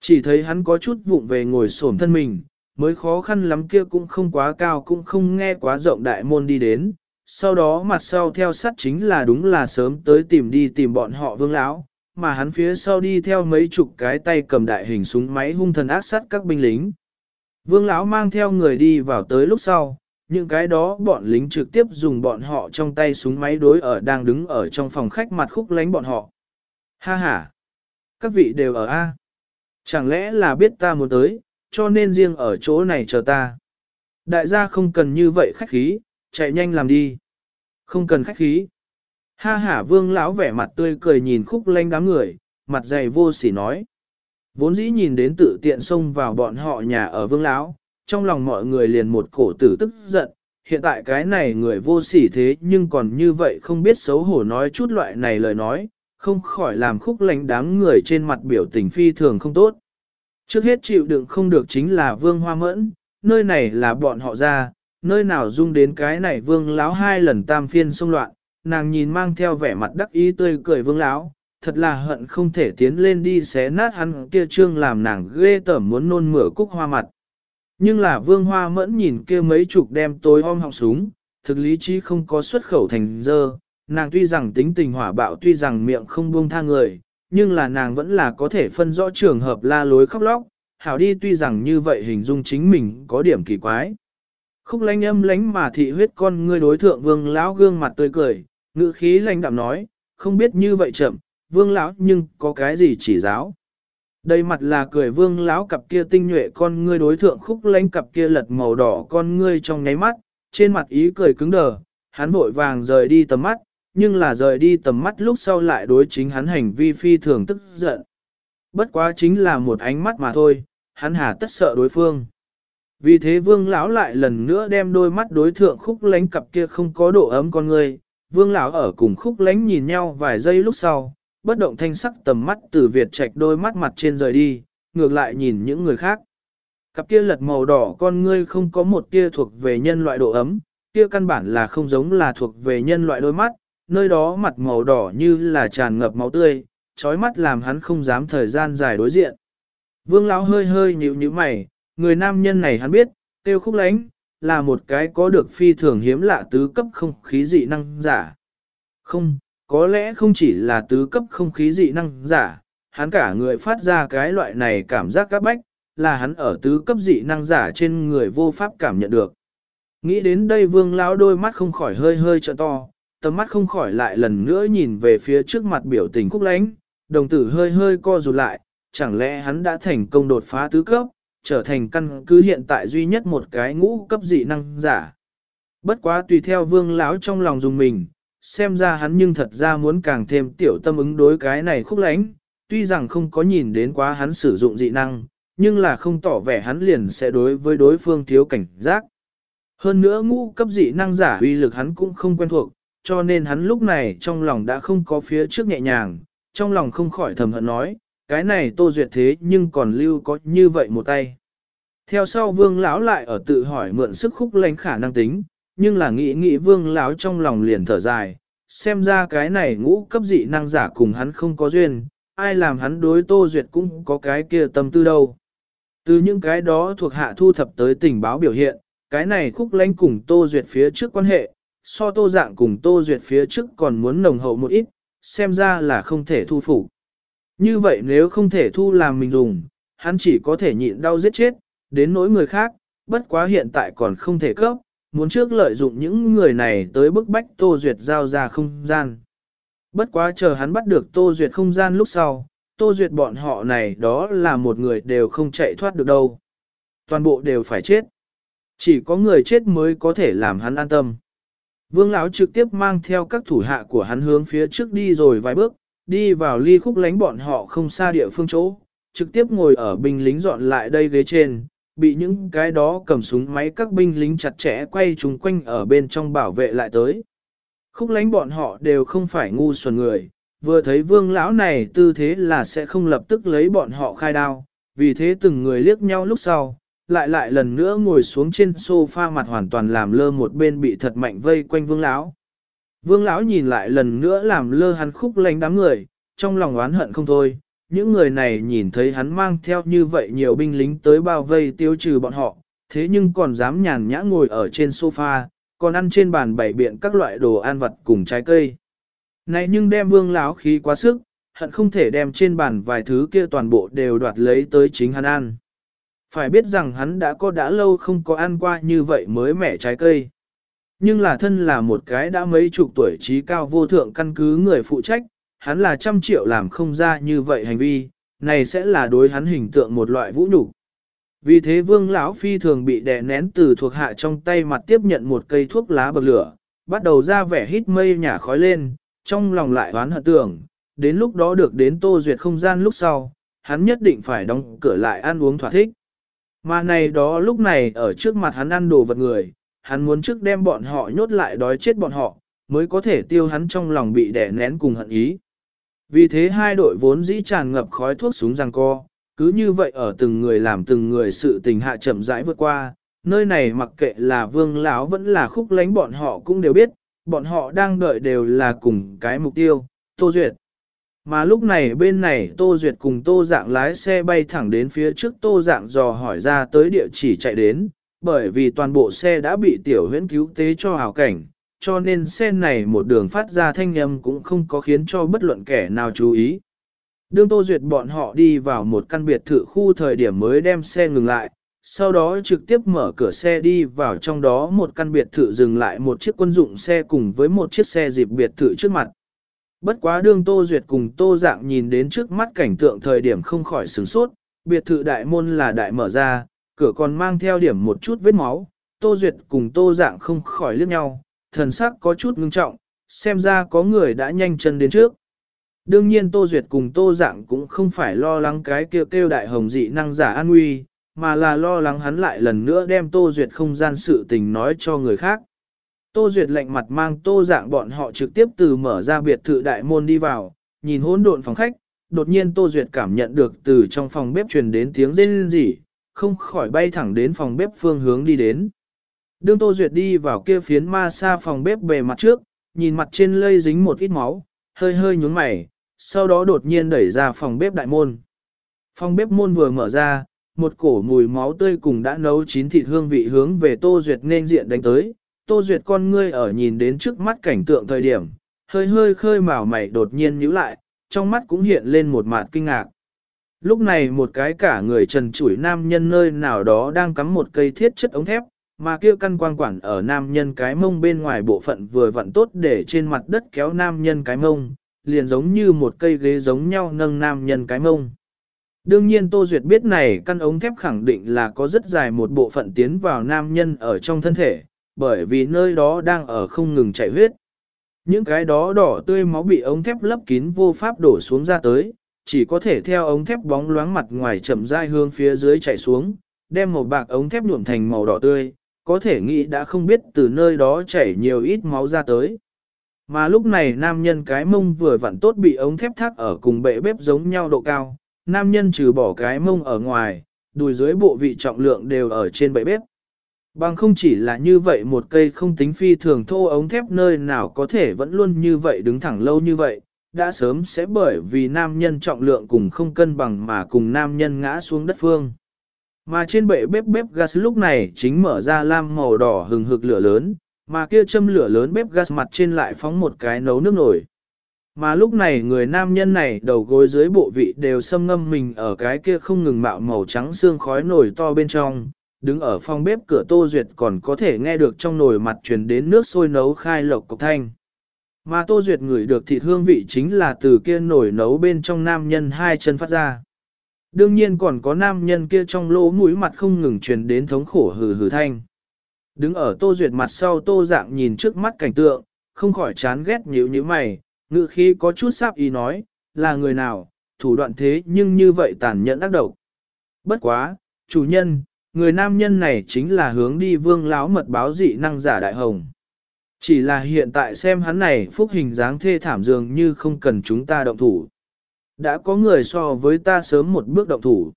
Speaker 1: Chỉ thấy hắn có chút vụng về ngồi xổm thân mình, mới khó khăn lắm kia cũng không quá cao cũng không nghe quá rộng đại môn đi đến. Sau đó mặt sau theo sát chính là đúng là sớm tới tìm đi tìm bọn họ vương lão, mà hắn phía sau đi theo mấy chục cái tay cầm đại hình súng máy hung thần ác sát các binh lính. Vương lão mang theo người đi vào tới lúc sau, những cái đó bọn lính trực tiếp dùng bọn họ trong tay súng máy đối ở đang đứng ở trong phòng khách mặt khúc lánh bọn họ. Ha ha! Các vị đều ở A. Chẳng lẽ là biết ta muốn tới, cho nên riêng ở chỗ này chờ ta. Đại gia không cần như vậy khách khí, chạy nhanh làm đi. Không cần khách khí. Ha ha vương lão vẻ mặt tươi cười nhìn khúc lanh đám người, mặt dày vô sỉ nói. Vốn dĩ nhìn đến tự tiện xông vào bọn họ nhà ở vương lão, trong lòng mọi người liền một cổ tử tức giận, hiện tại cái này người vô sỉ thế nhưng còn như vậy không biết xấu hổ nói chút loại này lời nói, không khỏi làm khúc lánh đám người trên mặt biểu tình phi thường không tốt. Trước hết chịu đựng không được chính là vương hoa mẫn, nơi này là bọn họ ra, nơi nào dung đến cái này vương láo hai lần tam phiên xông loạn, nàng nhìn mang theo vẻ mặt đắc ý tươi cười vương láo, thật là hận không thể tiến lên đi xé nát hắn kia trương làm nàng ghê tởm muốn nôn mửa cúc hoa mặt. Nhưng là vương hoa mẫn nhìn kia mấy chục đem tối om họng súng, thực lý trí không có xuất khẩu thành dơ, nàng tuy rằng tính tình hỏa bạo tuy rằng miệng không buông tha người, nhưng là nàng vẫn là có thể phân rõ trường hợp la lối khóc lóc, hảo đi tuy rằng như vậy hình dung chính mình có điểm kỳ quái. Khúc lánh âm lánh mà thị huyết con ngươi đối thượng vương lão gương mặt tươi cười, ngữ khí lanh đạm nói, không biết như vậy chậm, vương lão nhưng có cái gì chỉ giáo. Đây mặt là cười vương lão cặp kia tinh nhuệ con ngươi đối thượng khúc lánh cặp kia lật màu đỏ con ngươi trong nháy mắt, trên mặt ý cười cứng đờ, hắn vội vàng rời đi tầm mắt, nhưng là rời đi tầm mắt lúc sau lại đối chính hắn hành vi phi thường tức giận. Bất quá chính là một ánh mắt mà thôi, hắn hà tất sợ đối phương. Vì thế vương lão lại lần nữa đem đôi mắt đối thượng khúc lánh cặp kia không có độ ấm con người, vương lão ở cùng khúc lánh nhìn nhau vài giây lúc sau, bất động thanh sắc tầm mắt từ Việt Trạch đôi mắt mặt trên rời đi, ngược lại nhìn những người khác. Cặp kia lật màu đỏ con ngươi không có một tia thuộc về nhân loại độ ấm, kia căn bản là không giống là thuộc về nhân loại đôi mắt, nơi đó mặt màu đỏ như là tràn ngập máu tươi, trói mắt làm hắn không dám thời gian dài đối diện. Vương lão hơi hơi nhíu nhíu mày, người nam nhân này hắn biết, tiêu khúc lánh, là một cái có được phi thường hiếm lạ tứ cấp không khí dị năng giả. Không, có lẽ không chỉ là tứ cấp không khí dị năng giả, hắn cả người phát ra cái loại này cảm giác các bách, là hắn ở tứ cấp dị năng giả trên người vô pháp cảm nhận được. Nghĩ đến đây vương lão đôi mắt không khỏi hơi hơi trợ to, tầm mắt không khỏi lại lần nữa nhìn về phía trước mặt biểu tình khúc lánh, đồng tử hơi hơi co rụt lại, chẳng lẽ hắn đã thành công đột phá tứ cấp, trở thành căn cứ hiện tại duy nhất một cái ngũ cấp dị năng giả. Bất quá tùy theo vương lão trong lòng dùng mình, xem ra hắn nhưng thật ra muốn càng thêm tiểu tâm ứng đối cái này khúc lánh, tuy rằng không có nhìn đến quá hắn sử dụng dị năng, nhưng là không tỏ vẻ hắn liền sẽ đối với đối phương thiếu cảnh giác. Hơn nữa ngũ cấp dị năng giả uy lực hắn cũng không quen thuộc, cho nên hắn lúc này trong lòng đã không có phía trước nhẹ nhàng, trong lòng không khỏi thầm hận nói, cái này tô duyệt thế nhưng còn lưu có như vậy một tay. Theo sau vương lão lại ở tự hỏi mượn sức khúc lánh khả năng tính, nhưng là nghĩ nghĩ vương lão trong lòng liền thở dài, xem ra cái này ngũ cấp dị năng giả cùng hắn không có duyên, ai làm hắn đối tô duyệt cũng có cái kia tâm tư đâu. Từ những cái đó thuộc hạ thu thập tới tình báo biểu hiện, cái này khúc lánh cùng tô duyệt phía trước quan hệ, so tô dạng cùng tô duyệt phía trước còn muốn nồng hậu một ít, xem ra là không thể thu phục. Như vậy nếu không thể thu làm mình dùng, hắn chỉ có thể nhịn đau giết chết, đến nỗi người khác, bất quá hiện tại còn không thể cấp, muốn trước lợi dụng những người này tới bức bách Tô Duyệt giao ra không gian. Bất quá chờ hắn bắt được Tô Duyệt không gian lúc sau, Tô Duyệt bọn họ này đó là một người đều không chạy thoát được đâu. Toàn bộ đều phải chết. Chỉ có người chết mới có thể làm hắn an tâm. Vương Lão trực tiếp mang theo các thủ hạ của hắn hướng phía trước đi rồi vài bước, đi vào ly khúc lánh bọn họ không xa địa phương chỗ, trực tiếp ngồi ở binh lính dọn lại đây ghế trên, bị những cái đó cầm súng máy các binh lính chặt chẽ quay chúng quanh ở bên trong bảo vệ lại tới. Khúc lánh bọn họ đều không phải ngu xuẩn người, vừa thấy vương lão này tư thế là sẽ không lập tức lấy bọn họ khai đao, vì thế từng người liếc nhau lúc sau, lại lại lần nữa ngồi xuống trên sofa mặt hoàn toàn làm lơ một bên bị thật mạnh vây quanh vương lão. Vương lão nhìn lại lần nữa làm lơ hắn khúc lánh đám người, trong lòng oán hận không thôi, những người này nhìn thấy hắn mang theo như vậy nhiều binh lính tới bao vây tiêu trừ bọn họ, thế nhưng còn dám nhàn nhã ngồi ở trên sofa, còn ăn trên bàn bảy biện các loại đồ ăn vặt cùng trái cây. Này nhưng đem vương lão khí quá sức, hận không thể đem trên bàn vài thứ kia toàn bộ đều đoạt lấy tới chính hắn ăn. phải biết rằng hắn đã có đã lâu không có ăn qua như vậy mới mẻ trái cây. Nhưng là thân là một cái đã mấy chục tuổi trí cao vô thượng căn cứ người phụ trách, hắn là trăm triệu làm không ra như vậy hành vi, này sẽ là đối hắn hình tượng một loại vũ nhục. Vì thế vương lão phi thường bị đè nén từ thuộc hạ trong tay mặt tiếp nhận một cây thuốc lá bậc lửa, bắt đầu ra vẻ hít mây nhả khói lên, trong lòng lại oán hận tưởng, đến lúc đó được đến tô duyệt không gian lúc sau, hắn nhất định phải đóng cửa lại ăn uống thỏa thích. Mà này đó lúc này ở trước mặt hắn ăn đồ vật người, hắn muốn trước đem bọn họ nhốt lại đói chết bọn họ, mới có thể tiêu hắn trong lòng bị đè nén cùng hận ý. Vì thế hai đội vốn dĩ tràn ngập khói thuốc súng răng co, cứ như vậy ở từng người làm từng người sự tình hạ chậm rãi vượt qua, nơi này mặc kệ là vương lão vẫn là khúc lánh bọn họ cũng đều biết, bọn họ đang đợi đều là cùng cái mục tiêu, Tô Duyệt. Mà lúc này bên này Tô Duyệt cùng Tô Dạng lái xe bay thẳng đến phía trước Tô Dạng dò hỏi ra tới địa chỉ chạy đến, bởi vì toàn bộ xe đã bị tiểu huyễn cứu tế cho hảo cảnh, cho nên xe này một đường phát ra thanh âm cũng không có khiến cho bất luận kẻ nào chú ý. Đương Tô Duyệt bọn họ đi vào một căn biệt thự khu thời điểm mới đem xe ngừng lại, sau đó trực tiếp mở cửa xe đi vào trong đó một căn biệt thự dừng lại một chiếc quân dụng xe cùng với một chiếc xe dịp biệt thự trước mặt. Bất quá đương Tô Duyệt cùng Tô Dạng nhìn đến trước mắt cảnh tượng thời điểm không khỏi sửng sốt, biệt thự đại môn là đại mở ra, cửa còn mang theo điểm một chút vết máu, Tô Duyệt cùng Tô Dạng không khỏi liếc nhau, thần sắc có chút ngưng trọng, xem ra có người đã nhanh chân đến trước. Đương nhiên Tô Duyệt cùng Tô Dạng cũng không phải lo lắng cái kêu kêu đại hồng dị năng giả an nguy, mà là lo lắng hắn lại lần nữa đem Tô Duyệt không gian sự tình nói cho người khác. Tô Duyệt lạnh mặt mang Tô Dạng bọn họ trực tiếp từ mở ra biệt thự đại môn đi vào, nhìn hỗn độn phòng khách, đột nhiên Tô Duyệt cảm nhận được từ trong phòng bếp truyền đến tiếng rên rỉ, không khỏi bay thẳng đến phòng bếp phương hướng đi đến. Đương Tô Duyệt đi vào kia phiến ma xa phòng bếp bề mặt trước, nhìn mặt trên lây dính một ít máu, hơi hơi nhúng mày, sau đó đột nhiên đẩy ra phòng bếp đại môn. Phòng bếp môn vừa mở ra, một cổ mùi máu tươi cùng đã nấu chín thịt hương vị hướng về Tô Duyệt nên diện đánh tới. Tô Duyệt con ngươi ở nhìn đến trước mắt cảnh tượng thời điểm, hơi hơi khơi màu mày đột nhiên nhíu lại, trong mắt cũng hiện lên một mạt kinh ngạc. Lúc này một cái cả người trần chủi nam nhân nơi nào đó đang cắm một cây thiết chất ống thép, mà kia căn quang quản ở nam nhân cái mông bên ngoài bộ phận vừa vặn tốt để trên mặt đất kéo nam nhân cái mông, liền giống như một cây ghế giống nhau nâng nam nhân cái mông. Đương nhiên Tô Duyệt biết này căn ống thép khẳng định là có rất dài một bộ phận tiến vào nam nhân ở trong thân thể, bởi vì nơi đó đang ở không ngừng chảy huyết. Những cái đó đỏ tươi máu bị ống thép lấp kín vô pháp đổ xuống ra tới, chỉ có thể theo ống thép bóng loáng mặt ngoài chậm rãi hướng phía dưới chảy xuống, đem màu bạc ống thép nhuộm thành màu đỏ tươi, có thể nghĩ đã không biết từ nơi đó chảy nhiều ít máu ra tới. Mà lúc này nam nhân cái mông vừa vặn tốt bị ống thép thác ở cùng bệ bếp giống nhau độ cao, nam nhân trừ bỏ cái mông ở ngoài, đùi dưới bộ vị trọng lượng đều ở trên bệ bếp. Bằng không chỉ là như vậy một cây không tính phi thường thô ống thép nơi nào có thể vẫn luôn như vậy đứng thẳng lâu như vậy, đã sớm sẽ bởi vì nam nhân trọng lượng cùng không cân bằng mà cùng nam nhân ngã xuống đất phương. Mà trên bệ bếp bếp gas lúc này chính mở ra lam màu đỏ hừng hực lửa lớn, mà kia châm lửa lớn bếp gas mặt trên lại phóng một cái nấu nước nổi. Mà lúc này người nam nhân này đầu gối dưới bộ vị đều xâm ngâm mình ở cái kia không ngừng mạo màu trắng xương khói nổi to bên trong, đứng ở phòng bếp cửa tô duyệt còn có thể nghe được trong nồi mặt truyền đến nước sôi nấu khai lộc cục thanh. Mà tô duyệt ngửi được thịt hương vị chính là từ kia nổi nấu bên trong nam nhân hai chân phát ra. Đương nhiên còn có nam nhân kia trong lỗ mũi mặt không ngừng truyền đến thống khổ hừ hừ thanh. Đứng ở tô duyệt mặt sau tô dạng nhìn trước mắt cảnh tượng, không khỏi chán ghét nhíu như mày, ngự khi có chút sáp ý nói, là người nào, thủ đoạn thế nhưng như vậy tàn nhẫn ác độc. Bất quá, chủ nhân, người nam nhân này chính là hướng đi vương láo mật báo dị năng giả đại hồng. Chỉ là hiện tại xem hắn này phúc hình dáng thê thảm dường như không cần chúng ta động thủ. Đã có người so với ta sớm một bước động thủ.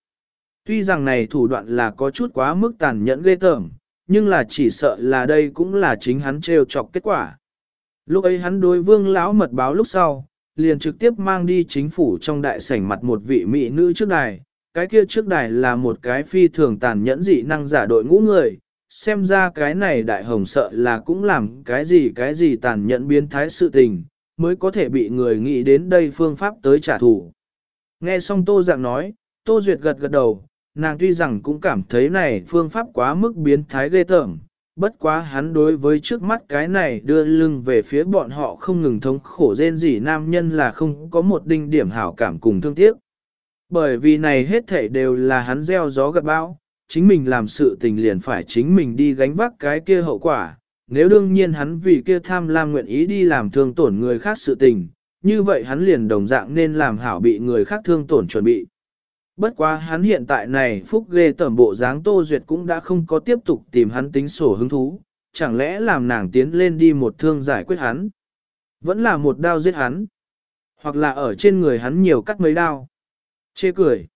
Speaker 1: Tuy rằng này thủ đoạn là có chút quá mức tàn nhẫn ghê tởm, nhưng là chỉ sợ là đây cũng là chính hắn trêu chọc kết quả. Lúc ấy hắn đối vương lão mật báo lúc sau, liền trực tiếp mang đi chính phủ trong đại sảnh mặt một vị mỹ nữ trước đài. Cái kia trước đài là một cái phi thường tàn nhẫn dị năng giả đội ngũ người, xem ra cái này đại hồng sợ là cũng làm cái gì cái gì tàn nhẫn biến thái sự tình, mới có thể bị người nghĩ đến đây phương pháp tới trả thù. Nghe xong Tô Dạng nói, Tô Duyệt gật gật đầu, nàng tuy rằng cũng cảm thấy này phương pháp quá mức biến thái ghê tởm, bất quá hắn đối với trước mắt cái này đưa lưng về phía bọn họ không ngừng thống khổ rên gì nam nhân là không có một đinh điểm hảo cảm cùng thương tiếc. Bởi vì này hết thảy đều là hắn gieo gió gặt bão, chính mình làm sự tình liền phải chính mình đi gánh vác cái kia hậu quả. Nếu đương nhiên hắn vì kia tham lam nguyện ý đi làm thương tổn người khác sự tình, như vậy hắn liền đồng dạng nên làm hảo bị người khác thương tổn chuẩn bị. Bất quá hắn hiện tại này phúc ghê tẩm bộ dáng Tô Duyệt cũng đã không có tiếp tục tìm hắn tính sổ hứng thú, chẳng lẽ làm nàng tiến lên đi một thương giải quyết hắn. Vẫn là một đao giết hắn, hoặc là ở trên người hắn nhiều cắt mấy đao. Chê cười,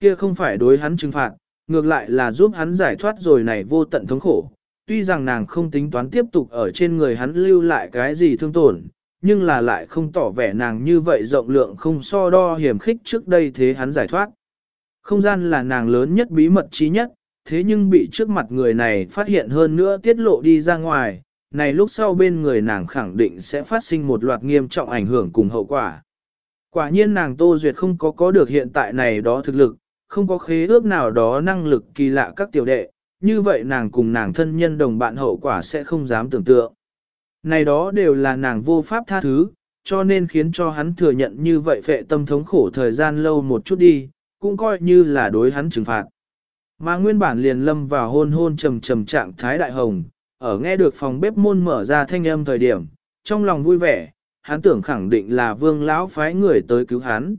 Speaker 1: kia không phải đối hắn trừng phạt, ngược lại là giúp hắn giải thoát rồi này vô tận thống khổ. Tuy rằng nàng không tính toán tiếp tục ở trên người hắn lưu lại cái gì thương tổn, nhưng là lại không tỏ vẻ nàng như vậy rộng lượng không so đo hiểm khích trước đây thế hắn giải thoát. Không gian là nàng lớn nhất bí mật trí nhất, thế nhưng bị trước mặt người này phát hiện hơn nữa tiết lộ đi ra ngoài, này lúc sau bên người nàng khẳng định sẽ phát sinh một loạt nghiêm trọng ảnh hưởng cùng hậu quả. Quả nhiên nàng Tô Duyệt không có có được hiện tại này đó thực lực, không có khế ước nào đó năng lực kỳ lạ các tiểu đệ, như vậy nàng cùng nàng thân nhân đồng bạn hậu quả sẽ không dám tưởng tượng. Này đó đều là nàng vô pháp tha thứ, cho nên khiến cho hắn thừa nhận như vậy phệ tâm thống khổ thời gian lâu một chút đi, cũng coi như là đối hắn trừng phạt. Mà nguyên bản liền lâm vào hôn hôn trầm trầm trạng thái đại hồng, ở nghe được phòng bếp môn mở ra thanh âm thời điểm, trong lòng vui vẻ, hắn tưởng khẳng định là vương lão phái người tới cứu hắn.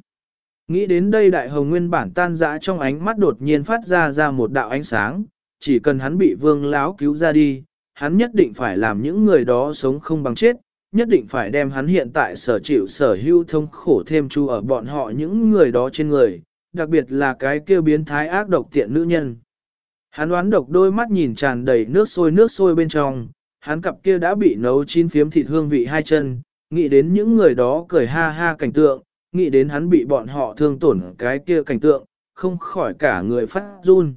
Speaker 1: Nghĩ đến đây đại hồng nguyên bản tan dã trong ánh mắt đột nhiên phát ra ra một đạo ánh sáng, chỉ cần hắn bị vương láo cứu ra đi, hắn nhất định phải làm những người đó sống không bằng chết, nhất định phải đem hắn hiện tại sở chịu sở hữu thông khổ thêm chu ở bọn họ những người đó trên người, đặc biệt là cái kêu biến thái ác độc tiện nữ nhân. Hắn đoán độc đôi mắt nhìn tràn đầy nước sôi nước sôi bên trong, hắn cặp kia đã bị nấu chín phiếm thịt hương vị hai chân, nghĩ đến những người đó cười ha ha cảnh tượng, nghĩ đến hắn bị bọn họ thương tổn cái kia cảnh tượng, không khỏi cả người phát run.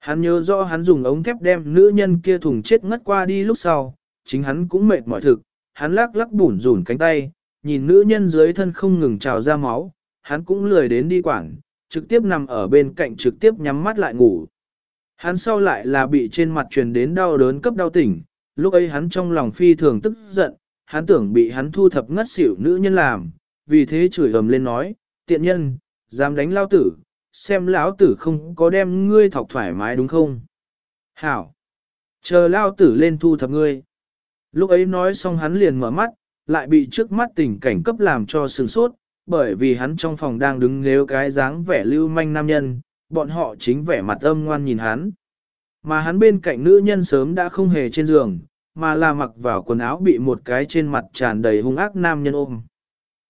Speaker 1: Hắn nhớ rõ hắn dùng ống thép đem nữ nhân kia thùng chết ngất qua đi lúc sau, chính hắn cũng mệt mỏi thực, hắn lắc lắc bủn rủn cánh tay, nhìn nữ nhân dưới thân không ngừng trào ra máu, hắn cũng lười đến đi quảng, trực tiếp nằm ở bên cạnh trực tiếp nhắm mắt lại ngủ. Hắn sau lại là bị trên mặt truyền đến đau đớn cấp đau tỉnh, lúc ấy hắn trong lòng phi thường tức giận, hắn tưởng bị hắn thu thập ngất xỉu nữ nhân làm, vì thế chửi ầm lên nói, tiện nhân, dám đánh lao tử, xem lão tử không có đem ngươi thọc thoải mái đúng không? Hảo! Chờ lao tử lên thu thập ngươi. Lúc ấy nói xong hắn liền mở mắt, lại bị trước mắt tình cảnh cấp làm cho sừng sốt, bởi vì hắn trong phòng đang đứng nếu cái dáng vẻ lưu manh nam nhân, bọn họ chính vẻ mặt âm ngoan nhìn hắn. Mà hắn bên cạnh nữ nhân sớm đã không hề trên giường, mà là mặc vào quần áo bị một cái trên mặt tràn đầy hung ác nam nhân ôm.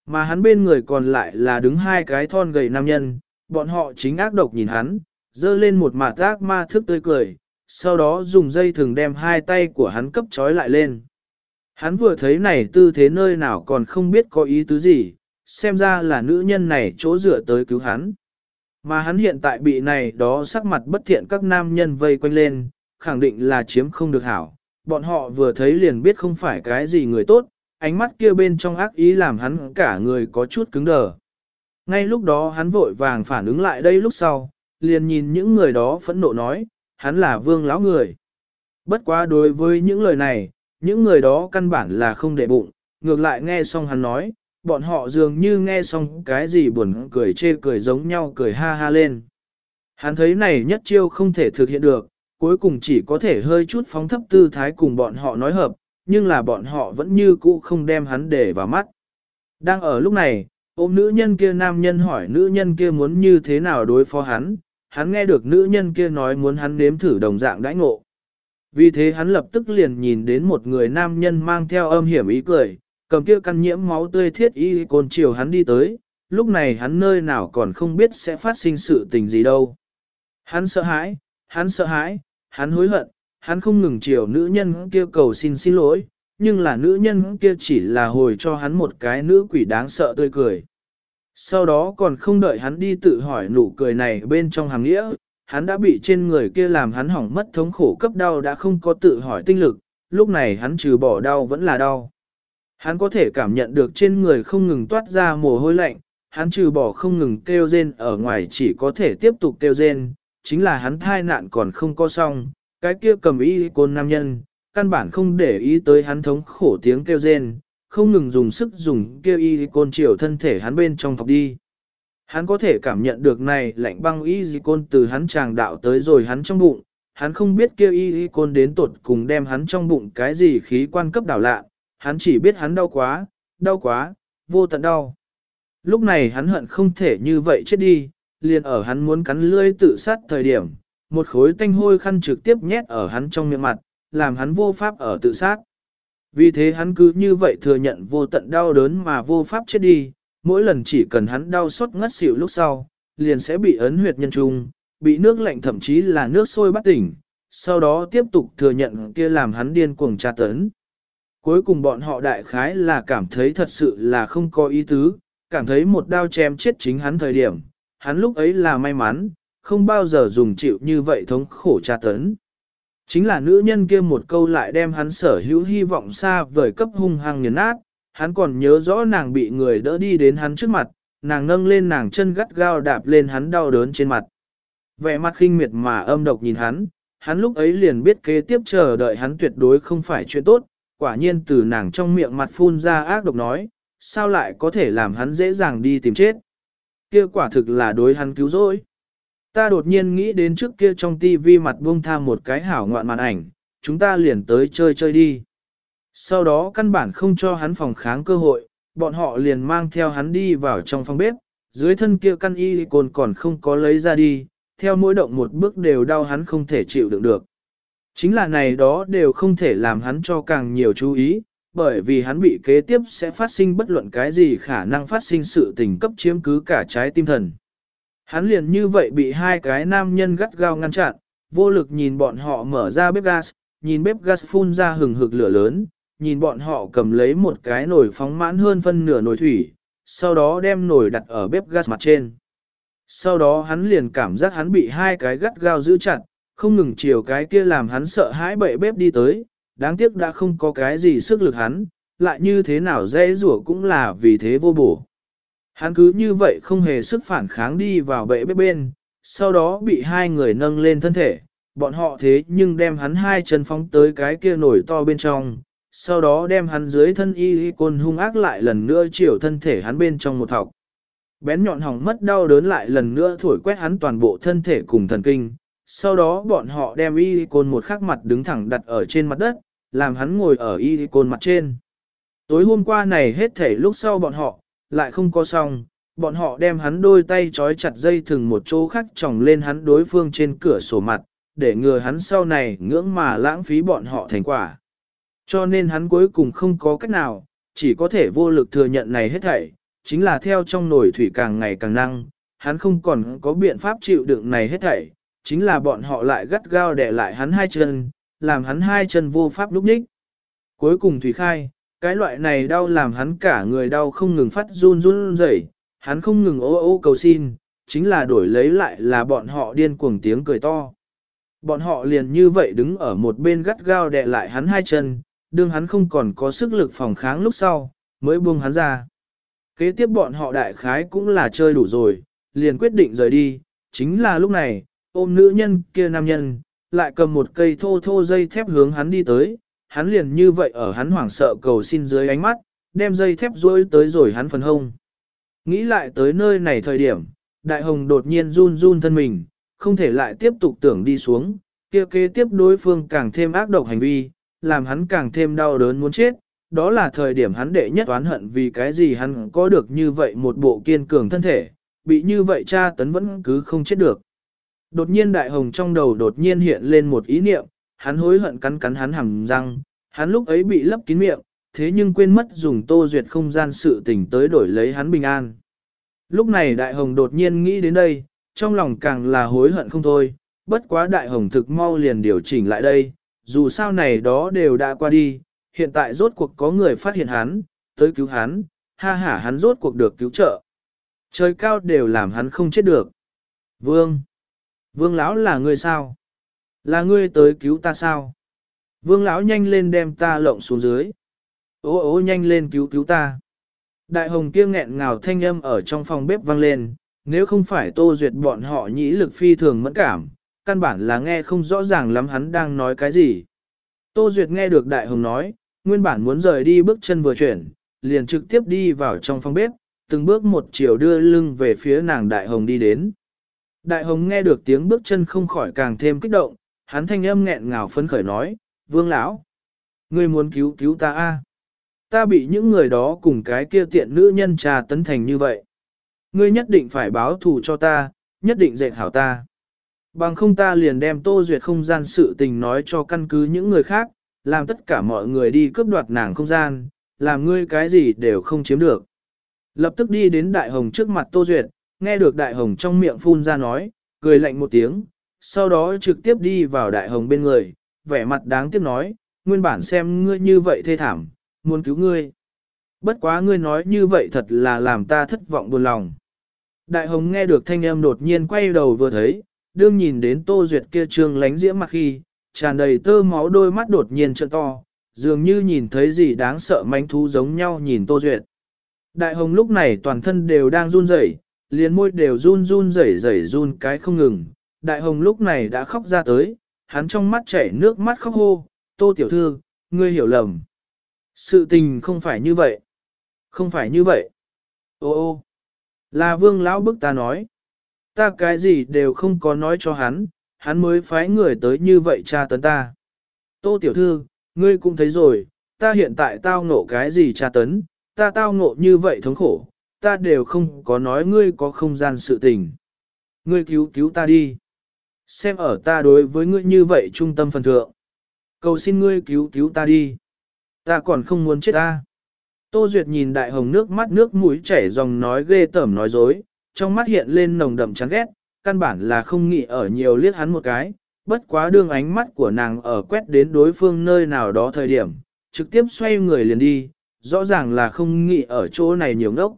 Speaker 1: Mà hắn bên người còn lại là đứng hai cái thon gầy nam nhân, bọn họ chính ác độc nhìn hắn, dơ lên một mặt ác ma thức tươi cười, sau đó dùng dây thường đem hai tay của hắn cấp trói lại lên. Hắn vừa thấy này tư thế nơi nào còn không biết có ý tứ gì, xem ra là nữ nhân này chỗ dựa tới cứu hắn. Mà hắn hiện tại bị này đó sắc mặt bất thiện các nam nhân vây quanh lên, khẳng định là chiếm không được hảo. Bọn họ vừa thấy liền biết không phải cái gì người tốt, ánh mắt kia bên trong ác ý làm hắn cả người có chút cứng đờ. Ngay lúc đó hắn vội vàng phản ứng lại đây lúc sau, liền nhìn những người đó phẫn nộ nói, hắn là vương lão người. Bất quá đối với những lời này, những người đó căn bản là không để bụng, ngược lại nghe xong hắn nói, bọn họ dường như nghe xong cái gì buồn cười chê cười giống nhau cười ha ha lên. Hắn thấy này nhất chiêu không thể thực hiện được, cuối cùng chỉ có thể hơi chút phóng thấp tư thái cùng bọn họ nói hợp, nhưng là bọn họ vẫn như cũ không đem hắn để vào mắt. Đang ở lúc này, ôm nữ nhân kia nam nhân hỏi nữ nhân kia muốn như thế nào đối phó hắn, hắn nghe được nữ nhân kia nói muốn hắn nếm thử đồng dạng đãi ngộ. Vì thế hắn lập tức liền nhìn đến một người nam nhân mang theo âm hiểm ý cười, cầm kia căn nhiễm máu tươi thiết y côn chiều hắn đi tới, lúc này hắn nơi nào còn không biết sẽ phát sinh sự tình gì đâu. Hắn sợ hãi, hắn sợ hãi, hắn hối hận, hắn không ngừng chiều nữ nhân kia cầu xin xin lỗi, nhưng là nữ nhân kia chỉ là hồi cho hắn một cái nữ quỷ đáng sợ tươi cười. Sau đó còn không đợi hắn đi tự hỏi nụ cười này bên trong hàng nghĩa, hắn đã bị trên người kia làm hắn hỏng mất thống khổ cấp đau đã không có tự hỏi tinh lực, lúc này hắn trừ bỏ đau vẫn là đau. Hắn có thể cảm nhận được trên người không ngừng toát ra mồ hôi lạnh, hắn trừ bỏ không ngừng kêu rên ở ngoài chỉ có thể tiếp tục kêu rên, chính là hắn thai nạn còn không có xong, cái kia cầm y côn nam nhân, căn bản không để ý tới hắn thống khổ tiếng kêu rên, không ngừng dùng sức dùng kêu y côn chiều thân thể hắn bên trong thọc đi. Hắn có thể cảm nhận được này lạnh băng y côn từ hắn tràng đạo tới rồi hắn trong bụng, hắn không biết kêu y côn đến tột cùng đem hắn trong bụng cái gì khí quan cấp đảo lạ, hắn chỉ biết hắn đau quá, đau quá, vô tận đau. Lúc này hắn hận không thể như vậy chết đi, liền ở hắn muốn cắn lưỡi tự sát thời điểm, một khối tanh hôi khăn trực tiếp nhét ở hắn trong miệng mặt, làm hắn vô pháp ở tự sát. Vì thế hắn cứ như vậy thừa nhận vô tận đau đớn mà vô pháp chết đi, mỗi lần chỉ cần hắn đau xót ngất xỉu lúc sau, liền sẽ bị ấn huyệt nhân trung, bị nước lạnh thậm chí là nước sôi bắt tỉnh, sau đó tiếp tục thừa nhận kia làm hắn điên cuồng tra tấn. Cuối cùng bọn họ đại khái là cảm thấy thật sự là không có ý tứ, cảm thấy một đao chém chết chính hắn thời điểm, hắn lúc ấy là may mắn, không bao giờ dùng chịu như vậy thống khổ tra tấn. Chính là nữ nhân kia một câu lại đem hắn sở hữu hy vọng xa vời cấp hung hăng nghiền nát, hắn còn nhớ rõ nàng bị người đỡ đi đến hắn trước mặt, nàng nâng lên nàng chân gắt gao đạp lên hắn đau đớn trên mặt. Vẻ mặt khinh miệt mà âm độc nhìn hắn, hắn lúc ấy liền biết kế tiếp chờ đợi hắn tuyệt đối không phải chuyện tốt, quả nhiên từ nàng trong miệng mặt phun ra ác độc nói, sao lại có thể làm hắn dễ dàng đi tìm chết. Kia quả thực là đối hắn cứu rỗi. Ta đột nhiên nghĩ đến trước kia trong tivi mặt buông tham một cái hảo ngoạn màn ảnh, chúng ta liền tới chơi chơi đi. Sau đó căn bản không cho hắn phòng kháng cơ hội, bọn họ liền mang theo hắn đi vào trong phòng bếp, dưới thân kia căn y cồn còn không có lấy ra đi, theo mỗi động một bước đều đau hắn không thể chịu đựng được. Chính là này đó đều không thể làm hắn cho càng nhiều chú ý, bởi vì hắn bị kế tiếp sẽ phát sinh bất luận cái gì khả năng phát sinh sự tình cấp chiếm cứ cả trái tim thần. Hắn liền như vậy bị hai cái nam nhân gắt gao ngăn chặn, vô lực nhìn bọn họ mở ra bếp gas, nhìn bếp gas phun ra hừng hực lửa lớn, nhìn bọn họ cầm lấy một cái nồi phóng mãn hơn phân nửa nồi thủy, sau đó đem nồi đặt ở bếp gas mặt trên. Sau đó hắn liền cảm giác hắn bị hai cái gắt gao giữ chặt, không ngừng chiều cái kia làm hắn sợ hãi bậy bếp đi tới, đáng tiếc đã không có cái gì sức lực hắn, lại như thế nào dễ rủa cũng là vì thế vô bổ. Hắn cứ như vậy không hề sức phản kháng đi vào bệ bếp bên, sau đó bị hai người nâng lên thân thể, bọn họ thế nhưng đem hắn hai chân phóng tới cái kia nổi to bên trong, sau đó đem hắn dưới thân y y côn hung ác lại lần nữa chiều thân thể hắn bên trong một thọc. Bén nhọn hỏng mất đau đớn lại lần nữa thổi quét hắn toàn bộ thân thể cùng thần kinh, sau đó bọn họ đem y côn một khắc mặt đứng thẳng đặt ở trên mặt đất, làm hắn ngồi ở y côn mặt trên. Tối hôm qua này hết thể lúc sau bọn họ, lại không có xong, bọn họ đem hắn đôi tay trói chặt dây thừng một chỗ khác tròng lên hắn đối phương trên cửa sổ mặt, để ngừa hắn sau này ngưỡng mà lãng phí bọn họ thành quả. Cho nên hắn cuối cùng không có cách nào, chỉ có thể vô lực thừa nhận này hết thảy, chính là theo trong nồi thủy càng ngày càng năng, hắn không còn có biện pháp chịu đựng này hết thảy, chính là bọn họ lại gắt gao để lại hắn hai chân, làm hắn hai chân vô pháp lúc nhích. Cuối cùng Thủy khai, cái loại này đau làm hắn cả người đau không ngừng phát run run rẩy, hắn không ngừng ô ô cầu xin, chính là đổi lấy lại là bọn họ điên cuồng tiếng cười to. Bọn họ liền như vậy đứng ở một bên gắt gao đè lại hắn hai chân, đương hắn không còn có sức lực phòng kháng lúc sau, mới buông hắn ra. Kế tiếp bọn họ đại khái cũng là chơi đủ rồi, liền quyết định rời đi, chính là lúc này, ôm nữ nhân kia nam nhân, lại cầm một cây thô thô dây thép hướng hắn đi tới, hắn liền như vậy ở hắn hoảng sợ cầu xin dưới ánh mắt, đem dây thép rối tới rồi hắn phần hông. Nghĩ lại tới nơi này thời điểm, đại hồng đột nhiên run run thân mình, không thể lại tiếp tục tưởng đi xuống, kia kế tiếp đối phương càng thêm ác độc hành vi, làm hắn càng thêm đau đớn muốn chết. Đó là thời điểm hắn đệ nhất oán hận vì cái gì hắn có được như vậy một bộ kiên cường thân thể, bị như vậy cha tấn vẫn cứ không chết được. Đột nhiên đại hồng trong đầu đột nhiên hiện lên một ý niệm, hắn hối hận cắn cắn hắn hằng răng, hắn lúc ấy bị lấp kín miệng, thế nhưng quên mất dùng tô duyệt không gian sự tình tới đổi lấy hắn bình an. Lúc này đại hồng đột nhiên nghĩ đến đây, trong lòng càng là hối hận không thôi, bất quá đại hồng thực mau liền điều chỉnh lại đây, dù sao này đó đều đã qua đi, hiện tại rốt cuộc có người phát hiện hắn, tới cứu hắn, ha ha hắn rốt cuộc được cứu trợ. Trời cao đều làm hắn không chết được. Vương! Vương lão là người sao? Là ngươi tới cứu ta sao? Vương lão nhanh lên đem ta lộng xuống dưới. Ô ô nhanh lên cứu cứu ta. Đại hồng kia nghẹn ngào thanh âm ở trong phòng bếp vang lên, nếu không phải Tô Duyệt bọn họ nhĩ lực phi thường mẫn cảm, căn bản là nghe không rõ ràng lắm hắn đang nói cái gì. Tô Duyệt nghe được Đại Hồng nói, nguyên bản muốn rời đi bước chân vừa chuyển, liền trực tiếp đi vào trong phòng bếp, từng bước một chiều đưa lưng về phía nàng Đại Hồng đi đến. Đại Hồng nghe được tiếng bước chân không khỏi càng thêm kích động, hắn thanh âm nghẹn ngào phấn khởi nói, Vương lão, ngươi muốn cứu cứu ta a? Ta bị những người đó cùng cái kia tiện nữ nhân trà tấn thành như vậy. Ngươi nhất định phải báo thù cho ta, nhất định dạy hảo ta. Bằng không ta liền đem tô duyệt không gian sự tình nói cho căn cứ những người khác, làm tất cả mọi người đi cướp đoạt nàng không gian, làm ngươi cái gì đều không chiếm được. Lập tức đi đến đại hồng trước mặt tô duyệt, nghe được đại hồng trong miệng phun ra nói, cười lạnh một tiếng, sau đó trực tiếp đi vào đại hồng bên người, vẻ mặt đáng tiếc nói, nguyên bản xem ngươi như vậy thê thảm, muốn cứu ngươi. Bất quá ngươi nói như vậy thật là làm ta thất vọng buồn lòng. Đại hồng nghe được thanh âm đột nhiên quay đầu vừa thấy, đương nhìn đến tô duyệt kia trương lánh diễm mặt khi, tràn đầy tơ máu đôi mắt đột nhiên trợn to, dường như nhìn thấy gì đáng sợ manh thú giống nhau nhìn tô duyệt. Đại hồng lúc này toàn thân đều đang run rẩy, liền môi đều run run rẩy rẩy run cái không ngừng. Đại hồng lúc này đã khóc ra tới, hắn trong mắt chảy nước mắt khóc hô, tô tiểu thư, ngươi hiểu lầm. Sự tình không phải như vậy. Không phải như vậy. Ô ô, là vương lão bức ta nói. Ta cái gì đều không có nói cho hắn, hắn mới phái người tới như vậy tra tấn ta. Tô tiểu thư, ngươi cũng thấy rồi, ta hiện tại tao ngộ cái gì tra tấn, ta tao ngộ như vậy thống khổ, ta đều không có nói ngươi có không gian sự tình. Ngươi cứu cứu ta đi. Xem ở ta đối với ngươi như vậy trung tâm phần thượng. Cầu xin ngươi cứu cứu ta đi. Ta còn không muốn chết ta. Tô Duyệt nhìn đại hồng nước mắt nước mũi chảy dòng nói ghê tởm nói dối, trong mắt hiện lên nồng đậm chán ghét, căn bản là không nghĩ ở nhiều liếc hắn một cái, bất quá đương ánh mắt của nàng ở quét đến đối phương nơi nào đó thời điểm, trực tiếp xoay người liền đi, rõ ràng là không nghĩ ở chỗ này nhiều ngốc.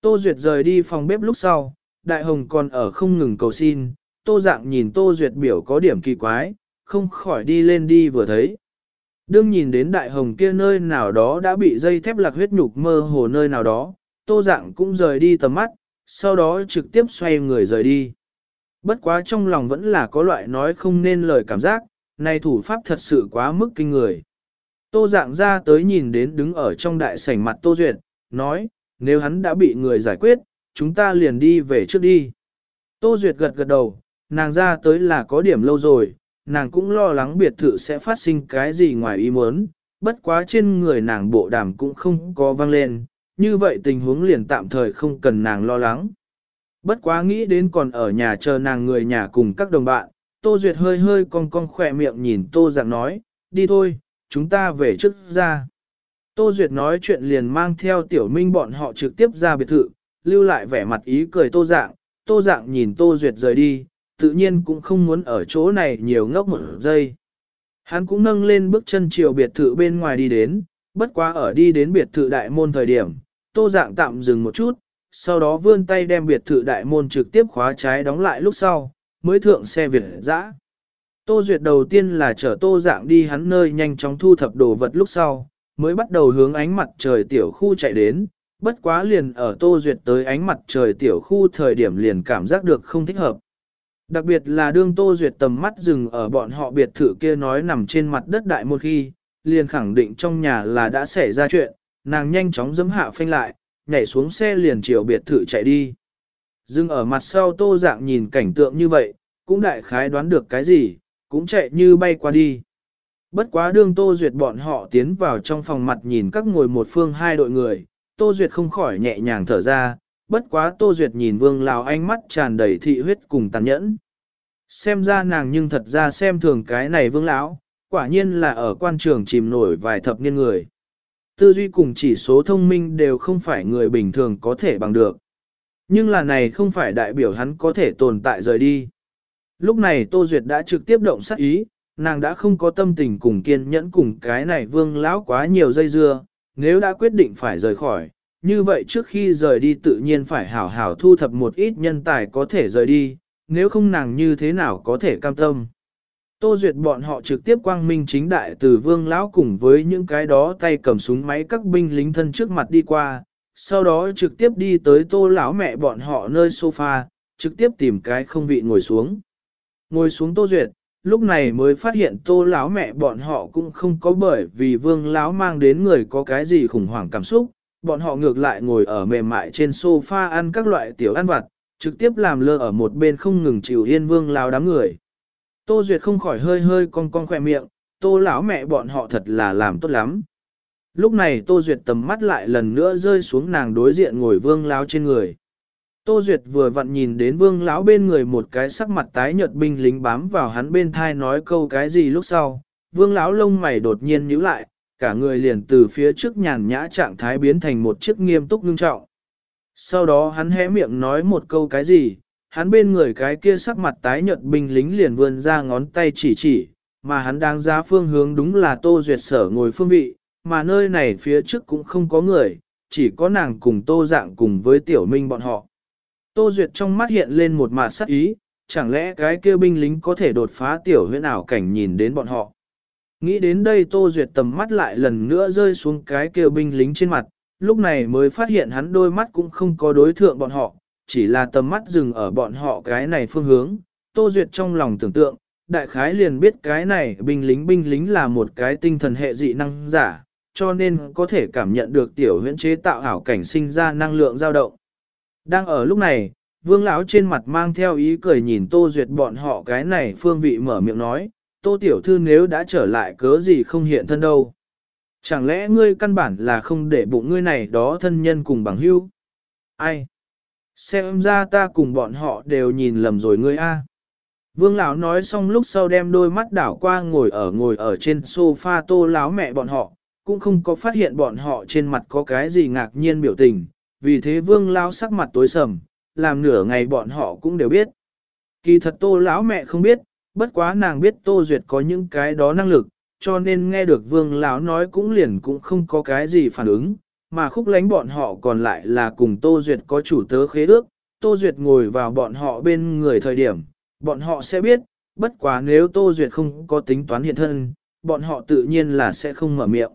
Speaker 1: Tô Duyệt rời đi phòng bếp lúc sau, Đại Hồng còn ở không ngừng cầu xin, Tô Dạng nhìn Tô Duyệt biểu có điểm kỳ quái, không khỏi đi lên đi vừa thấy. Đương nhìn đến Đại Hồng kia nơi nào đó đã bị dây thép lạc huyết nhục mơ hồ nơi nào đó, Tô Dạng cũng rời đi tầm mắt, sau đó trực tiếp xoay người rời đi. Bất quá trong lòng vẫn là có loại nói không nên lời cảm giác, này thủ pháp thật sự quá mức kinh người. Tô dạng ra tới nhìn đến đứng ở trong đại sảnh mặt Tô Duyệt, nói, nếu hắn đã bị người giải quyết, chúng ta liền đi về trước đi. Tô Duyệt gật gật đầu, nàng ra tới là có điểm lâu rồi, nàng cũng lo lắng biệt thự sẽ phát sinh cái gì ngoài ý muốn, bất quá trên người nàng bộ đàm cũng không có vang lên, như vậy tình huống liền tạm thời không cần nàng lo lắng. Bất quá nghĩ đến còn ở nhà chờ nàng người nhà cùng các đồng bạn, Tô Duyệt hơi hơi cong cong khỏe miệng nhìn Tô Dạng nói, đi thôi, chúng ta về trước ra. Tô Duyệt nói chuyện liền mang theo tiểu minh bọn họ trực tiếp ra biệt thự, lưu lại vẻ mặt ý cười Tô Dạng, Tô Dạng nhìn Tô Duyệt rời đi, tự nhiên cũng không muốn ở chỗ này nhiều ngốc một giây. Hắn cũng nâng lên bước chân chiều biệt thự bên ngoài đi đến, bất quá ở đi đến biệt thự đại môn thời điểm, Tô Dạng tạm dừng một chút, sau đó vươn tay đem biệt thự đại môn trực tiếp khóa trái đóng lại lúc sau, mới thượng xe Việt dã. Tô Duyệt đầu tiên là chở Tô Dạng đi hắn nơi nhanh chóng thu thập đồ vật lúc sau, mới bắt đầu hướng ánh mặt trời tiểu khu chạy đến, bất quá liền ở Tô Duyệt tới ánh mặt trời tiểu khu thời điểm liền cảm giác được không thích hợp. Đặc biệt là đương Tô Duyệt tầm mắt dừng ở bọn họ biệt thự kia nói nằm trên mặt đất đại một khi, liền khẳng định trong nhà là đã xảy ra chuyện, nàng nhanh chóng dấm hạ phanh lại, nhảy xuống xe liền chiều biệt thự chạy đi. Dừng ở mặt sau tô dạng nhìn cảnh tượng như vậy, cũng đại khái đoán được cái gì, cũng chạy như bay qua đi. Bất quá đương Tô Duyệt bọn họ tiến vào trong phòng mặt nhìn các ngồi một phương hai đội người, Tô Duyệt không khỏi nhẹ nhàng thở ra, bất quá Tô Duyệt nhìn Vương Lào ánh mắt tràn đầy thị huyết cùng tàn nhẫn. Xem ra nàng nhưng thật ra xem thường cái này Vương Lão, quả nhiên là ở quan trường chìm nổi vài thập niên người tư duy cùng chỉ số thông minh đều không phải người bình thường có thể bằng được. Nhưng là này không phải đại biểu hắn có thể tồn tại rời đi. Lúc này Tô Duyệt đã trực tiếp động sát ý, nàng đã không có tâm tình cùng kiên nhẫn cùng cái này vương lão quá nhiều dây dưa, nếu đã quyết định phải rời khỏi, như vậy trước khi rời đi tự nhiên phải hảo hảo thu thập một ít nhân tài có thể rời đi, nếu không nàng như thế nào có thể cam tâm. Tô Duyệt bọn họ trực tiếp quang minh chính đại từ vương lão cùng với những cái đó tay cầm súng máy các binh lính thân trước mặt đi qua, sau đó trực tiếp đi tới tô lão mẹ bọn họ nơi sofa, trực tiếp tìm cái không vị ngồi xuống. Ngồi xuống tô duyệt, lúc này mới phát hiện tô lão mẹ bọn họ cũng không có bởi vì vương lão mang đến người có cái gì khủng hoảng cảm xúc, bọn họ ngược lại ngồi ở mềm mại trên sofa ăn các loại tiểu ăn vặt, trực tiếp làm lơ ở một bên không ngừng chịu yên vương lao đám người. Tô Duyệt không khỏi hơi hơi cong cong khỏe miệng, tô lão mẹ bọn họ thật là làm tốt lắm. Lúc này Tô Duyệt tầm mắt lại lần nữa rơi xuống nàng đối diện ngồi vương lão trên người. Tô Duyệt vừa vặn nhìn đến vương lão bên người một cái sắc mặt tái nhợt binh lính bám vào hắn bên thai nói câu cái gì lúc sau, vương lão lông mày đột nhiên nhíu lại, cả người liền từ phía trước nhàn nhã trạng thái biến thành một chiếc nghiêm túc ngưng trọng. Sau đó hắn hé miệng nói một câu cái gì, hắn bên người cái kia sắc mặt tái nhợt binh lính liền vươn ra ngón tay chỉ chỉ, mà hắn đang ra phương hướng đúng là Tô Duyệt sở ngồi phương vị, mà nơi này phía trước cũng không có người, chỉ có nàng cùng Tô Dạng cùng với Tiểu Minh bọn họ. Tô Duyệt trong mắt hiện lên một mặt sắc ý, chẳng lẽ cái kia binh lính có thể đột phá Tiểu huyễn ảo cảnh nhìn đến bọn họ. Nghĩ đến đây Tô Duyệt tầm mắt lại lần nữa rơi xuống cái kêu binh lính trên mặt, lúc này mới phát hiện hắn đôi mắt cũng không có đối thượng bọn họ, chỉ là tầm mắt dừng ở bọn họ cái này phương hướng. Tô Duyệt trong lòng tưởng tượng, đại khái liền biết cái này binh lính binh lính là một cái tinh thần hệ dị năng giả, cho nên có thể cảm nhận được tiểu huyễn chế tạo ảo cảnh sinh ra năng lượng dao động. Đang ở lúc này, vương lão trên mặt mang theo ý cười nhìn tô duyệt bọn họ cái này phương vị mở miệng nói, tô tiểu thư nếu đã trở lại cớ gì không hiện thân đâu. Chẳng lẽ ngươi căn bản là không để bụng ngươi này đó thân nhân cùng bằng hữu? Ai? Xem ra ta cùng bọn họ đều nhìn lầm rồi ngươi a. Vương lão nói xong lúc sau đem đôi mắt đảo qua ngồi ở ngồi ở trên sofa tô láo mẹ bọn họ, cũng không có phát hiện bọn họ trên mặt có cái gì ngạc nhiên biểu tình, vì thế vương lão sắc mặt tối sầm, làm nửa ngày bọn họ cũng đều biết. Kỳ thật tô lão mẹ không biết, bất quá nàng biết tô duyệt có những cái đó năng lực, cho nên nghe được vương lão nói cũng liền cũng không có cái gì phản ứng, mà khúc lánh bọn họ còn lại là cùng tô duyệt có chủ tớ khế ước, tô duyệt ngồi vào bọn họ bên người thời điểm, bọn họ sẽ biết, bất quá nếu tô duyệt không có tính toán hiện thân, bọn họ tự nhiên là sẽ không mở miệng.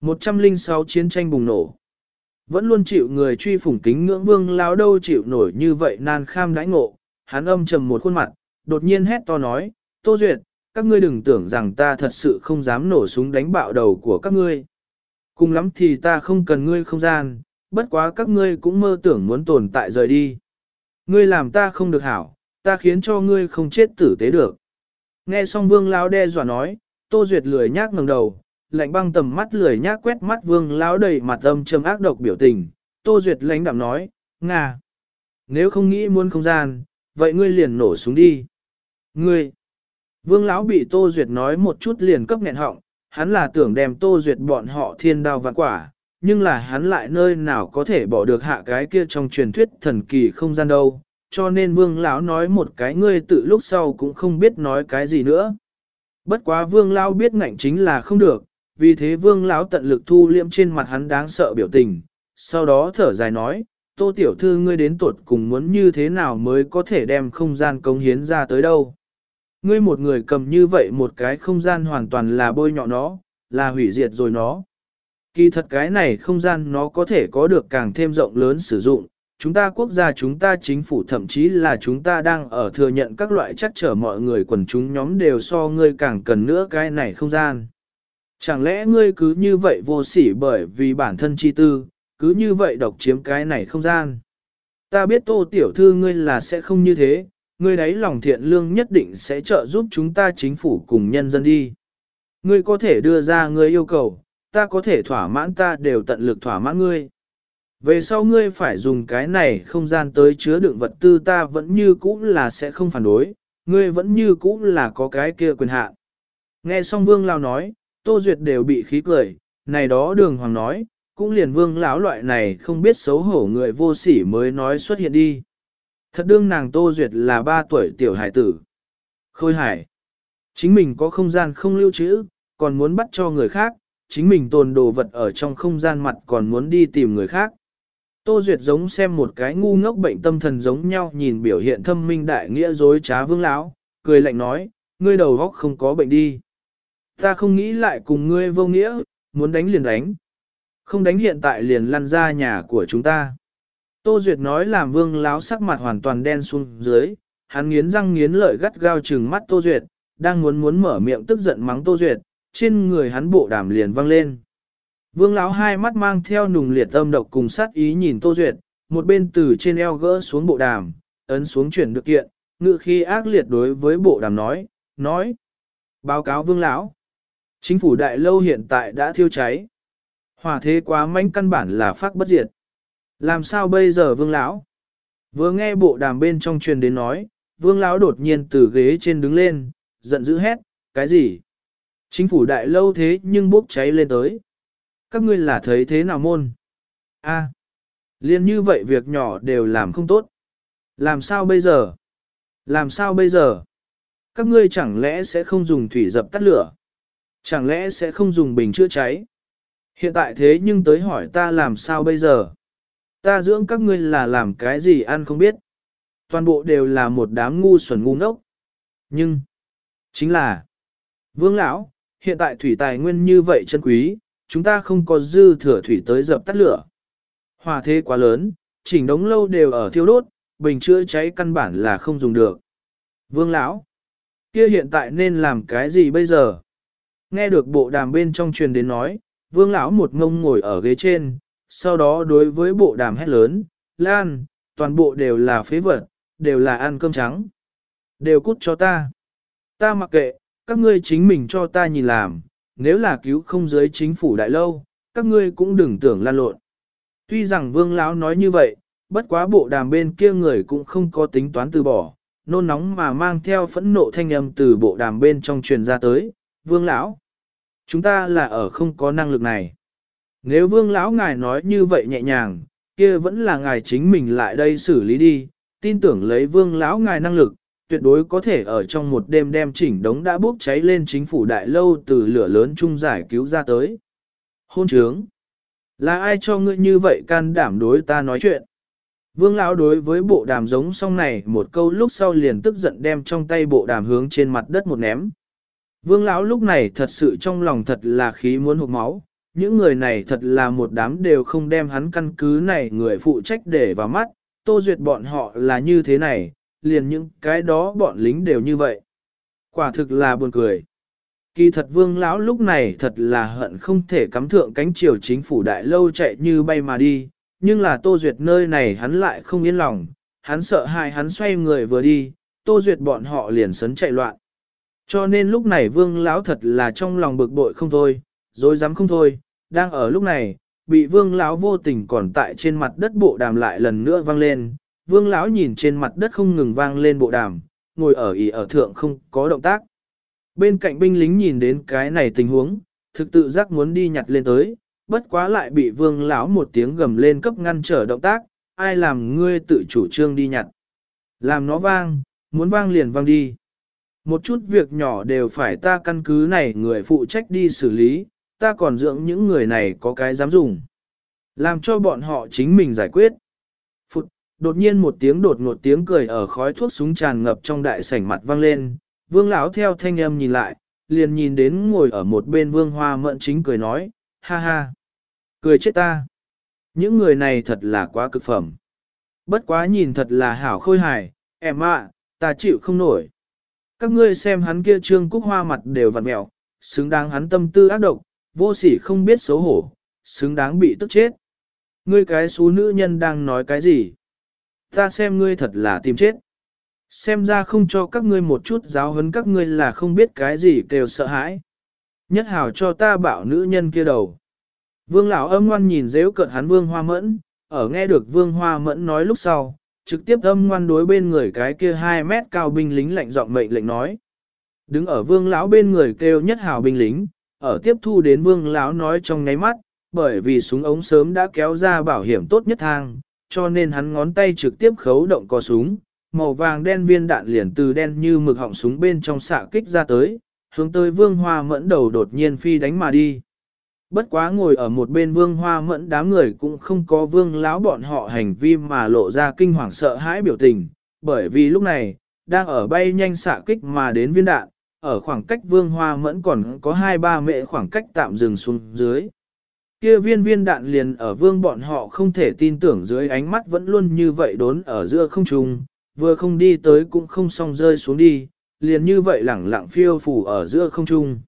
Speaker 1: 106 chiến tranh bùng nổ. Vẫn luôn chịu người truy phủng kính ngưỡng vương lão đâu chịu nổi như vậy nan kham đãi ngộ, hắn âm trầm một khuôn mặt, đột nhiên hét to nói, Tô Duyệt, các ngươi đừng tưởng rằng ta thật sự không dám nổ súng đánh bạo đầu của các ngươi. Cùng lắm thì ta không cần ngươi không gian, bất quá các ngươi cũng mơ tưởng muốn tồn tại rời đi. Ngươi làm ta không được hảo, ta khiến cho ngươi không chết tử tế được. Nghe xong vương lão đe dọa nói, Tô Duyệt lười nhác ngẩng đầu, lạnh băng tầm mắt lười nhác quét mắt vương lão đầy mặt âm trầm ác độc biểu tình, Tô Duyệt lãnh đạm nói, Nga. Nếu không nghĩ muốn không gian, vậy ngươi liền nổ súng đi. Ngươi. Vương lão bị Tô Duyệt nói một chút liền cấp nghẹn họng, hắn là tưởng đem Tô Duyệt bọn họ thiên đao vạn quả, nhưng là hắn lại nơi nào có thể bỏ được hạ cái kia trong truyền thuyết thần kỳ không gian đâu, cho nên Vương lão nói một cái ngươi tự lúc sau cũng không biết nói cái gì nữa. Bất quá Vương lão biết ngạnh chính là không được, vì thế vương lão tận lực thu liễm trên mặt hắn đáng sợ biểu tình, sau đó thở dài nói, tô tiểu thư ngươi đến tuột cùng muốn như thế nào mới có thể đem không gian cống hiến ra tới đâu. Ngươi một người cầm như vậy một cái không gian hoàn toàn là bôi nhọ nó, là hủy diệt rồi nó. Kỳ thật cái này không gian nó có thể có được càng thêm rộng lớn sử dụng, chúng ta quốc gia chúng ta chính phủ thậm chí là chúng ta đang ở thừa nhận các loại chắc trở mọi người quần chúng nhóm đều so ngươi càng cần nữa cái này không gian. Chẳng lẽ ngươi cứ như vậy vô sỉ bởi vì bản thân chi tư, cứ như vậy độc chiếm cái này không gian. Ta biết tô tiểu thư ngươi là sẽ không như thế, ngươi đấy lòng thiện lương nhất định sẽ trợ giúp chúng ta chính phủ cùng nhân dân đi. Ngươi có thể đưa ra ngươi yêu cầu, ta có thể thỏa mãn ta đều tận lực thỏa mãn ngươi. Về sau ngươi phải dùng cái này không gian tới chứa đựng vật tư ta vẫn như cũ là sẽ không phản đối, ngươi vẫn như cũ là có cái kia quyền hạn. Nghe xong vương lao nói, Tô Duyệt đều bị khí cười, này đó đường hoàng nói, cũng liền vương lão loại này không biết xấu hổ người vô sỉ mới nói xuất hiện đi. Thật đương nàng Tô Duyệt là ba tuổi tiểu hải tử. Khôi hải. Chính mình có không gian không lưu trữ, còn muốn bắt cho người khác, chính mình tồn đồ vật ở trong không gian mặt còn muốn đi tìm người khác. Tô Duyệt giống xem một cái ngu ngốc bệnh tâm thần giống nhau nhìn biểu hiện thâm minh đại nghĩa dối trá vương lão, cười lạnh nói, ngươi đầu góc không có bệnh đi. Ta không nghĩ lại cùng ngươi vô nghĩa, muốn đánh liền đánh. Không đánh hiện tại liền lăn ra nhà của chúng ta. Tô Duyệt nói làm vương láo sắc mặt hoàn toàn đen xuống dưới, hắn nghiến răng nghiến lợi gắt gao trừng mắt Tô Duyệt, đang muốn muốn mở miệng tức giận mắng Tô Duyệt, trên người hắn bộ đàm liền văng lên. Vương lão hai mắt mang theo nùng liệt âm độc cùng sát ý nhìn Tô Duyệt, một bên từ trên eo gỡ xuống bộ đàm, ấn xuống chuyển được kiện, ngự khi ác liệt đối với bộ đàm nói, nói. Báo cáo vương lão, chính phủ đại lâu hiện tại đã thiêu cháy. Hỏa thế quá manh căn bản là phát bất diệt. Làm sao bây giờ vương lão? Vừa nghe bộ đàm bên trong truyền đến nói, vương lão đột nhiên từ ghế trên đứng lên, giận dữ hét, cái gì? Chính phủ đại lâu thế nhưng bốc cháy lên tới. Các ngươi là thấy thế nào môn? A, liên như vậy việc nhỏ đều làm không tốt. Làm sao bây giờ? Làm sao bây giờ? Các ngươi chẳng lẽ sẽ không dùng thủy dập tắt lửa? Chẳng lẽ sẽ không dùng bình chữa cháy? Hiện tại thế nhưng tới hỏi ta làm sao bây giờ? Ta dưỡng các ngươi là làm cái gì ăn không biết. Toàn bộ đều là một đám ngu xuẩn ngu ngốc. Nhưng, chính là, vương lão, hiện tại thủy tài nguyên như vậy chân quý, chúng ta không có dư thừa thủy tới dập tắt lửa. Hòa thế quá lớn, chỉnh đống lâu đều ở thiêu đốt, bình chữa cháy căn bản là không dùng được. Vương lão, kia hiện tại nên làm cái gì bây giờ? Nghe được bộ đàm bên trong truyền đến nói, vương lão một ngông ngồi ở ghế trên, sau đó đối với bộ đàm hét lớn, Lan, toàn bộ đều là phế vật, đều là ăn cơm trắng. Đều cút cho ta. Ta mặc kệ, các ngươi chính mình cho ta nhìn làm, nếu là cứu không giới chính phủ đại lâu, các ngươi cũng đừng tưởng lan lộn. Tuy rằng vương lão nói như vậy, bất quá bộ đàm bên kia người cũng không có tính toán từ bỏ, nôn nóng mà mang theo phẫn nộ thanh âm từ bộ đàm bên trong truyền ra tới, vương lão. Chúng ta là ở không có năng lực này. Nếu vương lão ngài nói như vậy nhẹ nhàng, kia vẫn là ngài chính mình lại đây xử lý đi, tin tưởng lấy vương lão ngài năng lực, tuyệt đối có thể ở trong một đêm đem chỉnh đống đã bốc cháy lên chính phủ đại lâu từ lửa lớn chung giải cứu ra tới. Hôn trướng! Là ai cho ngươi như vậy can đảm đối ta nói chuyện? Vương lão đối với bộ đàm giống song này một câu lúc sau liền tức giận đem trong tay bộ đàm hướng trên mặt đất một ném. Vương lão lúc này thật sự trong lòng thật là khí muốn hụt máu, những người này thật là một đám đều không đem hắn căn cứ này người phụ trách để vào mắt, tô duyệt bọn họ là như thế này, liền những cái đó bọn lính đều như vậy. Quả thực là buồn cười. Kỳ thật vương lão lúc này thật là hận không thể cắm thượng cánh chiều chính phủ đại lâu chạy như bay mà đi, nhưng là tô duyệt nơi này hắn lại không yên lòng, hắn sợ hai hắn xoay người vừa đi, tô duyệt bọn họ liền sấn chạy loạn. Cho nên lúc này vương lão thật là trong lòng bực bội không thôi, dối dám không thôi, đang ở lúc này, bị vương lão vô tình còn tại trên mặt đất bộ đàm lại lần nữa vang lên, vương lão nhìn trên mặt đất không ngừng vang lên bộ đàm, ngồi ở ỉ ở thượng không có động tác. Bên cạnh binh lính nhìn đến cái này tình huống, thực tự giác muốn đi nhặt lên tới, bất quá lại bị vương lão một tiếng gầm lên cấp ngăn trở động tác, ai làm ngươi tự chủ trương đi nhặt. Làm nó vang, muốn vang liền vang đi. Một chút việc nhỏ đều phải ta căn cứ này người phụ trách đi xử lý, ta còn dưỡng những người này có cái dám dùng. Làm cho bọn họ chính mình giải quyết. Phụt, đột nhiên một tiếng đột ngột tiếng cười ở khói thuốc súng tràn ngập trong đại sảnh mặt vang lên, vương lão theo thanh âm nhìn lại, liền nhìn đến ngồi ở một bên vương hoa mận chính cười nói, ha ha, cười chết ta. Những người này thật là quá cực phẩm. Bất quá nhìn thật là hảo khôi hài, em ạ, ta chịu không nổi. Các ngươi xem hắn kia trương cúc hoa mặt đều vặn mẹo, xứng đáng hắn tâm tư ác độc, vô sỉ không biết xấu hổ, xứng đáng bị tức chết. Ngươi cái xú nữ nhân đang nói cái gì? Ta xem ngươi thật là tìm chết. Xem ra không cho các ngươi một chút giáo huấn các ngươi là không biết cái gì kêu sợ hãi. Nhất hào cho ta bảo nữ nhân kia đầu. Vương lão âm ngoan nhìn dễu cận hắn vương hoa mẫn, ở nghe được vương hoa mẫn nói lúc sau, trực tiếp âm ngoan đối bên người cái kia 2 mét cao binh lính lạnh giọng mệnh lệnh nói. Đứng ở vương lão bên người kêu nhất hào binh lính, ở tiếp thu đến vương lão nói trong ngáy mắt, bởi vì súng ống sớm đã kéo ra bảo hiểm tốt nhất thang, cho nên hắn ngón tay trực tiếp khấu động cò súng, màu vàng đen viên đạn liền từ đen như mực họng súng bên trong xạ kích ra tới, hướng tới vương hoa mẫn đầu đột nhiên phi đánh mà đi. Bất quá ngồi ở một bên vương hoa mẫn đám người cũng không có vương lão bọn họ hành vi mà lộ ra kinh hoàng sợ hãi biểu tình, bởi vì lúc này, đang ở bay nhanh xạ kích mà đến viên đạn, ở khoảng cách vương hoa mẫn còn có 2-3 mệ khoảng cách tạm dừng xuống dưới. Kia viên viên đạn liền ở vương bọn họ không thể tin tưởng dưới ánh mắt vẫn luôn như vậy đốn ở giữa không trung, vừa không đi tới cũng không xong rơi xuống đi, liền như vậy lẳng lặng phiêu phủ ở giữa không trung.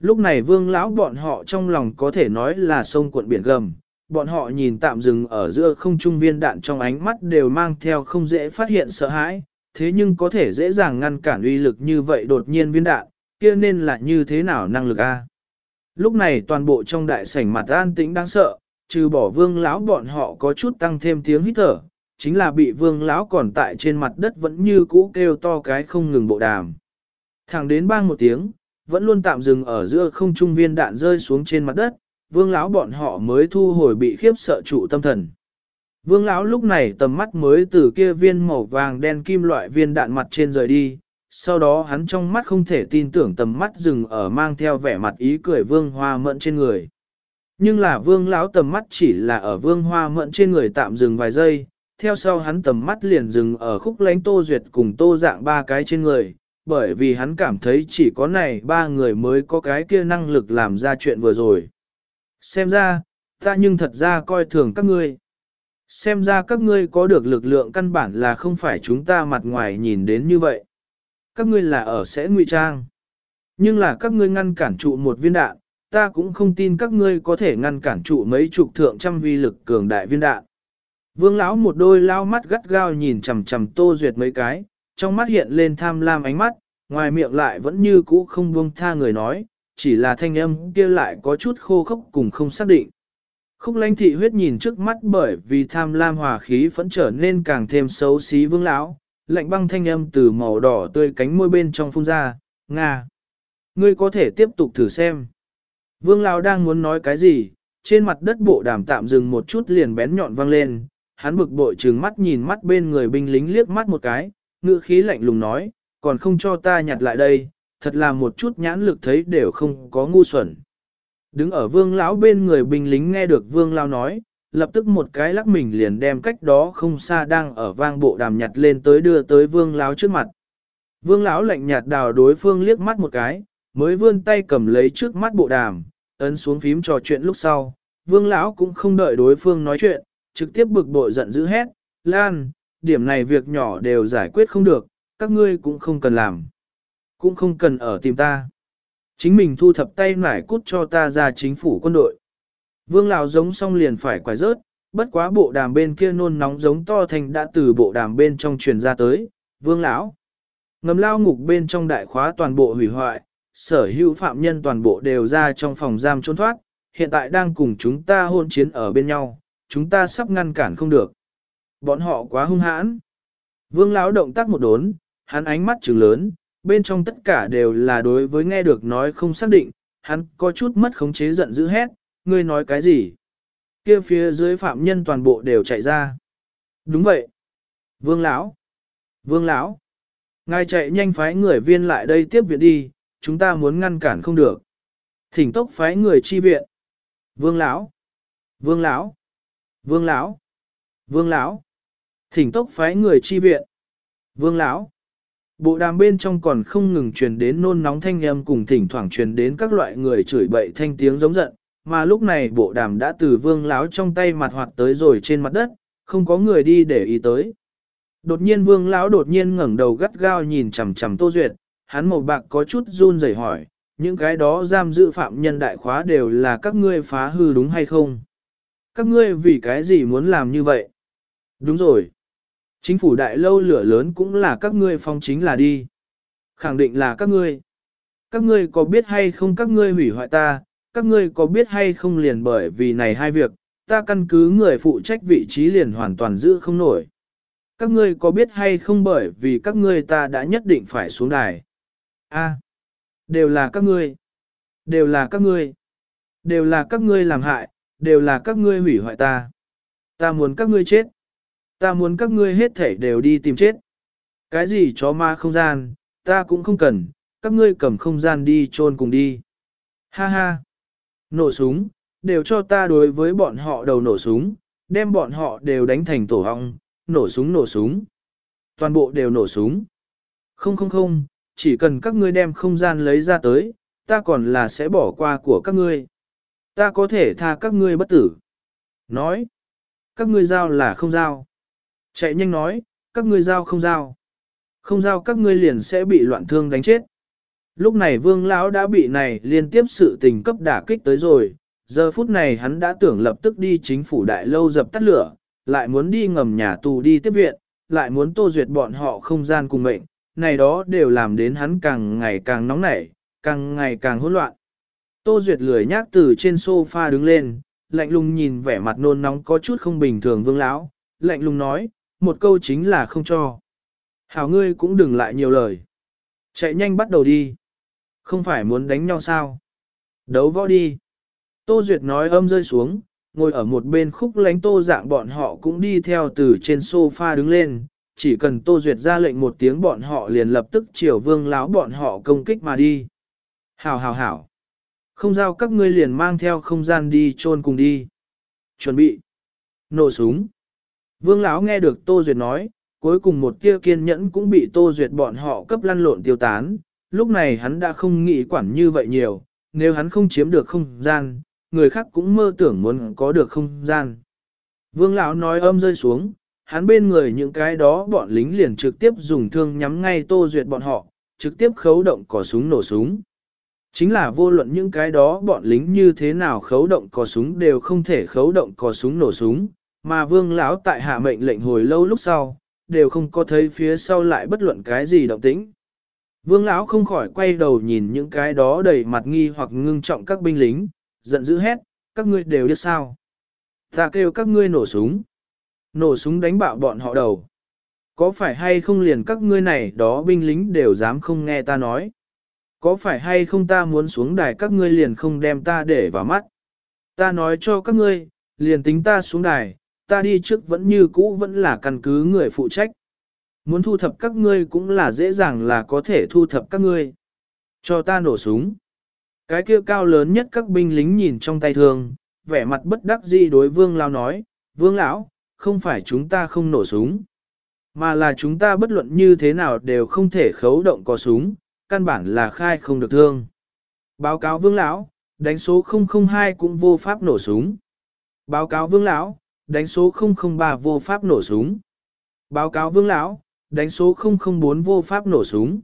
Speaker 1: Lúc này vương lão bọn họ trong lòng có thể nói là sông cuộn biển gầm, bọn họ nhìn tạm dừng ở giữa không trung viên đạn trong ánh mắt đều mang theo không dễ phát hiện sợ hãi, thế nhưng có thể dễ dàng ngăn cản uy lực như vậy đột nhiên viên đạn, kia nên là như thế nào năng lực a? Lúc này toàn bộ trong đại sảnh mặt an tĩnh đáng sợ, trừ bỏ vương lão bọn họ có chút tăng thêm tiếng hít thở, chính là bị vương lão còn tại trên mặt đất vẫn như cũ kêu to cái không ngừng bộ đàm. Thẳng đến bang một tiếng, vẫn luôn tạm dừng ở giữa không trung viên đạn rơi xuống trên mặt đất, vương lão bọn họ mới thu hồi bị khiếp sợ trụ tâm thần. Vương lão lúc này tầm mắt mới từ kia viên màu vàng đen kim loại viên đạn mặt trên rời đi, sau đó hắn trong mắt không thể tin tưởng tầm mắt dừng ở mang theo vẻ mặt ý cười vương hoa mận trên người. Nhưng là vương lão tầm mắt chỉ là ở vương hoa mận trên người tạm dừng vài giây, theo sau hắn tầm mắt liền dừng ở khúc lánh tô duyệt cùng tô dạng ba cái trên người, bởi vì hắn cảm thấy chỉ có này ba người mới có cái kia năng lực làm ra chuyện vừa rồi. Xem ra, ta nhưng thật ra coi thường các ngươi. Xem ra các ngươi có được lực lượng căn bản là không phải chúng ta mặt ngoài nhìn đến như vậy. Các ngươi là ở sẽ ngụy trang. Nhưng là các ngươi ngăn cản trụ một viên đạn, ta cũng không tin các ngươi có thể ngăn cản trụ mấy chục thượng trăm vi lực cường đại viên đạn. Vương lão một đôi lao mắt gắt gao nhìn chằm chằm Tô Duyệt mấy cái, trong mắt hiện lên tham lam ánh mắt, ngoài miệng lại vẫn như cũ không buông tha người nói, chỉ là thanh âm kia lại có chút khô khốc cùng không xác định. Khúc lãnh thị huyết nhìn trước mắt bởi vì tham lam hòa khí vẫn trở nên càng thêm xấu xí vương lão, lạnh băng thanh âm từ màu đỏ tươi cánh môi bên trong phun ra, Nga. Ngươi có thể tiếp tục thử xem. Vương lão đang muốn nói cái gì, trên mặt đất bộ đàm tạm dừng một chút liền bén nhọn vang lên, hắn bực bội trừng mắt nhìn mắt bên người binh lính liếc mắt một cái, ngữ khí lạnh lùng nói, còn không cho ta nhặt lại đây, thật là một chút nhãn lực thấy đều không có ngu xuẩn. Đứng ở vương lão bên người binh lính nghe được vương lão nói, lập tức một cái lắc mình liền đem cách đó không xa đang ở vang bộ đàm nhặt lên tới đưa tới vương lão trước mặt. Vương lão lạnh nhạt đào đối phương liếc mắt một cái, mới vươn tay cầm lấy trước mắt bộ đàm, ấn xuống phím trò chuyện lúc sau. Vương lão cũng không đợi đối phương nói chuyện, trực tiếp bực bội giận dữ hét, Lan, điểm này việc nhỏ đều giải quyết không được, các ngươi cũng không cần làm. Cũng không cần ở tìm ta. Chính mình thu thập tay nải cút cho ta ra chính phủ quân đội. Vương Lào giống xong liền phải quải rớt, bất quá bộ đàm bên kia nôn nóng giống to thành đã từ bộ đàm bên trong truyền ra tới. Vương lão Ngầm lao ngục bên trong đại khóa toàn bộ hủy hoại, sở hữu phạm nhân toàn bộ đều ra trong phòng giam trốn thoát, hiện tại đang cùng chúng ta hôn chiến ở bên nhau, chúng ta sắp ngăn cản không được. Bọn họ quá hung hãn. Vương lão động tác một đốn, hắn ánh mắt trừng lớn, bên trong tất cả đều là đối với nghe được nói không xác định, hắn có chút mất khống chế giận dữ hét, ngươi nói cái gì? Kia phía dưới phạm nhân toàn bộ đều chạy ra. Đúng vậy. Vương lão, Vương lão, Ngài chạy nhanh phái người viên lại đây tiếp viện đi, chúng ta muốn ngăn cản không được. Thỉnh tốc phái người chi viện. Vương lão, Vương lão, Vương lão, Vương lão, Thỉnh tốc phái người chi viện. Vương lão, Bộ đàm bên trong còn không ngừng truyền đến nôn nóng thanh âm cùng thỉnh thoảng truyền đến các loại người chửi bậy thanh tiếng giống giận, mà lúc này bộ đàm đã từ vương láo trong tay mặt hoạt tới rồi trên mặt đất, không có người đi để ý tới. Đột nhiên vương lão đột nhiên ngẩng đầu gắt gao nhìn chằm chằm Tô Duyệt, hắn màu bạc có chút run rẩy hỏi, những cái đó giam giữ phạm nhân đại khóa đều là các ngươi phá hư đúng hay không? Các ngươi vì cái gì muốn làm như vậy? Đúng rồi. Chính phủ đại lâu lửa lớn cũng là các ngươi phong chính là đi. Khẳng định là các ngươi. Các ngươi có biết hay không các ngươi hủy hoại ta, các ngươi có biết hay không liền bởi vì này hai việc, ta căn cứ người phụ trách vị trí liền hoàn toàn giữ không nổi. Các ngươi có biết hay không bởi vì các ngươi ta đã nhất định phải xuống đài. A, đều là các ngươi. Đều là các ngươi. Đều là các ngươi làm hại, đều là các ngươi hủy hoại ta. Ta muốn các ngươi chết. Ta muốn các ngươi hết thể đều đi tìm chết. Cái gì chó ma không gian, ta cũng không cần, các ngươi cầm không gian đi chôn cùng đi. Ha ha. Nổ súng, đều cho ta đối với bọn họ đầu nổ súng, đem bọn họ đều đánh thành tổ hong, nổ súng nổ súng. Toàn bộ đều nổ súng. Không không không, chỉ cần các ngươi đem không gian lấy ra tới, ta còn là sẽ bỏ qua của các ngươi. Ta có thể tha các ngươi bất tử. Nói. Các ngươi giao là không giao. Chạy nhanh nói, các ngươi giao không giao. Không giao các ngươi liền sẽ bị loạn thương đánh chết. Lúc này vương lão đã bị này liên tiếp sự tình cấp đả kích tới rồi, giờ phút này hắn đã tưởng lập tức đi chính phủ đại lâu dập tắt lửa, lại muốn đi ngầm nhà tù đi tiếp viện, lại muốn tô duyệt bọn họ không gian cùng mệnh, này đó đều làm đến hắn càng ngày càng nóng nảy, càng ngày càng hỗn loạn. Tô duyệt lười nhác từ trên sofa đứng lên, lạnh lùng nhìn vẻ mặt nôn nóng có chút không bình thường vương lão, lạnh lùng nói, một câu chính là không cho. Hảo ngươi cũng đừng lại nhiều lời. Chạy nhanh bắt đầu đi. Không phải muốn đánh nhau sao? Đấu võ đi. Tô Duyệt nói âm rơi xuống, ngồi ở một bên khúc lánh tô dạng bọn họ cũng đi theo từ trên sofa đứng lên, chỉ cần tô duyệt ra lệnh một tiếng bọn họ liền lập tức chiều vương láo bọn họ công kích mà đi. Hảo hảo hảo. Không giao các ngươi liền mang theo không gian đi chôn cùng đi. Chuẩn bị. Nổ súng. Vương lão nghe được Tô Duyệt nói, cuối cùng một tia kiên nhẫn cũng bị Tô Duyệt bọn họ cấp lăn lộn tiêu tán. Lúc này hắn đã không nghĩ quản như vậy nhiều, nếu hắn không chiếm được không gian, người khác cũng mơ tưởng muốn có được không gian. Vương lão nói âm rơi xuống, hắn bên người những cái đó bọn lính liền trực tiếp dùng thương nhắm ngay Tô Duyệt bọn họ, trực tiếp khấu động cò súng nổ súng. Chính là vô luận những cái đó bọn lính như thế nào khấu động cò súng đều không thể khấu động cò súng nổ súng, mà vương lão tại hạ mệnh lệnh hồi lâu lúc sau, đều không có thấy phía sau lại bất luận cái gì động tĩnh. Vương lão không khỏi quay đầu nhìn những cái đó đầy mặt nghi hoặc ngưng trọng các binh lính, giận dữ hét, các ngươi đều biết sao. Ta kêu các ngươi nổ súng. Nổ súng đánh bạo bọn họ đầu. Có phải hay không liền các ngươi này đó binh lính đều dám không nghe ta nói. Có phải hay không ta muốn xuống đài các ngươi liền không đem ta để vào mắt. Ta nói cho các ngươi, liền tính ta xuống đài, ta đi trước vẫn như cũ vẫn là căn cứ người phụ trách. Muốn thu thập các ngươi cũng là dễ dàng là có thể thu thập các ngươi. Cho ta nổ súng. Cái kia cao lớn nhất các binh lính nhìn trong tay thương, vẻ mặt bất đắc dĩ đối vương lao nói, vương lão, không phải chúng ta không nổ súng, mà là chúng ta bất luận như thế nào đều không thể khấu động có súng, căn bản là khai không được thương. Báo cáo vương lão, đánh số 002 cũng vô pháp nổ súng. Báo cáo vương lão, đánh số 003 vô pháp nổ súng. Báo cáo vương lão, đánh số 004 vô pháp nổ súng.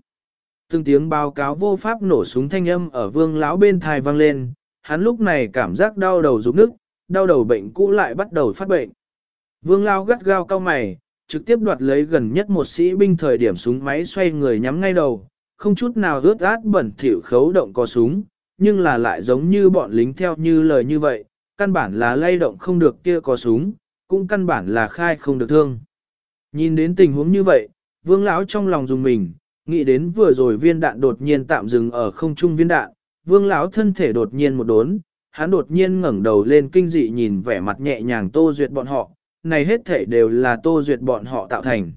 Speaker 1: Từng tiếng báo cáo vô pháp nổ súng thanh âm ở vương lão bên thai vang lên, hắn lúc này cảm giác đau đầu rụng nức, đau đầu bệnh cũ lại bắt đầu phát bệnh. Vương lão gắt gao cao mày, trực tiếp đoạt lấy gần nhất một sĩ binh thời điểm súng máy xoay người nhắm ngay đầu, không chút nào rớt át bẩn thỉu khấu động có súng, nhưng là lại giống như bọn lính theo như lời như vậy, căn bản là lay động không được kia có súng, cũng căn bản là khai không được thương. Nhìn đến tình huống như vậy, vương lão trong lòng dùng mình, nghĩ đến vừa rồi viên đạn đột nhiên tạm dừng ở không trung viên đạn, vương lão thân thể đột nhiên một đốn, hắn đột nhiên ngẩng đầu lên kinh dị nhìn vẻ mặt nhẹ nhàng tô duyệt bọn họ, này hết thể đều là tô duyệt bọn họ tạo thành.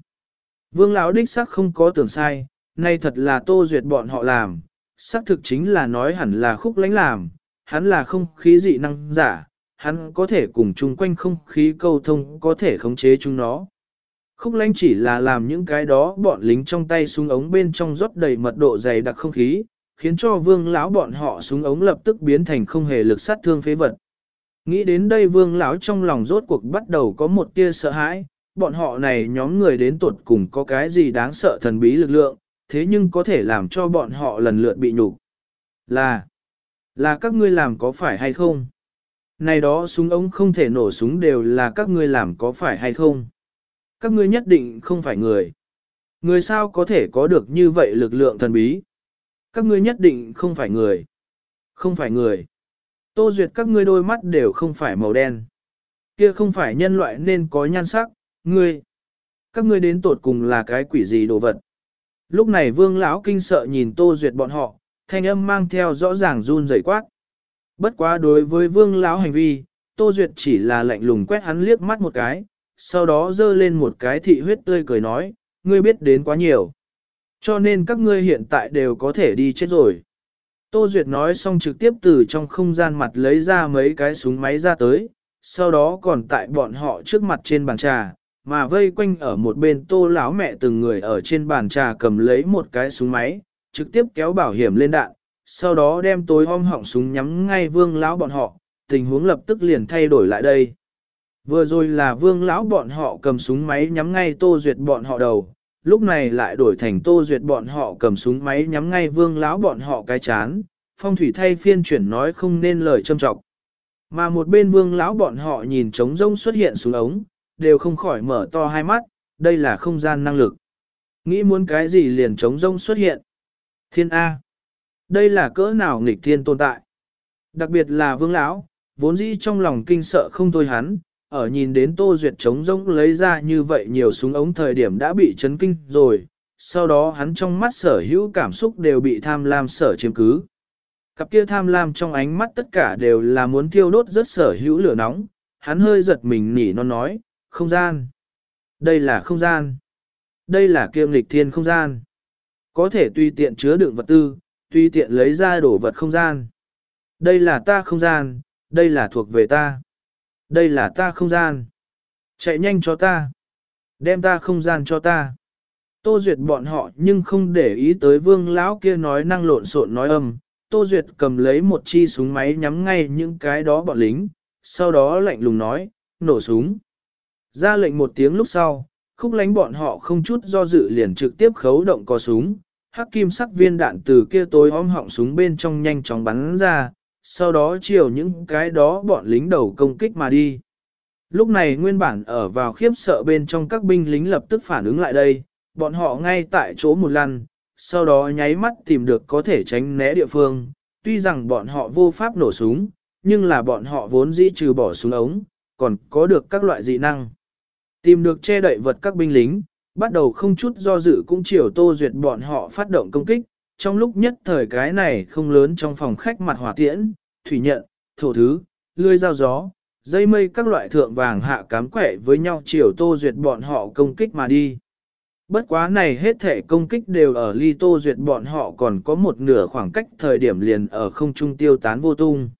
Speaker 1: Vương lão đích xác không có tưởng sai, nay thật là tô duyệt bọn họ làm, xác thực chính là nói hẳn là khúc lánh làm, hắn là không khí dị năng giả, hắn có thể cùng chung quanh không khí câu thông có thể khống chế chúng nó. Khúc lánh chỉ là làm những cái đó bọn lính trong tay súng ống bên trong rót đầy mật độ dày đặc không khí, khiến cho vương lão bọn họ súng ống lập tức biến thành không hề lực sát thương phế vật. Nghĩ đến đây vương lão trong lòng rốt cuộc bắt đầu có một tia sợ hãi, bọn họ này nhóm người đến tuột cùng có cái gì đáng sợ thần bí lực lượng, thế nhưng có thể làm cho bọn họ lần lượt bị nhục. Là, là các ngươi làm có phải hay không? Này đó súng ống không thể nổ súng đều là các ngươi làm có phải hay không? Các ngươi nhất định không phải người. Người sao có thể có được như vậy lực lượng thần bí? Các ngươi nhất định không phải người. Không phải người. Tô duyệt các ngươi đôi mắt đều không phải màu đen. Kia không phải nhân loại nên có nhan sắc, ngươi. Các ngươi đến tột cùng là cái quỷ gì đồ vật. Lúc này vương lão kinh sợ nhìn tô duyệt bọn họ, thanh âm mang theo rõ ràng run rẩy quát. Bất quá đối với vương lão hành vi, tô duyệt chỉ là lạnh lùng quét hắn liếc mắt một cái, sau đó dơ lên một cái thị huyết tươi cười nói, ngươi biết đến quá nhiều. Cho nên các ngươi hiện tại đều có thể đi chết rồi. Tô Duyệt nói xong trực tiếp từ trong không gian mặt lấy ra mấy cái súng máy ra tới, sau đó còn tại bọn họ trước mặt trên bàn trà, mà vây quanh ở một bên tô lão mẹ từng người ở trên bàn trà cầm lấy một cái súng máy, trực tiếp kéo bảo hiểm lên đạn, sau đó đem tối om họng súng nhắm ngay vương lão bọn họ, tình huống lập tức liền thay đổi lại đây. Vừa rồi là vương lão bọn họ cầm súng máy nhắm ngay tô duyệt bọn họ đầu, lúc này lại đổi thành tô duyệt bọn họ cầm súng máy nhắm ngay vương lão bọn họ cái chán, phong thủy thay phiên chuyển nói không nên lời châm trọng. Mà một bên vương lão bọn họ nhìn trống rông xuất hiện xuống ống, đều không khỏi mở to hai mắt, đây là không gian năng lực. Nghĩ muốn cái gì liền trống rông xuất hiện. Thiên A. Đây là cỡ nào nghịch thiên tồn tại. Đặc biệt là vương lão, vốn dĩ trong lòng kinh sợ không thôi hắn, ở nhìn đến Tô Duyệt trống rỗng lấy ra như vậy nhiều súng ống thời điểm đã bị chấn kinh rồi, sau đó hắn trong mắt sở hữu cảm xúc đều bị tham lam sở chiếm cứ. Cặp kia tham lam trong ánh mắt tất cả đều là muốn thiêu đốt rất sở hữu lửa nóng, hắn hơi giật mình nỉ non nói, không gian. Đây là không gian. Đây là kiêm lịch thiên không gian. Có thể tùy tiện chứa đựng vật tư, tùy tiện lấy ra đổ vật không gian. Đây là ta không gian, đây là thuộc về ta. Đây là ta không gian. Chạy nhanh cho ta. Đem ta không gian cho ta. Tô Duyệt bọn họ nhưng không để ý tới vương lão kia nói năng lộn xộn nói âm. Tô Duyệt cầm lấy một chi súng máy nhắm ngay những cái đó bọn lính, sau đó lạnh lùng nói, nổ súng. Ra lệnh một tiếng lúc sau, khúc lánh bọn họ không chút do dự liền trực tiếp khấu động có súng, hắc kim sắc viên đạn từ kia tối om họng súng bên trong nhanh chóng bắn ra, sau đó chiều những cái đó bọn lính đầu công kích mà đi. Lúc này nguyên bản ở vào khiếp sợ bên trong các binh lính lập tức phản ứng lại đây, bọn họ ngay tại chỗ một lần, sau đó nháy mắt tìm được có thể tránh né địa phương, tuy rằng bọn họ vô pháp nổ súng, nhưng là bọn họ vốn dĩ trừ bỏ súng ống, còn có được các loại dị năng. Tìm được che đậy vật các binh lính, bắt đầu không chút do dự cũng chiều tô duyệt bọn họ phát động công kích, trong lúc nhất thời cái này không lớn trong phòng khách mặt hỏa tiễn, thủy nhận, thổ thứ, lươi dao gió, dây mây các loại thượng vàng hạ cám quẻ với nhau chiều tô duyệt bọn họ công kích mà đi. Bất quá này hết thể công kích đều ở ly tô duyệt bọn họ còn có một nửa khoảng cách thời điểm liền ở không trung tiêu tán vô tung.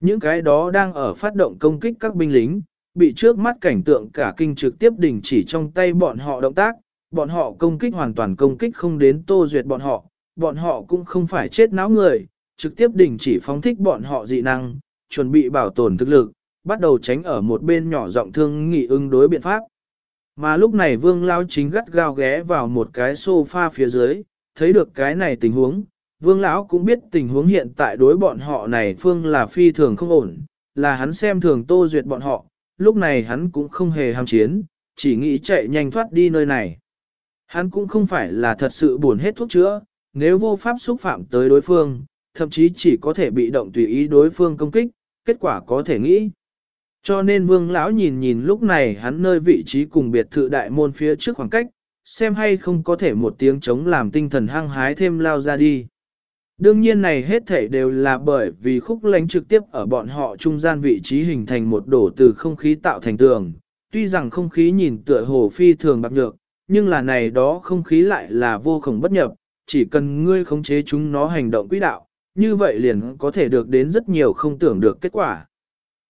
Speaker 1: Những cái đó đang ở phát động công kích các binh lính, bị trước mắt cảnh tượng cả kinh trực tiếp đình chỉ trong tay bọn họ động tác, bọn họ công kích hoàn toàn công kích không đến tô duyệt bọn họ, bọn họ cũng không phải chết não người, trực tiếp đình chỉ phóng thích bọn họ dị năng, chuẩn bị bảo tồn thực lực, bắt đầu tránh ở một bên nhỏ giọng thương nghị ứng đối biện pháp. Mà lúc này vương lao chính gắt gao ghé vào một cái sofa phía dưới, thấy được cái này tình huống, vương lão cũng biết tình huống hiện tại đối bọn họ này phương là phi thường không ổn, là hắn xem thường tô duyệt bọn họ, lúc này hắn cũng không hề ham chiến, chỉ nghĩ chạy nhanh thoát đi nơi này. Hắn cũng không phải là thật sự buồn hết thuốc chữa, nếu vô pháp xúc phạm tới đối phương, thậm chí chỉ có thể bị động tùy ý đối phương công kích, kết quả có thể nghĩ. Cho nên vương lão nhìn nhìn lúc này hắn nơi vị trí cùng biệt thự đại môn phía trước khoảng cách, xem hay không có thể một tiếng chống làm tinh thần hăng hái thêm lao ra đi. Đương nhiên này hết thể đều là bởi vì khúc lánh trực tiếp ở bọn họ trung gian vị trí hình thành một đổ từ không khí tạo thành tường. Tuy rằng không khí nhìn tựa hồ phi thường bạc nhược, nhưng là này đó không khí lại là vô khổng bất nhập, chỉ cần ngươi khống chế chúng nó hành động quỹ đạo, như vậy liền có thể được đến rất nhiều không tưởng được kết quả.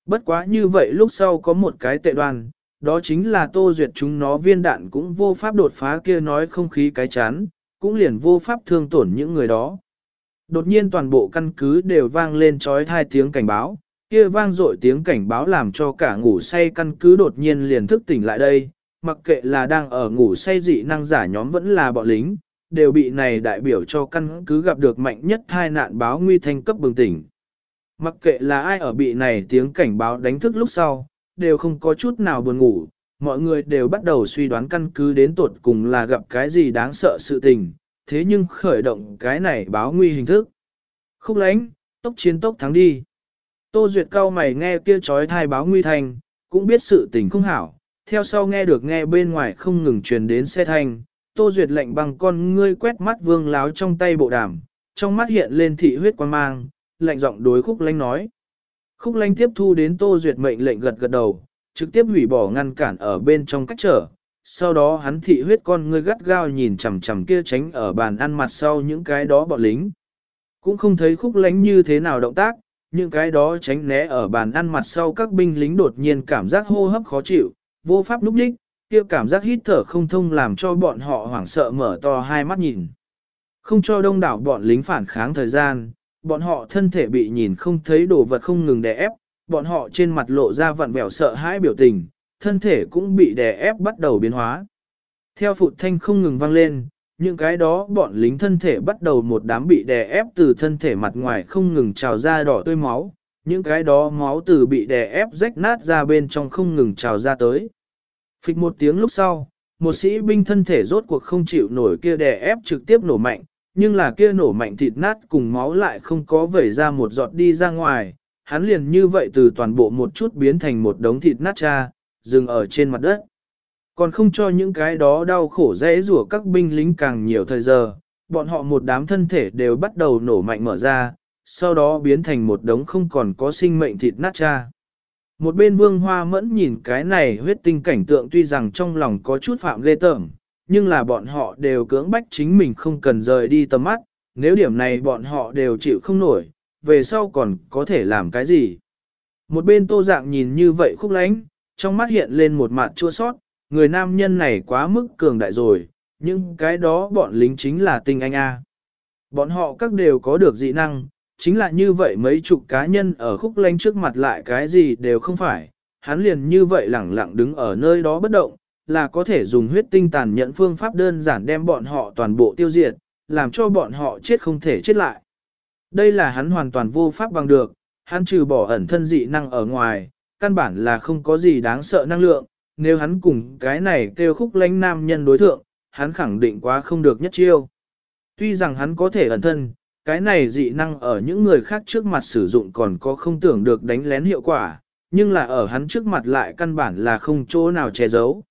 Speaker 1: Bất quá như vậy lúc sau có một cái tệ đoan, đó chính là tô duyệt chúng nó viên đạn cũng vô pháp đột phá kia nói không khí cái chán, cũng liền vô pháp thương tổn những người đó. Đột nhiên toàn bộ căn cứ đều vang lên trói thai tiếng cảnh báo, kia vang dội tiếng cảnh báo làm cho cả ngủ say căn cứ đột nhiên liền thức tỉnh lại đây, mặc kệ là đang ở ngủ say dị năng giả nhóm vẫn là bọn lính, đều bị này đại biểu cho căn cứ gặp được mạnh nhất thai nạn báo nguy thanh cấp bừng tỉnh. Mặc kệ là ai ở bị này tiếng cảnh báo đánh thức lúc sau, đều không có chút nào buồn ngủ, mọi người đều bắt đầu suy đoán căn cứ đến tột cùng là gặp cái gì đáng sợ sự tình, thế nhưng khởi động cái này báo nguy hình thức. Khúc lánh, tốc chiến tốc thắng đi. Tô Duyệt cao mày nghe kia chói thai báo nguy thành, cũng biết sự tình không hảo, theo sau nghe được nghe bên ngoài không ngừng truyền đến xe thanh, Tô Duyệt lệnh bằng con ngươi quét mắt vương láo trong tay bộ đàm, trong mắt hiện lên thị huyết quan mang, lạnh giọng đối khúc lánh nói. Khúc lánh tiếp thu đến Tô Duyệt mệnh lệnh gật gật đầu, trực tiếp hủy bỏ ngăn cản ở bên trong cách trở. Sau đó hắn thị huyết con ngươi gắt gao nhìn chằm chằm kia tránh ở bàn ăn mặt sau những cái đó bọn lính. Cũng không thấy khúc lánh như thế nào động tác, những cái đó tránh né ở bàn ăn mặt sau các binh lính đột nhiên cảm giác hô hấp khó chịu, vô pháp núp đích, kia cảm giác hít thở không thông làm cho bọn họ hoảng sợ mở to hai mắt nhìn. Không cho đông đảo bọn lính phản kháng thời gian, bọn họ thân thể bị nhìn không thấy đồ vật không ngừng đè ép, bọn họ trên mặt lộ ra vặn vẹo sợ hãi biểu tình, thân thể cũng bị đè ép bắt đầu biến hóa. Theo phụt thanh không ngừng vang lên, những cái đó bọn lính thân thể bắt đầu một đám bị đè ép từ thân thể mặt ngoài không ngừng trào ra đỏ tươi máu, những cái đó máu từ bị đè ép rách nát ra bên trong không ngừng trào ra tới. Phịch một tiếng lúc sau, một sĩ binh thân thể rốt cuộc không chịu nổi kia đè ép trực tiếp nổ mạnh, nhưng là kia nổ mạnh thịt nát cùng máu lại không có vẩy ra một giọt đi ra ngoài, hắn liền như vậy từ toàn bộ một chút biến thành một đống thịt nát cha, dừng ở trên mặt đất. Còn không cho những cái đó đau khổ dễ rủa các binh lính càng nhiều thời giờ, bọn họ một đám thân thể đều bắt đầu nổ mạnh mở ra, sau đó biến thành một đống không còn có sinh mệnh thịt nát cha. Một bên vương hoa mẫn nhìn cái này huyết tinh cảnh tượng tuy rằng trong lòng có chút phạm ghê tởm, nhưng là bọn họ đều cưỡng bách chính mình không cần rời đi tầm mắt, nếu điểm này bọn họ đều chịu không nổi, về sau còn có thể làm cái gì. Một bên tô dạng nhìn như vậy khúc lánh, trong mắt hiện lên một mặt chua sót, người nam nhân này quá mức cường đại rồi, nhưng cái đó bọn lính chính là tinh anh A. Bọn họ các đều có được dị năng, chính là như vậy mấy chục cá nhân ở khúc lánh trước mặt lại cái gì đều không phải, hắn liền như vậy lẳng lặng đứng ở nơi đó bất động, là có thể dùng huyết tinh tàn nhận phương pháp đơn giản đem bọn họ toàn bộ tiêu diệt, làm cho bọn họ chết không thể chết lại. Đây là hắn hoàn toàn vô pháp bằng được, hắn trừ bỏ ẩn thân dị năng ở ngoài, căn bản là không có gì đáng sợ năng lượng, nếu hắn cùng cái này kêu khúc lánh nam nhân đối thượng, hắn khẳng định quá không được nhất chiêu. Tuy rằng hắn có thể ẩn thân, cái này dị năng ở những người khác trước mặt sử dụng còn có không tưởng được đánh lén hiệu quả, nhưng là ở hắn trước mặt lại căn bản là không chỗ nào che giấu.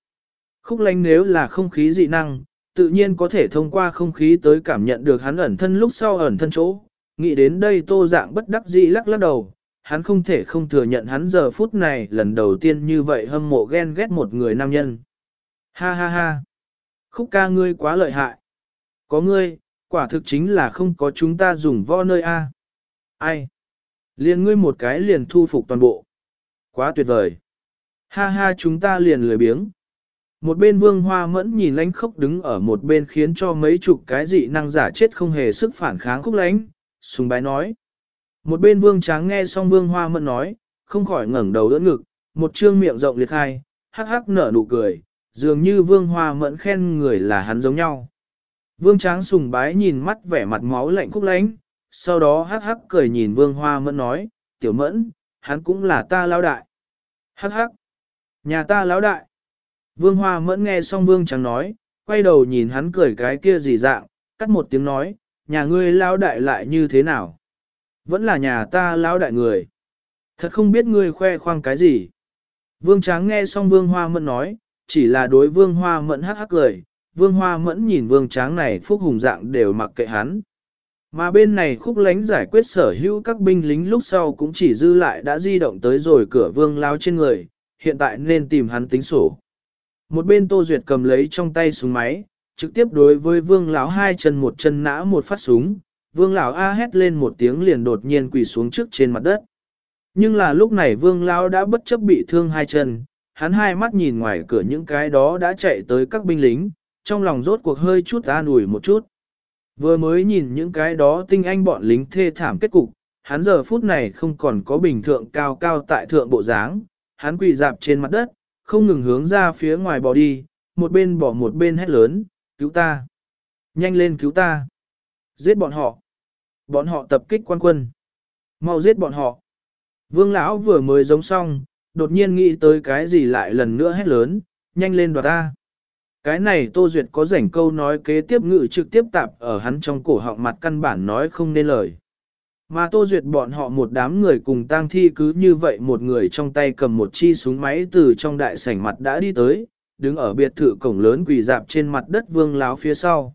Speaker 1: Khúc lánh nếu là không khí dị năng, tự nhiên có thể thông qua không khí tới cảm nhận được hắn ẩn thân lúc sau ẩn thân chỗ. Nghĩ đến đây tô dạng bất đắc dĩ lắc lắc đầu, hắn không thể không thừa nhận hắn giờ phút này lần đầu tiên như vậy hâm mộ ghen ghét một người nam nhân. Ha ha ha! Khúc ca ngươi quá lợi hại. Có ngươi, quả thực chính là không có chúng ta dùng vo nơi A. Ai? Liền ngươi một cái liền thu phục toàn bộ. Quá tuyệt vời. Ha ha chúng ta liền lười biếng. Một bên vương hoa mẫn nhìn lánh khốc đứng ở một bên khiến cho mấy chục cái dị năng giả chết không hề sức phản kháng khúc lánh, sùng bái nói. Một bên vương tráng nghe xong vương hoa mẫn nói, không khỏi ngẩng đầu đỡ ngực, một trương miệng rộng liệt hai, hắc hắc nở nụ cười, dường như vương hoa mẫn khen người là hắn giống nhau. Vương tráng sùng bái nhìn mắt vẻ mặt máu lạnh khúc lánh, sau đó hắc hắc cười nhìn vương hoa mẫn nói, tiểu mẫn, hắn cũng là ta lão đại. Hắc hắc, nhà ta lão đại. Vương hoa mẫn nghe xong vương tráng nói, quay đầu nhìn hắn cười cái kia gì dạng, cắt một tiếng nói, nhà ngươi lão đại lại như thế nào? Vẫn là nhà ta lão đại người. Thật không biết ngươi khoe khoang cái gì. Vương tráng nghe xong vương hoa mẫn nói, chỉ là đối vương hoa mẫn hắc hắc cười, vương hoa mẫn nhìn vương tráng này phúc hùng dạng đều mặc kệ hắn. Mà bên này khúc lánh giải quyết sở hữu các binh lính lúc sau cũng chỉ dư lại đã di động tới rồi cửa vương lao trên người, hiện tại nên tìm hắn tính sổ. Một bên Tô Duyệt cầm lấy trong tay súng máy, trực tiếp đối với vương lão hai chân một chân nã một phát súng, vương lão a hét lên một tiếng liền đột nhiên quỳ xuống trước trên mặt đất. Nhưng là lúc này vương lão đã bất chấp bị thương hai chân, hắn hai mắt nhìn ngoài cửa những cái đó đã chạy tới các binh lính, trong lòng rốt cuộc hơi chút an ủi một chút. Vừa mới nhìn những cái đó tinh anh bọn lính thê thảm kết cục, hắn giờ phút này không còn có bình thượng cao cao tại thượng bộ dáng, hắn quỳ dạp trên mặt đất, không ngừng hướng ra phía ngoài bỏ đi, một bên bỏ một bên hét lớn, cứu ta, nhanh lên cứu ta, giết bọn họ, bọn họ tập kích quan quân, mau giết bọn họ. Vương lão vừa mới giống xong, đột nhiên nghĩ tới cái gì lại lần nữa hét lớn, nhanh lên đoạt ta. Cái này Tô Duyệt có rảnh câu nói kế tiếp ngự trực tiếp tạp ở hắn trong cổ họng mặt căn bản nói không nên lời. Mà Tô Duyệt bọn họ một đám người cùng tang thi cứ như vậy một người trong tay cầm một chi súng máy từ trong đại sảnh mặt đã đi tới, đứng ở biệt thự cổng lớn quỳ dạp trên mặt đất vương láo phía sau.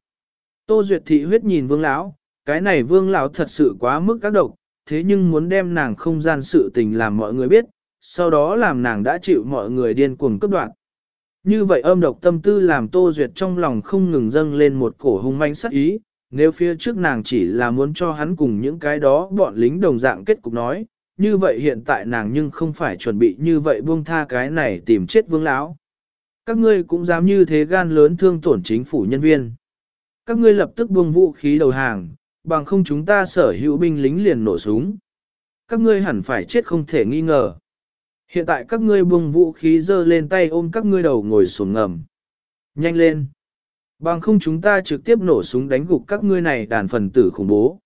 Speaker 1: Tô Duyệt thị huyết nhìn vương lão, cái này vương lão thật sự quá mức các độc, thế nhưng muốn đem nàng không gian sự tình làm mọi người biết, sau đó làm nàng đã chịu mọi người điên cuồng cấp đoạn. Như vậy âm độc tâm tư làm Tô Duyệt trong lòng không ngừng dâng lên một cổ hung manh sắc ý, nếu phía trước nàng chỉ là muốn cho hắn cùng những cái đó bọn lính đồng dạng kết cục nói, như vậy hiện tại nàng nhưng không phải chuẩn bị như vậy buông tha cái này tìm chết vương lão. Các ngươi cũng dám như thế gan lớn thương tổn chính phủ nhân viên. Các ngươi lập tức buông vũ khí đầu hàng, bằng không chúng ta sở hữu binh lính liền nổ súng. các ngươi hẳn phải chết không thể nghi ngờ. Hiện tại các ngươi buông vũ khí giơ lên tay ôm các ngươi đầu ngồi xuống ngầm. Nhanh lên! Bằng không chúng ta trực tiếp nổ súng đánh gục các ngươi này đàn phần tử khủng bố.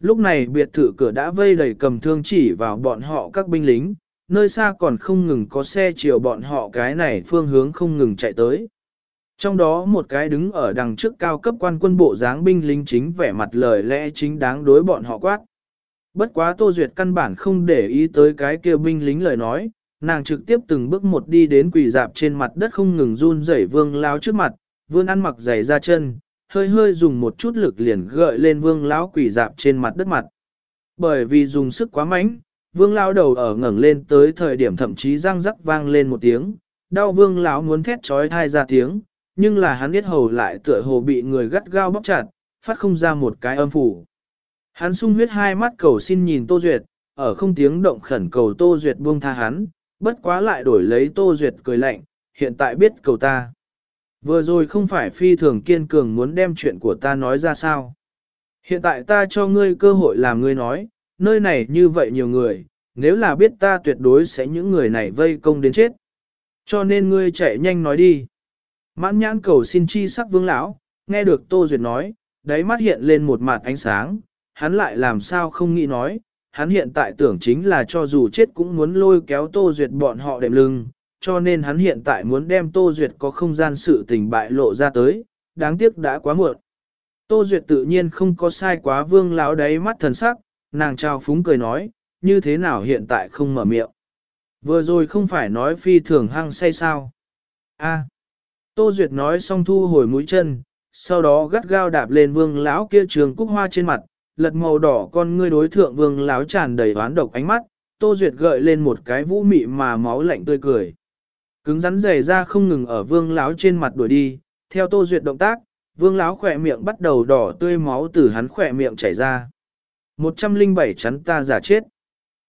Speaker 1: Lúc này biệt thự cửa đã vây đầy cầm thương chỉ vào bọn họ các binh lính, nơi xa còn không ngừng có xe chiều bọn họ cái này phương hướng không ngừng chạy tới. Trong đó một cái đứng ở đằng trước cao cấp quan quân bộ dáng binh lính chính vẻ mặt lời lẽ chính đáng đối bọn họ quát. Bất quá Tô Duyệt căn bản không để ý tới cái kia binh lính lời nói, nàng trực tiếp từng bước một đi đến quỳ dạp trên mặt đất không ngừng run rẩy vương lao trước mặt, vương ăn mặc giày ra chân, hơi hơi dùng một chút lực liền gợi lên vương lão quỳ dạp trên mặt đất mặt. Bởi vì dùng sức quá mạnh, vương lão đầu ở ngẩng lên tới thời điểm thậm chí răng rắc vang lên một tiếng, đau vương lão muốn thét trói thai ra tiếng, nhưng là hắn biết hầu lại tựa hồ bị người gắt gao bóc chặt, phát không ra một cái âm phủ. Hắn sung huyết hai mắt cầu xin nhìn Tô Duyệt, ở không tiếng động khẩn cầu Tô Duyệt buông tha hắn, bất quá lại đổi lấy Tô Duyệt cười lạnh, hiện tại biết cầu ta. Vừa rồi không phải phi thường kiên cường muốn đem chuyện của ta nói ra sao. Hiện tại ta cho ngươi cơ hội làm ngươi nói, nơi này như vậy nhiều người, nếu là biết ta tuyệt đối sẽ những người này vây công đến chết. Cho nên ngươi chạy nhanh nói đi. Mãn nhãn cầu xin chi sắc vương lão, nghe được Tô Duyệt nói, đáy mắt hiện lên một mặt ánh sáng, hắn lại làm sao không nghĩ nói, hắn hiện tại tưởng chính là cho dù chết cũng muốn lôi kéo Tô Duyệt bọn họ đệm lưng, cho nên hắn hiện tại muốn đem Tô Duyệt có không gian sự tình bại lộ ra tới, đáng tiếc đã quá muộn. Tô Duyệt tự nhiên không có sai quá vương lão đáy mắt thần sắc, nàng trao phúng cười nói, như thế nào hiện tại không mở miệng. Vừa rồi không phải nói phi thường hăng say sao. a Tô Duyệt nói xong thu hồi mũi chân, sau đó gắt gao đạp lên vương lão kia trường cúc hoa trên mặt, lật màu đỏ con ngươi đối thượng vương lão tràn đầy oán độc ánh mắt, Tô Duyệt gợi lên một cái vũ mị mà máu lạnh tươi cười. Cứng rắn dày ra không ngừng ở vương lão trên mặt đuổi đi, theo Tô Duyệt động tác, vương lão khỏe miệng bắt đầu đỏ tươi máu từ hắn khỏe miệng chảy ra. 107 chắn ta giả chết.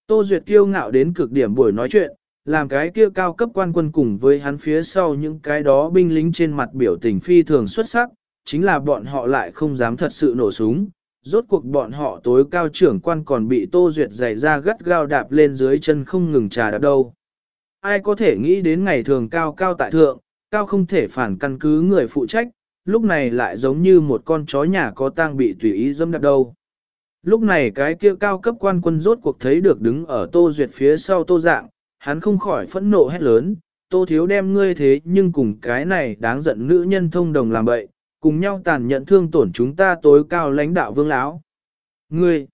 Speaker 1: Tô Duyệt kiêu ngạo đến cực điểm buổi nói chuyện, làm cái kia cao cấp quan quân cùng với hắn phía sau những cái đó binh lính trên mặt biểu tình phi thường xuất sắc, chính là bọn họ lại không dám thật sự nổ súng. Rốt cuộc bọn họ tối cao trưởng quan còn bị Tô Duyệt giày ra gắt gao đạp lên dưới chân không ngừng trà đạp đâu. Ai có thể nghĩ đến ngày thường cao cao tại thượng, cao không thể phản căn cứ người phụ trách, lúc này lại giống như một con chó nhà có tang bị tùy ý dâm đạp đâu. Lúc này cái kia cao cấp quan quân rốt cuộc thấy được đứng ở Tô Duyệt phía sau Tô Dạng, hắn không khỏi phẫn nộ hét lớn, tô thiếu đem ngươi thế nhưng cùng cái này đáng giận nữ nhân thông đồng làm bậy, cùng nhau tàn nhẫn thương tổn chúng ta tối cao lãnh đạo vương lão. Ngươi,